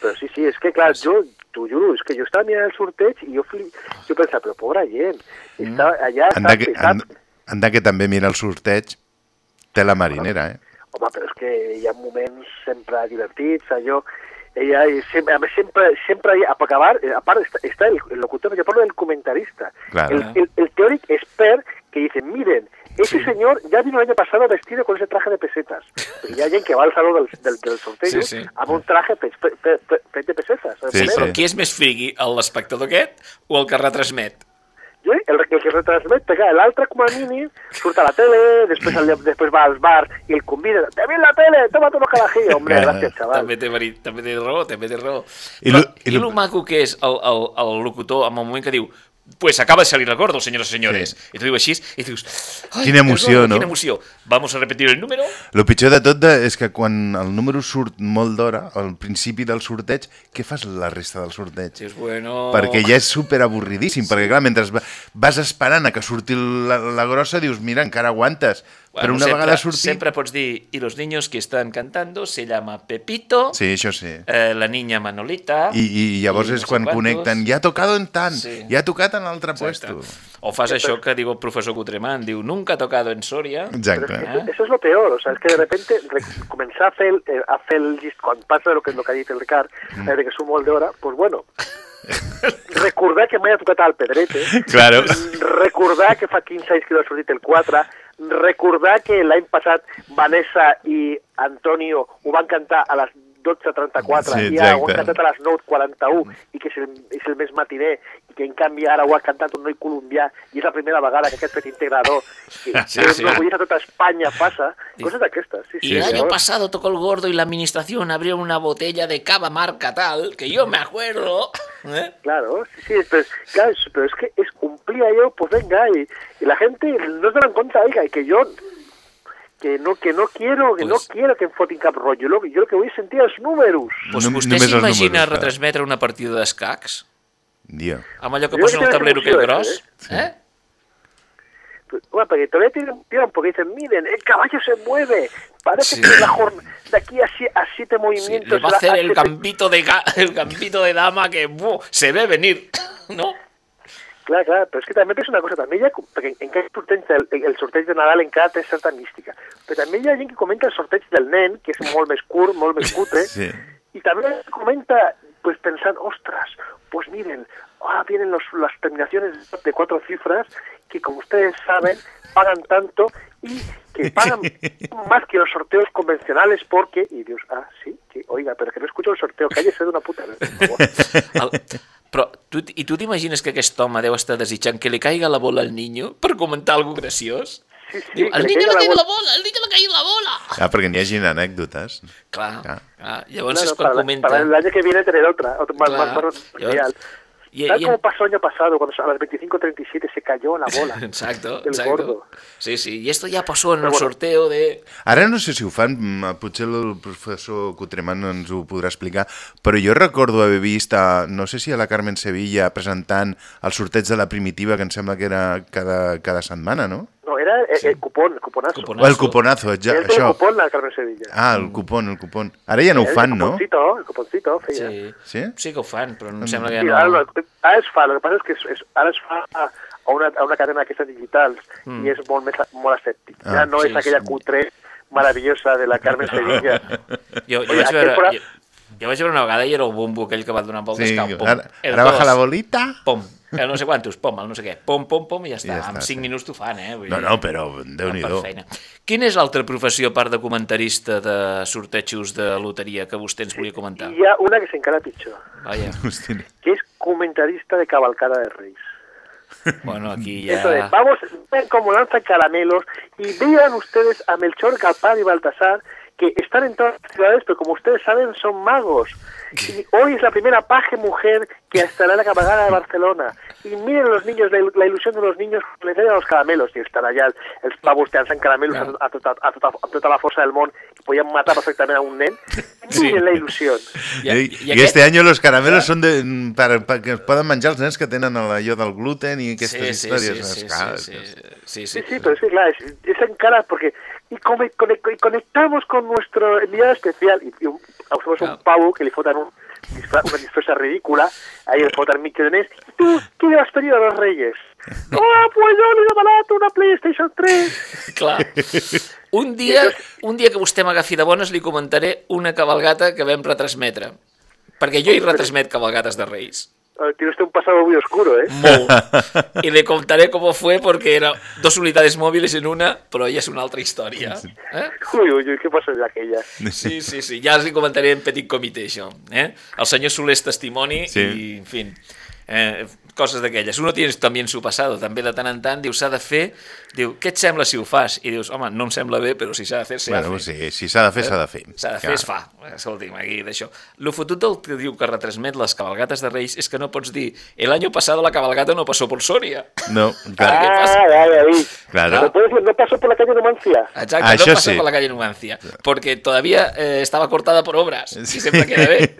Pero sí, sí, es que claro, yo, tu juro, es que yo estaba mirando el sorteig y yo, fli... yo pensaba, pero pobre gent, estaba allá, Anda estaba que, pesat. anda, anda que també mira el sorteig té la marinera, eh? Home, però és que hi ha moments sempre divertits, allò... Ella, i sempre, a més, sempre, sempre hi ha, per acabar, a part està, està el, el locutor, yo parlo del comentarista, Claro. el, el, el teòric expert que dice, miren, Ese señor ya vino el año pasado vestido con ese traje de pesetas. Ya hay alguien que va al salón del, del, del sorteo Sí, sí. amb un traje pe, pe, pe, pe, pe de pesetas. Sí, sí. Però qui és més frigui, l'espectador aquest o el que retransmet? Jo, el, el que retransmet, perquè l'altre com a mínim surt a la tele, després, el, després va als bars i el convida. Te vi la tele, toma tu carajillo. Hombre, gràcies, xaval. També té, també té raó, també té raó. I Però, lo- i, i lo- lo maco que és el, el, el locutor en el moment que diu pues acaba de salir el gordo, señoras y señores. I tu diu així, i tu dius... "Ai, Quina emoció, gordo, no? Quina emoció. Vamos a repetir el número? El pitjor de tot és que quan el número surt molt d'hora, al principi del sorteig, què fas la resta del sorteig? Dius, bueno... Perquè ja és super avorridíssim, perquè clar, mentre va- vas esperant a que surti la, la grossa, dius, mira, encara aguantes. Però una sempre, vegada sortit... Sempre pots dir, y los niños que están cantando se llama Pepito, Sí, això sí. eh, la niña Manolita... I, i llavors i és no quan quantos. connecten, ja ha tocado en tant, Sí. ja ha tocat en l'altre Exacte. puesto. O fas això que diu el professor Cutremán, diu, nunca ha tocado en Soria. Exacte. Eso, eso es lo peor, o sea, es que de repente re- comenzar a hacer, el- eh, a hacer el gist, quan passa lo que, lo que ha dit el Ricard, Mm. eh, de que surt molt d'hora, pues bueno, recordar que m'he tocat al Pedrete, Claro. recordar que fa 15 anys que no ha sortit el 4, recordar que l'any passat Vanessa i Antonio ho van cantar a les 12.34 Sí, i ara ho han exacte. cantat a les 9.41 i que és el, és el més matiner i que en canvi ara ho ha cantat un noi colombià i és la primera vegada que aquest fet integrador que, Sí, que sí. a tota Espanya passa, coses d'aquestes. Sí, Y sí, el año pasado tocó el gordo y la administración abrió una botella de cava marca tal, que yo me acuerdo. ¿eh? Claro, sí, sí, pero, claro, es- pero es que es cumplir yo, pues venga, y, y la gente no se dan cuenta, oiga, y que yo que no que no quiero, que no quiero que em fotin cap rotllo, lo que- jo el que vull sentir els números. Pues No- vostè només els s'imagina retransmetre una partida d'escacs? Dio. Amb allò que Jo posa en crec el que tablero aquell gros? Eh? Bueno, porque todavía tienen, tienen porque dicen, miren, el caballo se mueve, parece Sí. que la de aquí a, a siete Sí, movimientos... le va a hacer el siete- gambito de, ga- el gambito de dama que buh, se ve venir, ¿no? Clar, clar, però és que també és una cosa, també hi ha, perquè en cada sorteig, el, el sorteig de Nadal encara té certa mística, però també hi ha gent que comenta el sorteig del nen, que és molt més curt, molt més cutre, Sí. y también comenta, pues pensando, ostras, pues miren, ahora vienen los, las terminaciones de cuatro cifras que, como ustedes saben, pagan tanto y que pagan más que los sorteos convencionales porque, y Dios, ah, sí, que, oiga, pero que no escucho el sorteo, cállese de una puta vez, por favor. El, però tu, i tu t'imagines que aquest home deu estar desitjant que li caiga la bola al niño per comentar alguna graciós? Sí, sí, Diu, li niño caiga le la cae la bola". al niño le cae la bola. Ah, perquè n'hi hagin anècdotes. Clar, Clar. clar. Llavors Claro, és quan para, comenta... para el año que viene tener otra, otra más, Claro. más, más Yo- real. Y- Tal y- como pasó el año pasado, cuando a las 25.37 se cayó la bola Exacto, del exacto. gordo. Sí, sí, y esto ya pasó en Pero el bueno. sorteo de... Ara no sé si ho fan, mm, potser el professor Cutreman ens ho podrà explicar, però jo recordo haver vist, a, no sé si a la Carmen Sevilla presentant el sorteig de la primitiva, que em sembla que era cada, cada setmana, no? No, era el, el cupón, el cuponazo. O el cuponazo, ja, fue això. el cupón la Carmen Sevilla. Ah, el cupón, el cupón. Ara ja no ho El fan, no? cuponcito, El cuponcito, feia. Sí. Sí? Sí que ho fan, però em Mm. sembla que ja Sí, no... ara, lo- ara es fa, el que passa és que es, es, ara es fa a una, a una cadena d'aquestes digitals Mm. i és molt, més, molt escèptic. Ah, ja no sí, és aquella sí. cutre maravillosa de la Carmen Sevilla. Jo, jo, Oye, vaig veure, jo, jo vaig veure una vegada i era el bombo aquell que va donar voltes Sí, cap, pom. ara- el ara baja dos, la bolita. Pom, el no sé quantos, pom, el no sé què, pom, pom, pom, i ja està. I ja està, en 5 sí. minuts t'ho fan, eh? Vull No, dir, no, però per feina. Quina és l'altra professió, a part de comentarista de sortejos de loteria, que vostè ens volia comentar? Hi ha una que és encara pitjor, Vaja, Hosti. que és comentarista de cabalcada de Reis. bueno, aquí Eso de, ja... vamos, ven como lanzan caramelos y vean ustedes a Melchor, Galpán y Baltasar que están en todas las ciudades, pero como ustedes saben son magos. Y hoy es la primera paje mujer que estará en la cabalgada de Barcelona. Y miren los niños, la, il- la ilusión de los niños que les den a los caramelos. I estan allà els, els pavos que llancen caramelos a, a, tota, a, tota, a tota la força del món i podien matar perfectament a un nen. Sí. Miren la ilusió. I, I, este año los caramelos són de, per, per que es poden menjar els nens que tenen allò del gluten i aquestes Sí, sí, històries. sí, sí, Clar, sí, sí, sí, Sí, sí. sí, pero es que claro, es, es en cara porque y, come- cone- y conectamos con nuestro enviado especial y, y un, usamos un pavo que le fotan un, una disfraza ridícula, ahí le fotan millones. ¿Y tú qué le has pedido a los reyes? ¡Ah, pues yo le he barato una PlayStation 3! Clar. Un dia, un dia que vostè m'agafi de bones li comentaré una cabalgata que vam retransmetre. Perquè jo hi retransmet cabalgates de Reis. Ah, Tiene usted un pasado muy oscuro, ¿eh? Y le contaré cómo fue porque eran dos unidades móviles en una, però ja és una altra història. Eh? Ui, ui, ui, què passa en aquella? Sí, sí, sí, ja els hi comentaré en petit comitè, això. Eh? El senyor Soler és testimoni Sí. i, en fi, eh, coses d'aquelles. Uno tiene també en su passado, també de tant en tant, diu, s'ha de fer, diu, què et sembla si ho fas? I dius, home, no em sembla bé, però si s'ha de fer, s'ha Bueno, de fer. sí, si s'ha de fer, s'ha de fer. S'ha de fer, Clar. es fa. Escolti'm, aquí d'això. Lo fotut del que diu que retransmet les cabalgates de Reis és que no pots dir el año pasado la cabalgata no pasó por Soria. No, ¿Qué clar. Ah, vale, ahí. Claro. ¿Me puedes decir, no pasó por la calle Numancia? Exacto, Això no pasó sí. por la calle Numancia, porque todavía eh, estaba cortada por obras, y siempre queda bien.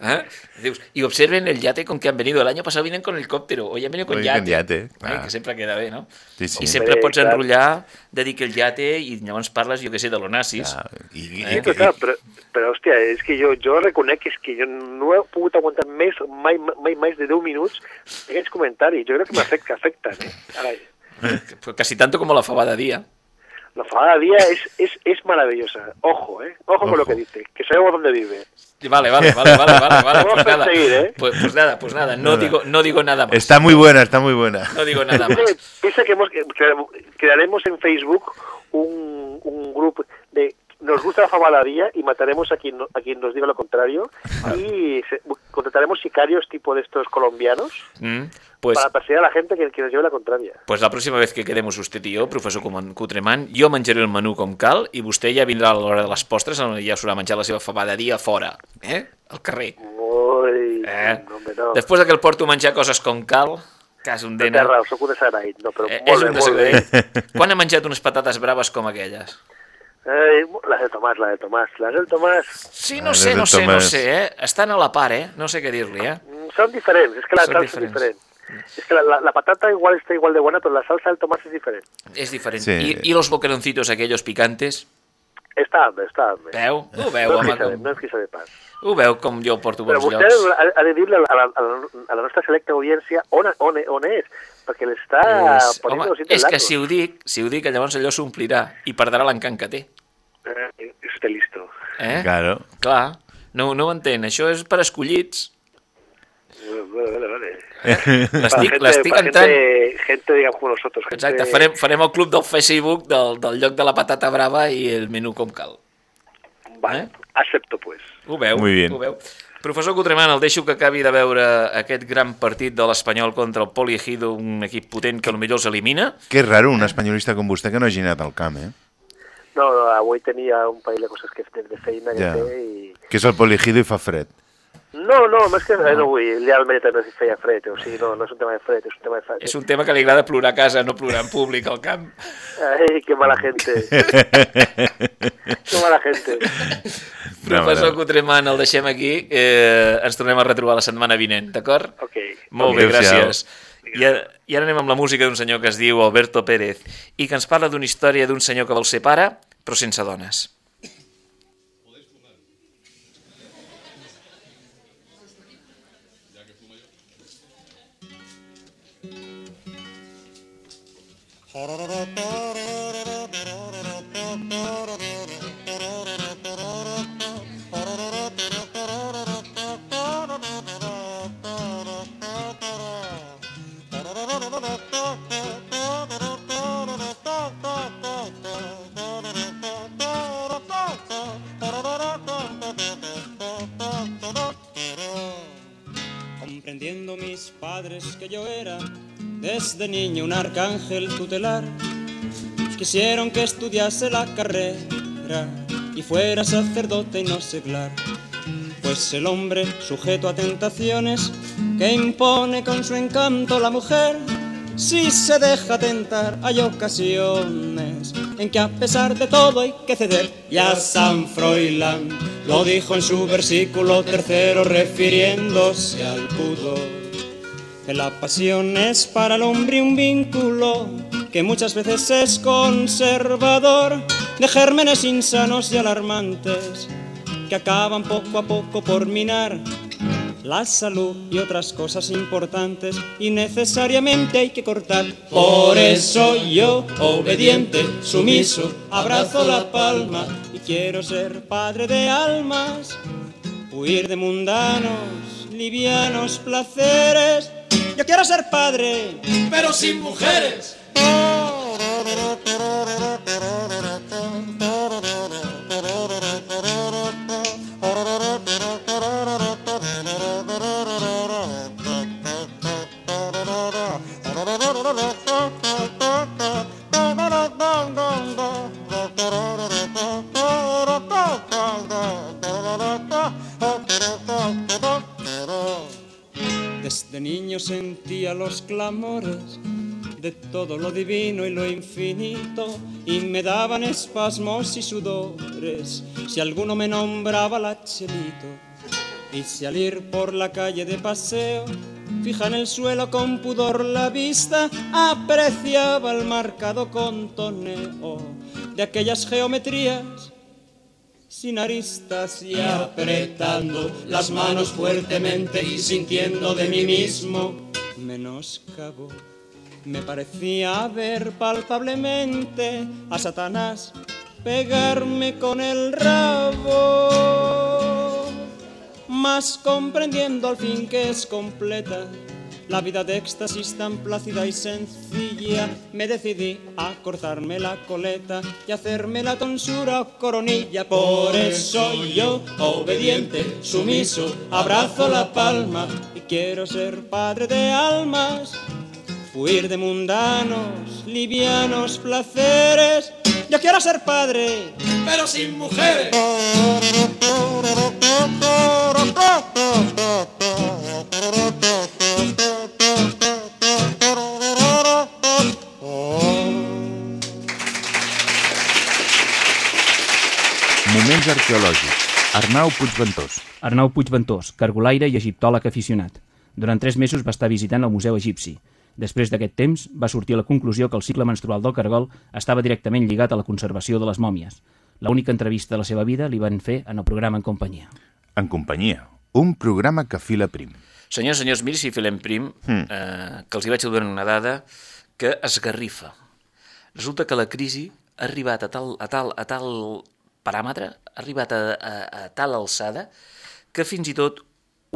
¿Eh? Dius, y observen el yate con que han venido. El año pasado vienen con helicóptero, hoy han venido con Hoy yate. con yate, Eh, clar. que sempre queda bé, no? Sí, sí. I sempre Bé, pots clar. enrotllar de dir que el yate i llavors parles, jo que sé, de l'onassis. I, Eh? Però, clar, però, però, hòstia, és que jo, jo reconec que és que jo no he pogut aguantar més, mai, mai més de 10 minuts aquests comentaris. Jo crec que m'afecta, afecten, eh? Carai. Pues Casi tanto como la fabada día. La fabada día es, es, es maravillosa. Ojo, ¿eh? Ojo, con lo que dice, que sabemos dónde vive. Vale, vale, vale, vale, vale, vale. Vamos Pues a nada, seguir, ¿eh? pues, pues nada, pues nada, no Nada. digo, no digo nada más. Está muy buena, está muy buena. No digo nada más. Piensa, que hemos, que crearemos en Facebook un, un grupo nos gusta la fabada día y mataremos a quien, a quien nos diga lo contrario y se- contrataremos sicarios tipo de estos colombianos Mm, pues, para perseguir a la gente que, que nos lleve la contraria. pues la próxima vez que quedemos usted i jo, professor Coman- Cutreman, jo menjaré el menú com cal i vostè ja vindrà a l'hora de les postres on ja s'haurà menjat la seva fabada dia fora, eh? Al carrer. Ui, Eh? no, no. Després de que el porto a menjar coses com cal, que és un No té dena... raó, sóc un desagraït, no, però Eh, molt és bé, un desagraït. Quan ha menjat unes patates braves com aquelles? Eh, las de Tomás, las de Tomás, las del Tomás. Sí, no sé, no sé, no sé, eh? Estan a la par, eh? No sé què dir-li, eh? Mm, Son diferentes, es que la es diferentes. diferente. Es que la, la- la patata igual está igual de buena, pero la salsa del tomate es diferente. És diferent. Sí. I, I los boqueroncitos aquellos picantes? Està bé, està bé. Veu? Ho veu, no home, és qui sabe, com- no és qui sabe pas. Ho veu com jo porto Però bons vostè llocs? ha, ha de dir-li a, la, a, la, a la nostra selecta audiència on, on, on és, perquè l'està És, poniendo home, és que si ho dic, si ho dic, llavors allò s'omplirà i perdrà l'encant que té. Eh, listo. Eh? Claro. Clar, no, no ho entén. Això és per escollits. Vale, vale, vale. L'estic entrant... gente, gente, digamos, como nosotros. Gente... Exacte, farem, farem el club del Facebook del, del lloc de la patata brava i el menú com cal. Vale, acepto, pues. Ho veu? Muy bien. Ho veu? Professor Cutreman, el deixo que acabi de veure aquest gran partit de l'Espanyol contra el Poli Ejido, un equip potent que potser els elimina. Que raro un espanyolista com vostè que no hagi anat al camp, eh? No, no, avui tenia un parell de coses que de, de feina que Ja. fer i... Que és el poligido i fa fred. No, no, més que eh, no vull, ja al Mèrit no feia fred, o sigui, no, no és un tema de fred, és un tema de fred. És un tema que li agrada plorar a casa, no plorar en públic al camp. Ai, que mala gente. que mala gente. Professor Cutreman, el deixem aquí. Eh, ens tornem a retrobar la setmana vinent, d'acord? Ok. Molt bé, Adéu-siau. gràcies. I ara, I ara anem amb la música d'un senyor que es diu Alberto Pérez i que ens parla d'una història d'un senyor que vol ser pare, però sense dones. Comprendiendo mis padres que yo era desde niño un arcángel tutelar. Quisieron que estudiase la carrera y fuera sacerdote y no seglar. Pues el hombre, sujeto a tentaciones que impone con su encanto la mujer, si se deja tentar hay ocasiones en que a pesar de todo hay que ceder. Ya San Froilán lo dijo en su versículo tercero refiriéndose al pudor. Que la pasión es para el hombre un vínculo que muchas veces es conservador de gérmenes insanos y alarmantes que acaban poco a poco por minar la salud y otras cosas importantes y necesariamente hay que cortar. Por eso yo, obediente, sumiso, abrazo la palma y quiero ser padre de almas, huir de mundanos livianos placeres. Yo quiero ser padre, pero sin mujeres. Los clamores de todo lo divino y lo infinito y me daban espasmos y sudores. Si alguno me nombraba la chelito y si al ir por la calle de paseo fija en el suelo con pudor la vista apreciaba el marcado contoneo de aquellas geometrías sin aristas y apretando las manos fuertemente y sintiendo de mí mismo menoscabo. Me parecía ver palpablemente a Satanás pegarme con el rabo, mas comprendiendo al fin que es completa la vida de éxtasis tan plácida y sencilla, me decidí a cortarme la coleta y hacerme la tonsura o coronilla. Por eso yo, obediente, sumiso, abrazo la palma y quiero ser padre de almas. Huir de mundanos, livianos placeres. Yo quiero ser padre, pero sin mujeres. Moments arqueològics. Arnau Puigventós. Arnau Puigventós, cargolaire i egiptòleg aficionat. Durant tres mesos va estar visitant el Museu Egipci. Després d'aquest temps, va sortir a la conclusió que el cicle menstrual del cargol estava directament lligat a la conservació de les mòmies. La única entrevista de la seva vida li van fer en el programa En Companyia. En companyia. Un programa que fila prim. Senyors, senyors, miri si filem prim, Mm. eh, que els hi vaig donar una dada que esgarrifa. Resulta que la crisi ha arribat a tal, a tal, a tal paràmetre, ha arribat a, a, a tal alçada, que fins i tot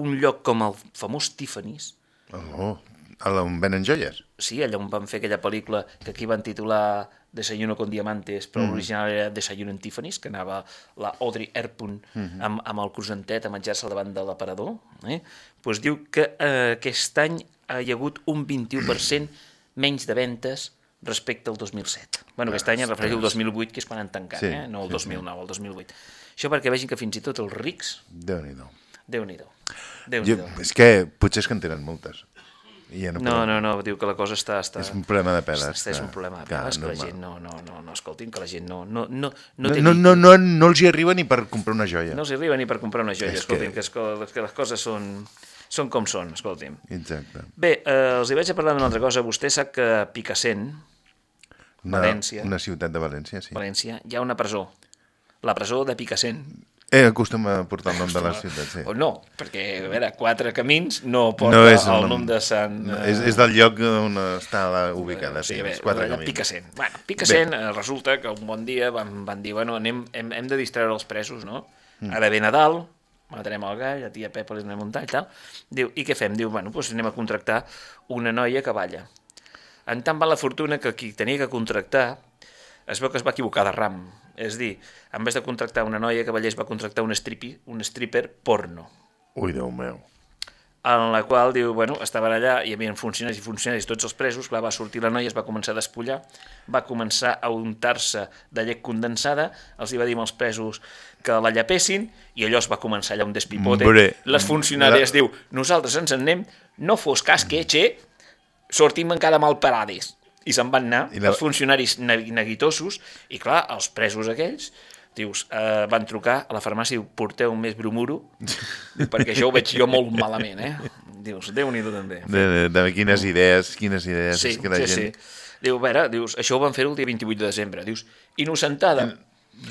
un lloc com el famós Tiffany's, Oh, a la on venen joies. sí, allà on van fer aquella pel·lícula que aquí van titular Desayuno con diamantes, però Mhm. l'original era Desayuno en Tiffany's, que anava la Audrey Hepburn Mhm. amb, amb el crosantet a menjar-se davant de l'aparador. Eh? Pues diu que eh, aquest any hi ha hagut un 21% menys de ventes respecte al 2007. Bueno, aquest any es refereix al 2008, que és quan han tancat, Sí, eh? no el sí, 2009, el 2008. Això perquè vegin que fins i tot els rics, Déu-n'hi-do. Déu-n'hi-do, déu Jo, nhi és que potser és que en tenen moltes. I ja no, No, no, no, diu que la cosa està... està... És un problema de peles, És, és un problema de peles, que la normal. gent no, no, no, no, escoltin, que la gent no, no, no, no, No, no, no, no, no els hi arriba ni per comprar una joia. no els arriba ni per comprar una joia, És escoltin, que- que... Que, que, que les coses són, són com són, escoltin. Exacte. Bé, eh, els hi vaig a parlar d'una altra cosa. Vostè sap que Picassent, Una, València. Una ciutat de València, sí. València, hi ha una presó. La presó de Picassent. Eh, acostuma a portar el nom de la ciutat, sí. O no, perquè, a veure, quatre camins no porta No és el el nom nom. de Sant... No, eh, és, és del lloc on està la ubicada, sí, Sí, bé, els quatre camins. Picassent. Bueno, Picassent, eh, resulta que un bon dia van, van dir, bueno, anem, hem, hem de distreure els presos, no? Mm. Ara ve Nadal, matarem el gall, a tia Pepa li donem un tall i tal. Diu, i què fem? Diu, bueno, doncs anem a contractar una noia que balla. En tant va la fortuna que qui tenia que contractar es veu que es va equivocar de ram. És dir, en vez de contractar una noia que ballés, va contractar un, stripi, un stripper porno Ui, Déu meu. en la qual diu, bueno, estaven allà, hi havia funcionaris i funcionaris, tots els presos, clar, va sortir la noia, es va començar a despullar, va començar a untar-se de llet condensada, els hi va dir als presos que la llapessin, i allò es va començar allà un despipote. Bre. Les funcionàries La- diu, nosaltres ens en anem, no fos cas que, che, sortim encara mal parades. I se'n van anar, I la- els funcionaris ne- neguitosos, i clar, els presos aquells, dius, eh, van trucar a la farmàcia i diu, porteu més bromuro, perquè això ho veig jo molt malament, eh? Dius, Déu-n'hi-do també. De, de, de quines idees, quines idees. Sí, és que la sí, gent... sí. Diu, a veure, dius, això ho van fer el dia 28 de desembre. Dius, innocentada.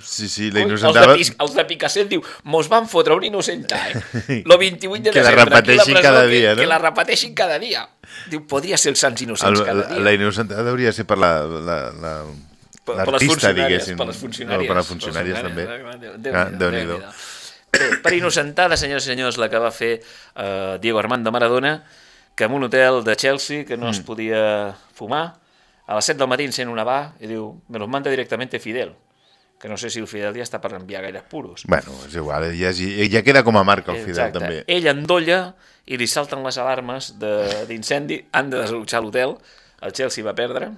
Sí, sí, la innocentava... Els de, els de diu, mos van fotre un innocentà, eh? Lo 28 de Que la desembre. aquí a repeteixin presó, cada que, dia, no? Que la repeteixin cada dia. Diu, podria ser els Sants Innocents El, cada la, dia. la innocentada hauria de ser per la, la, la, l'artista, diguéssim. per les funcionàries. Per les funcionàries, Per les també. funcionàries, Déu- Ah, Déu-n'hi-do, Déu-n'hi-do. Déu-n'hi-do. Bé, per innocentada, senyors i senyors, la que va fer eh, Diego Armando Maradona, que en un hotel de Chelsea que no mm. es podia fumar, a les 7 del matí encén una va i diu, me los manda directamente Fidel que no sé si el Fidel ja està per enviar gaires puros. Bueno, és igual, ja, ja queda com a marca el Fidel Exacte. també. Ell endolla i li salten les alarmes de- d'incendi, han de desallotjar l'hotel, el Chelsea va perdre,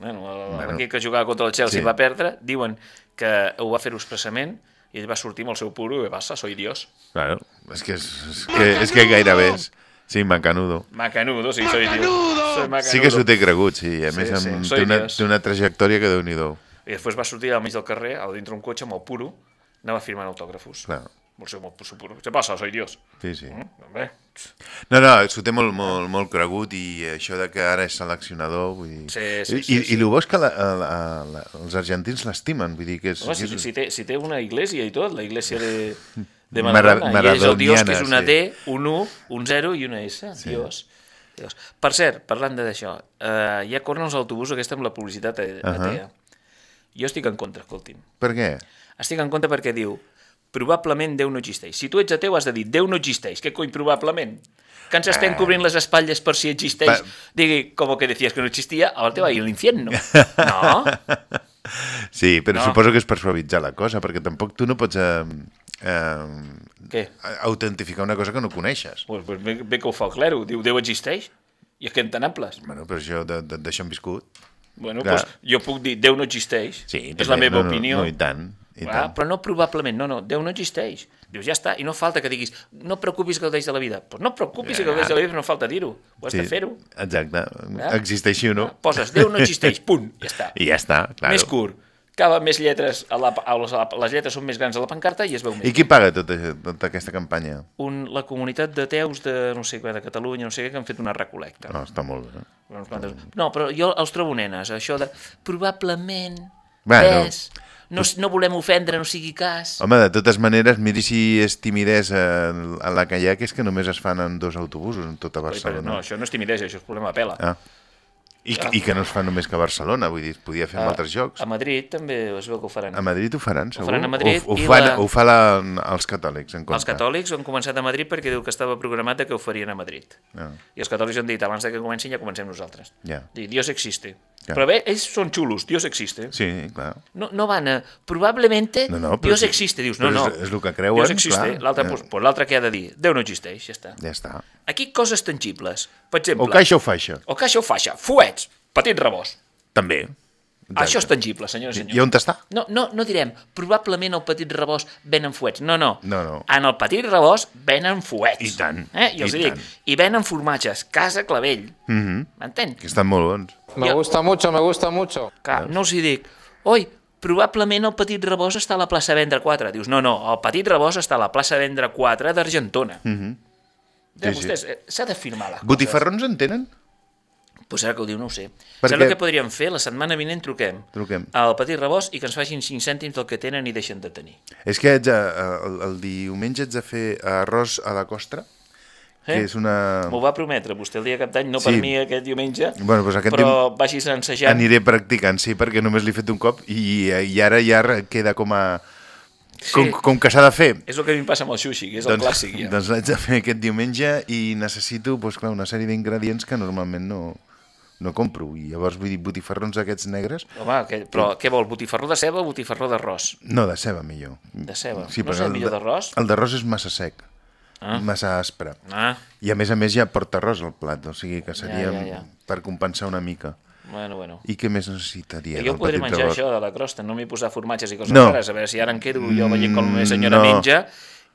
bueno, el- Bueno. l'equip que jugava contra el Chelsea Sí. va perdre, diuen que ho va fer expressament i ell va sortir amb el seu puro i va passar, soy Dios. Claro, és que, és, és que, és que gairebé és... Sí, macanudo. Macanudo, sí, soy Dios. Soy macanudo. Sí que s'ho té cregut, sí. A Sí, més, sí, amb, soy té, una, té una trajectòria que déu nhi I després va sortir al mig del carrer, a dintre un cotxe amb el puro, anava firmant autògrafos. Clar. Seu, el seu puro. ¿Qué pasa? Soy Dios. Sí, sí. Mm, bé. No, no, s'ho té molt, molt, molt cregut i això de que ara és seleccionador, vull dir... Sí, sí, I, sí, i, sí. i el bo és que la, la, la, els argentins l'estimen, vull dir que és... Home, si, si, té, si té una iglesia i tot, la iglesia de, de Mara- Maradona, i és el Dios que és una maradoniana, D, un U, un 0 i una S, Sí. Dios. Dios. Per cert, parlant d'això, eh, ja corren els autobusos aquesta amb la publicitat a, a Ahà. Jo estic en contra, escolti'm. Per què? Estic en contra perquè diu probablement Déu no existeix. Si tu ets ateu has de dir Déu no existeix. Què cony probablement? Que ens estem Eh. cobrint les espatlles per si existeix. Pa- Digui, com que decías que no existia, ahora te va a ir al infierno. No? Sí, però No. suposo que és per suavitzar la cosa, perquè tampoc tu no pots eh, eh, Què? autentificar una cosa que no coneixes. Pues, pues bé, bé que ho fa el clero. Diu, Déu existeix? I és que entenables. Bueno, però això d'això hem viscut. Bueno, Clar. pues, jo puc dir Déu no existeix. Sí, és la meva no, no, opinió. No, i tant. I Clar, tant. però no probablement, no, no, Déu no existeix. Dius, ja està, i no falta que diguis, no preocupis que gaudeix de la vida. Doncs pues no preocupis que Ja. gaudeix de la vida, no falta dir-ho. Ho has de fer-ho. Exacte. Clar. Existeixi o no. Poses Déu no existeix, punt, ja està. I ja està, claro. Més curt. Cava més lletres, a la, a les, a les lletres són més grans a la pancarta i es veu més. I qui paga tota, tota aquesta campanya? Un, la comunitat de teus de, no sé de Catalunya, no sé què, que han fet una recolecta. No, està molt bé. Quantes- No, però jo els trobo nenes, això de probablement, Bueno, ves, no, no volem ofendre, no sigui cas. Home, de totes maneres, miri si és timidesa a la que hi ha, que és que només es fan en dos autobusos en tota Oi, però Barcelona. no, això no és timidesa, això és problema de pela. Ah. I, Clar. I que no es fa només que a Barcelona, vull dir, podia fer en A- altres llocs. A Madrid també es veu que ho faran. A Madrid ho faran, segur? faran a Madrid o, o, i fan, la- ho fa la, els catòlics, en compte. Els catòlics ho han començat a Madrid perquè diu que estava programat que ho farien a Madrid. Ah, I els catòlics han dit, abans que comencin ja comencem nosaltres. ja. Dir, Dios existe. Ja. Però bé, ells són xulos, Dios existe. Sí, clar. No, no van a... Probablement No, no, Dios sí- existe. Dius, no, no. és- és el que creuen, Dios existe. L'altre, Ja. pues, pues, l'altre què ha de dir? Déu no existeix, ja està. Ja està. Aquí coses tangibles. Per exemple... O caixa o faixa. O caixa o faixa. Fuets. Petit rebost. També. Això és tangible, senyores i senyors. I on està? No, no, no direm, probablement el petit rebost venen fuets. No, no. No, no. En el petit rebost venen fuets. I tant, Eh? I els i dic. tant. I venen formatges. Casa Clavell. Mm -hmm. M'entén? Que estan molt bons. Me gusta mucho, me gusta mucho. Clar, no els hi dic, oi, probablement el petit rebost està a la plaça Vendra 4. Dius, no, no, el petit rebost està a la plaça Vendra 4 d'Argentona. Mm -hmm. Sí, vostès, eh, s'ha d'afirmar les coses. Botifarrons en tenen? Pues ara que ho diu no ho sé. Per Sembla què? que podríem fer, la setmana vinent truquem Truquem. al petit rebost i que ens facin 5 cèntims del que tenen i deixen de tenir. És que haig de, el, el diumenge haig de fer arròs a la costra, que és una... M'ho va prometre vostè el dia cap d'any, no per Sí. mi aquest diumenge, Bueno, doncs aquest però dium- vagis ensejant. Aniré practicant, sí, perquè només l'he fet un cop i, i ara ja queda com a... Com, Sí. com que s'ha de fer. És el que a mi em passa amb el sushi, que és el doncs, clàssic. Ja. Doncs l'haig de fer aquest diumenge i necessito doncs, clar, una sèrie d'ingredients que normalment no, no compro. I llavors vull dir, botifarrons aquests negres... Home, que, però què vol, botifarró de ceba o botifarró d'arròs? No, de ceba millor. De ceba. Sí, No sé, el millor de- d'arròs? El d'arròs és massa sec. Ah. Massa aspre. Ah. I a més a més ja porta arròs al plat, o sigui que seria ja, ja. per compensar una mica. Bueno, bueno. I què més necessitaria? jo podré menjar rebot? això de la crosta, no m'hi posar formatges i coses No. rares, a veure si ara em quedo jo veient com la senyora No. menja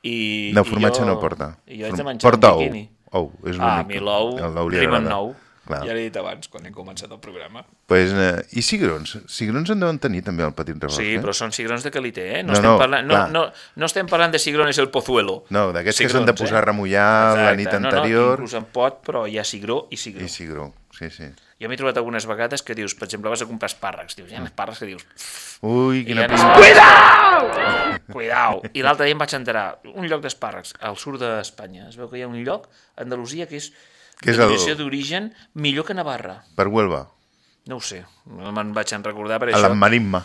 i, No, i formatge jo, no porta. I jo haig de menjar porta un ou. biquini. Ou, és ah, a mi l'ou El l'ou li rima en agrada. nou. Clar. Ja l'he dit abans, quan he començat el programa. Pues, eh, I cigrons? Cigrons en deuen tenir també el petit rebost, Sí, eh? però són cigrons de qualité, eh? No, No, estem, no, parlant, no, no, no estem parlant de cigrones el pozuelo. No, d'aquests que Cigrons, s'han de posar a remullar la nit no, no, anterior. inclús en pot, però hi ha cigró i cigró. I cigró, sí, sí. Jo m'he trobat algunes vegades que dius, per exemple, vas a comprar espàrrecs, dius, hi ha espàrrecs que dius... Ui, quina pinta. espàrrecs- Cuidao! I l'altre dia em vaig enterar, un lloc d'espàrrecs al sud d'Espanya. Es veu que hi ha un lloc, Andalusia, que és Que és el- denominació d'origen millor que Navarra. Per Huelva. No ho sé, no me'n vaig en recordar per A això. la marisma.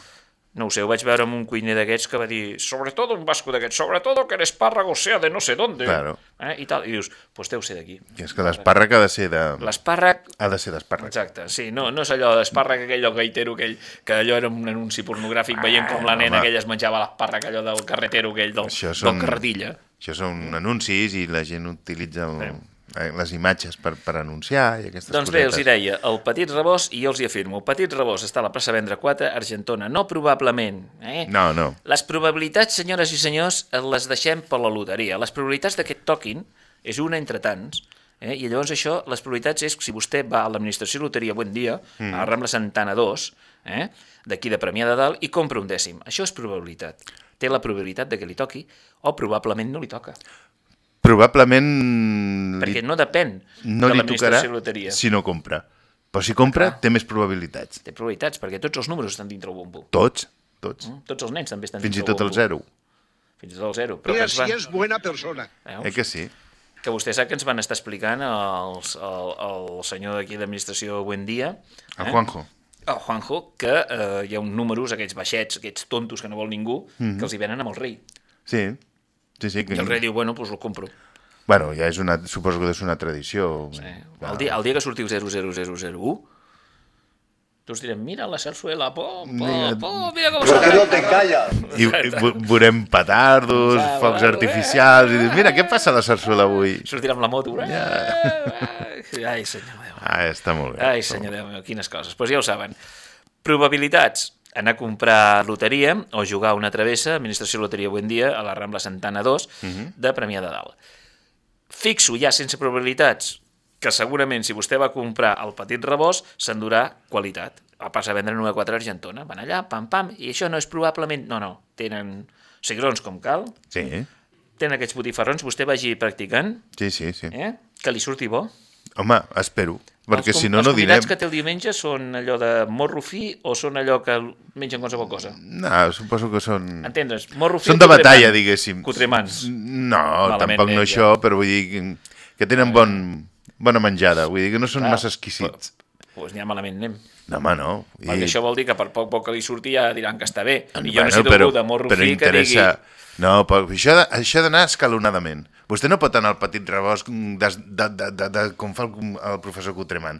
No ho sé, ho vaig veure amb un cuiner d'aquests que va dir sobre todo un vasco d'aquests, sobre todo que el espárrago sea de no sé dónde. Claro. Eh? I tal, i dius, pues deu ser d'aquí. Que és que l'espàrrec ha de ser de... L'espàrrec... Ha de ser d'espàrrec. Exacte, sí, no, no és allò d'espàrrec aquell del gaitero aquell, que allò era un anunci pornogràfic veient com la nena home. aquella es menjava l'espàrrec allò del carretero aquell del, Això del carretilla. Això són anuncis i la gent utilitza el, eh, les imatges per, per anunciar i aquestes Doncs bé, cosetes. els hi deia, el Petit Rebós, i jo els hi afirmo, el Petit Rebós està a la plaça Vendra 4, Argentona, no probablement. Eh? No, no. Les probabilitats, senyores i senyors, eh, les deixem per la loteria. Les probabilitats de que et toquin és una entre tants, eh? i llavors això, les probabilitats és que si vostè va a l'administració loteria Buen Dia, Mm. a la Rambla Santana 2, eh? d'aquí de Premià de Dalt, i compra un dècim. Això és probabilitat. Té la probabilitat de que li toqui, o probablement no li toca. Probablement Perquè no depèn no de li tocarà l'administració loteria. si no compra. Però si compra, té més probabilitats. Té probabilitats, perquè tots els números estan dintre el bombo. Tots, tots. Mm? Tots els nens també estan Fins i dintre tot el bombo. zero. Fins i tot el zero. Però ens si van... és buena persona. Veus? Eh que sí? Que vostè sap que ens van estar explicant els, el, el senyor d'aquí d'administració Buen Dia. El Juanjo. El Juanjo, que eh, hi ha uns números, aquests baixets, aquests tontos que no vol ningú, Mhm. que els hi venen amb el rei. Sí, sí, sí. Que... I el rei diu, bueno, doncs pues el compro. Bueno, ja és una, suposo que és una tradició. Sí. El dia, el dia que sortiu 00001, tots direm, mira la sarsuela, po, po, Mira. po, mira com ¿Por qué sale. no te callas? I, i ve- veurem petardos, Ah, focs va, artificials, i dius, mira, què passa a la sarsuela avui? Sortirà amb la moto. Eh? Ja. Ai, senyor Déu. Ah, està molt bé. Ai, senyor meu, quines coses. Doncs pues ja ho saben. Probabilitats. Anar a comprar loteria o jugar a una travessa, Administració Loteria Buen Dia, a la Rambla Santana 2, Mhm. de Premià de Dalt. Fixo ja sense probabilitats que segurament si vostè va comprar el petit rebost s'endurà qualitat. El passa a vendre 9 a 4 Argentona. Van allà, pam, pam, i això no és probablement... No, no, tenen cigrons com cal, Sí, tenen aquests botifarrons, vostè vagi practicant, sí, sí. sí. eh? que li surti bo. Home, espero, perquè els, com- si no, els no dinem. que té el diumenge són allò de morro fi o són allò que mengen qualsevol cosa? No, suposo que són... Entendre's? Morro fi Són de batalla, diguéssim. Cutremans. No, Malament tampoc no menja. això, però vull dir que, tenen bon, bona menjada, vull dir que no són Clar, massa exquisits. Pues ha malament anem. No, home, no. Perquè això vol dir que per poc poc que li surti ja diran que està bé. I jo Bueno, necessito però, algú de morro però fi que digui... No, però això, de, això ha d'anar escalonadament. Vostè no pot anar al petit rebost de, de, de, de, de, com fa el, el professor Cotremant.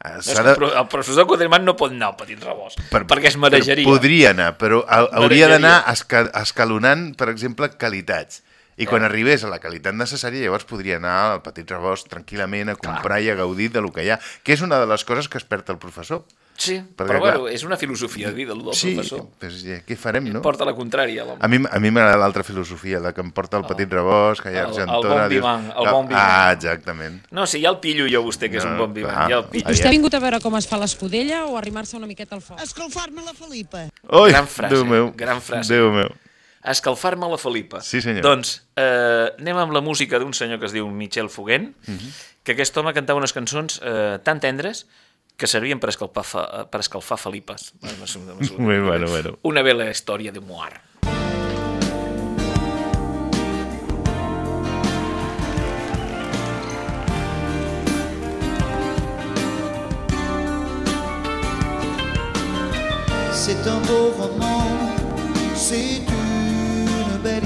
Eh, que el pro- el professor Coderman no pot anar al petit rebost, Per- perquè es marejaria. Podria anar, però ha, hauria d'anar esca, escalonant, per exemple, qualitats. I quan arribés a la qualitat necessària, llavors podria anar al petit rebost tranquil·lament a comprar i a gaudir de lo que hi ha, que és una de les coses que es perd el professor. Sí, Perquè, però clar, bueno, és una filosofia de vida, el del sí, professor. Pues, ja, què farem, no? Porta la contrària. l'home. A mi, a mi m'agrada l'altra filosofia, la que em porta el petit rebost, que hi ha el- el Argentona... bon dius, vivant, el no, bon vivant. Ah, exactament. No, si ja el pillo jo, vostè, que és un bon vivant. ah, ja el pillo. Vostè ha vingut a veure com es fa l'escudella o arrimar-se una miqueta al foc? Escalfar-me la Felipa. Ui, gran frase, Déu meu, gran frase. Déu meu. Escalfar-me la Felipa. Sí, senyor. Doncs eh, anem amb la música d'un senyor que es diu Michel Fugain, Mhm. que aquest home cantava unes cançons eh, tan tendres que servien per escalfar, fa, per escalfar Felipes. Bueno, bueno, bueno. Una bella història de Moar. C'est un beau roman, c'est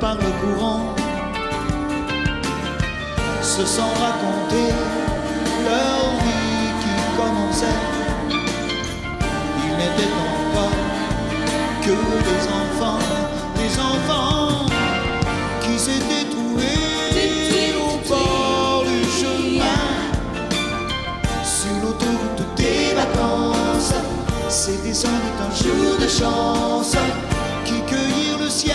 par le courant, se sont raconter leur vie qui commençait. Ils n'étaient encore que des enfants, des enfants qui s'étaient trouvés au bord du chemin. Sur l'autoroute des vacances, c'était sans doute un jour de chance qui cueillirent le ciel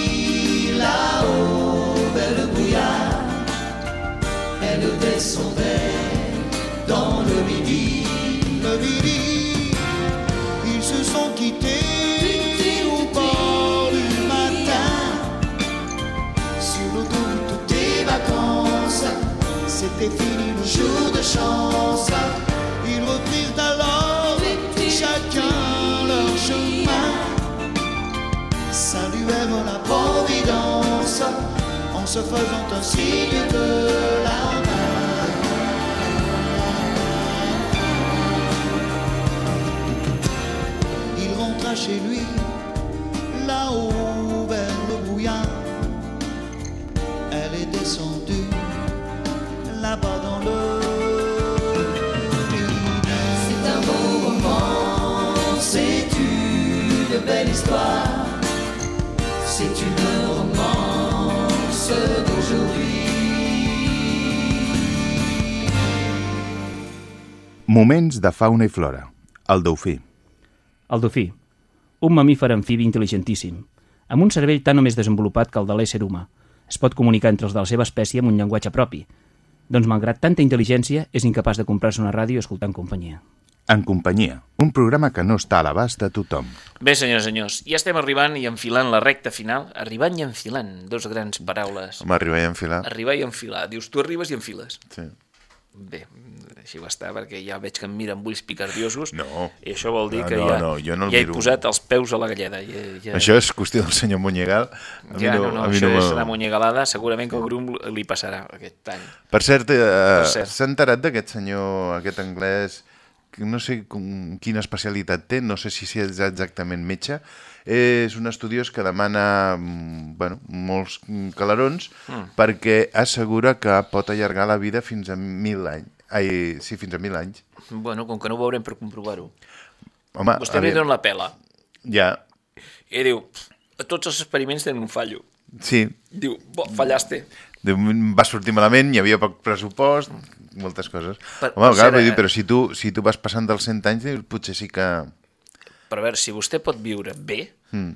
là-haut vers le brouillard, elle descendait dans le midi, le midi. Ils se sont quittés au bord du matin sur l'autoroute des vacances. C'était fini le jour de chance. Ils reprirent alors chacun leur chemin. Saluèrent la en se faisant un signe de la main. Il rentra chez lui là-haut vers le brouillard. Elle est descendue là-bas dans le C'est un beau roman, c'est une belle histoire, Moments de fauna i flora. El dofí. El dofí, un mamífer amfibi intel·ligentíssim, amb un cervell tan o més desenvolupat que el de l'ésser humà. Es pot comunicar entre els de la seva espècie amb un llenguatge propi. Doncs, malgrat tanta intel·ligència, és incapaç de comprar-se una ràdio en companyia. En companyia, un programa que no està a l'abast de tothom. Bé, senyors i senyors, ja estem arribant i enfilant la recta final. Arribant i enfilant, dos grans paraules. Home, arribar i enfilar. Arribar i enfilar. Dius, tu arribes i enfiles. Sí. Bé, així va estar, perquè ja veig que em mira amb ulls picardiosos. No. I això vol dir No, que no, ja, no, jo no ja he miro. posat els peus a la galleda. Ja, ja... Això és qüestió del senyor Monyegal. A mi Ja, no, no, a mi això me- és la monyegalada, segurament que el grum li passarà aquest any. Per cert, eh, s'ha enterat d'aquest senyor, aquest anglès, que no sé com, quina especialitat té, no sé si és exactament metge, és un estudiós que demana mm, bueno, molts mm, calarons Mm. perquè assegura que pot allargar la vida fins a mil anys. Ai, sí, fins a mil anys. Bueno, com que no ho veurem per comprovar-ho. Home, Vostè li dona la pela Ja, i diu, "Pff, tots els experiments tenen un fallo. sí. Diu, "Bo, fallaste. Moment va sortir malament, hi havia poc pressupost, moltes coses. Per- Home, per clar, vull dir, eh, però si tu, si tu vas passant dels 100 anys, dius, potser sí que... Però a veure, si vostè pot viure bé, Mm.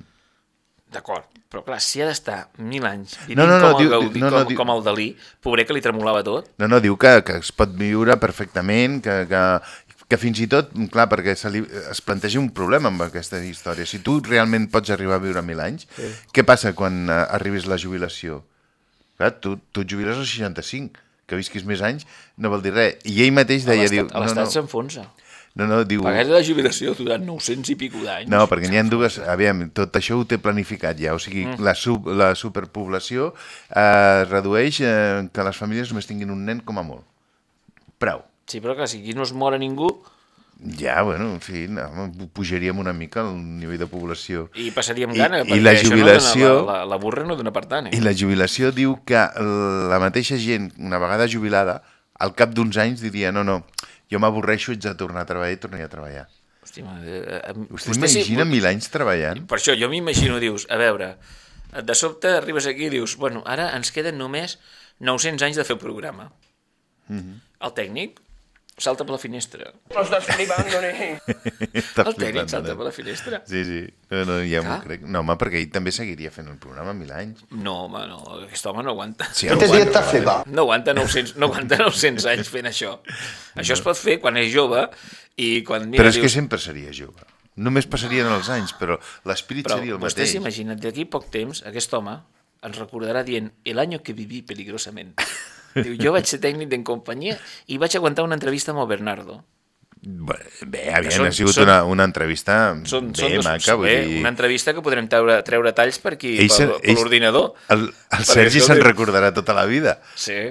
D'acord, però clar, si ha d'estar mil anys vivint No, no, no, com, diu- el Gaudí, no, no, com, diu- com el Dalí, pobrer que li tremolava tot, No, no, diu que, que es pot viure perfectament, que, que, que fins i tot, clar, perquè se li, es planteja un problema amb aquesta història. Si tu realment pots arribar a viure mil anys, Sí. què passa quan eh, arribis a la jubilació? Clar, tu, tu et jubiles als 65, que visquis més anys no vol dir res. I ell mateix a deia... diu, l'estat no, no, s'enfonsa. No, no, diu... Pagar la jubilació durant 900 i pico d'anys. No, perquè n'hi ha dues... Aviam, tot això ho té planificat ja. O sigui, Mm. la, sub, la superpoblació eh, redueix eh, que les famílies només tinguin un nen com a molt. Prou. Sí, però clar, si aquí no es mora ningú Ja, bueno, en fi, no, pujaríem una mica el nivell de població. i passaríem I- gana, i perquè la això jubilació- no dona, la, la, la burra no dona per tant. Eh? I la jubilació diu que la mateixa gent, una vegada jubilada, al cap d'uns anys diria, no, no, jo m'avorreixo, haig de tornar a treballar i tornaria a treballar. Hòstia, eh, eh, Vostè vostè sí- imagina mil anys treballant? Per això, jo m'imagino, dius, a veure, de sobte arribes aquí i dius, bueno, ara ens queden només 900 anys de fer programa. Mhm. El tècnic salta per la finestra. No estàs flipant, nen. Està el tècnic flipant, salta per la finestra. Sí, sí. No, no, ja m'ho crec. No, home, perquè ell també seguiria fent el programa mil anys. No, home, no, aquest home no aguanta. Sí, Este sí está flipado. No aguanta 900, no aguanta 900 anys fent això. Això es pot fer quan és jove i quan... Mira, Però és que dius, sempre seria jove. Només passarien els anys, però l'espirit Però seria el vostè mateix. s'imagina, d'aquí poc temps, aquest home ens recordarà dient el año que viví peligrosament. Diu, jo vaig ser tècnic d'en companyia i vaig aguantar una entrevista amb el Bernardo. Bé, aviam, Són- ha sigut són- una, una entrevista Són, bé són dos, maca, vull bé, dir... una entrevista que podrem treure, treure talls per aquí, Ell se- per, per l'ordinador. El, el Sergi se'n recordarà tota la vida. Sí.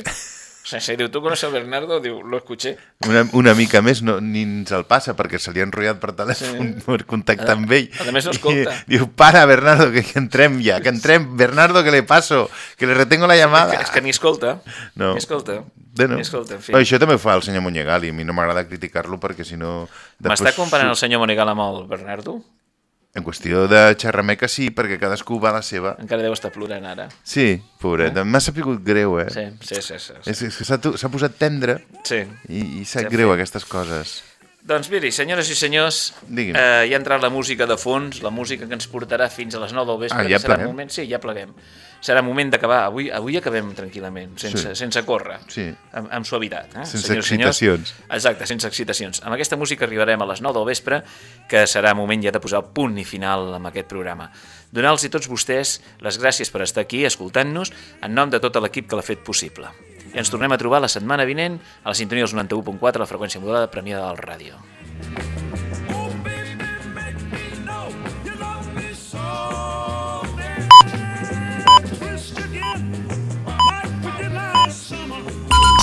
Sí, diu, tu conoces a Bernardo? Diu, lo escuché. Una, una mica més no, ni ens el passa perquè se li ha enrotllat per telèfon sí. per contactar amb ell. A més, no escolta. I, diu, para, Bernardo, que, que entrem ja, que entrem. Bernardo, que le paso, que le retengo la llamada. És que ni escolta. No. Ni escolta. Bé, no. Ni escolta, en fi. Però això també ho fa el senyor Monyegal i a mi no m'agrada criticar-lo perquè si no... M'està comparant el senyor Monegal amb el Bernardo? En qüestió de xerrameca sí, perquè cadascú va a la seva. Encara deu estar plorant ara. Sí, pobret, eh? m'ha sapigut greu, eh? Sí, sí, sí. sí, sí. És, és que s'ha posat tendre Sí. i, i sap Sí, greu sí. aquestes coses. Doncs miri, senyores i senyors, Digui'm. eh, ja ha entrat la música de fons, la música que ens portarà fins a les 9 del vespre. Ah, ja que serà pleguem? moment, sí, ja pleguem. Serà moment d'acabar. Avui, avui acabem tranquil·lament, sense, Sí. sense córrer, Sí. amb, amb suavitat. Eh? Sense Senyors i senyors. excitacions. Exacte, sense excitacions. Amb aquesta música arribarem a les 9 del vespre, que serà moment ja de posar el punt i final amb aquest programa. Donar-los a tots vostès les gràcies per estar aquí escoltant-nos en nom de tot l'equip que l'ha fet possible. I ens tornem a trobar la setmana vinent a la sintonia dels 91.4 a la freqüència modulada premiada del ràdio.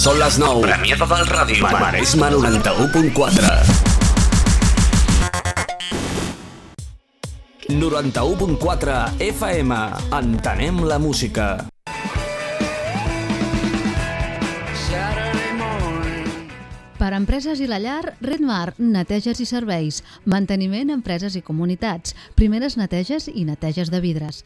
Són les 9. Premiada del ràdio. Maresma 91.4. 91.4 FM. Entenem la música. Per a empreses i la llar, Redmar, neteges i serveis, manteniment, empreses i comunitats, primeres neteges i neteges de vidres,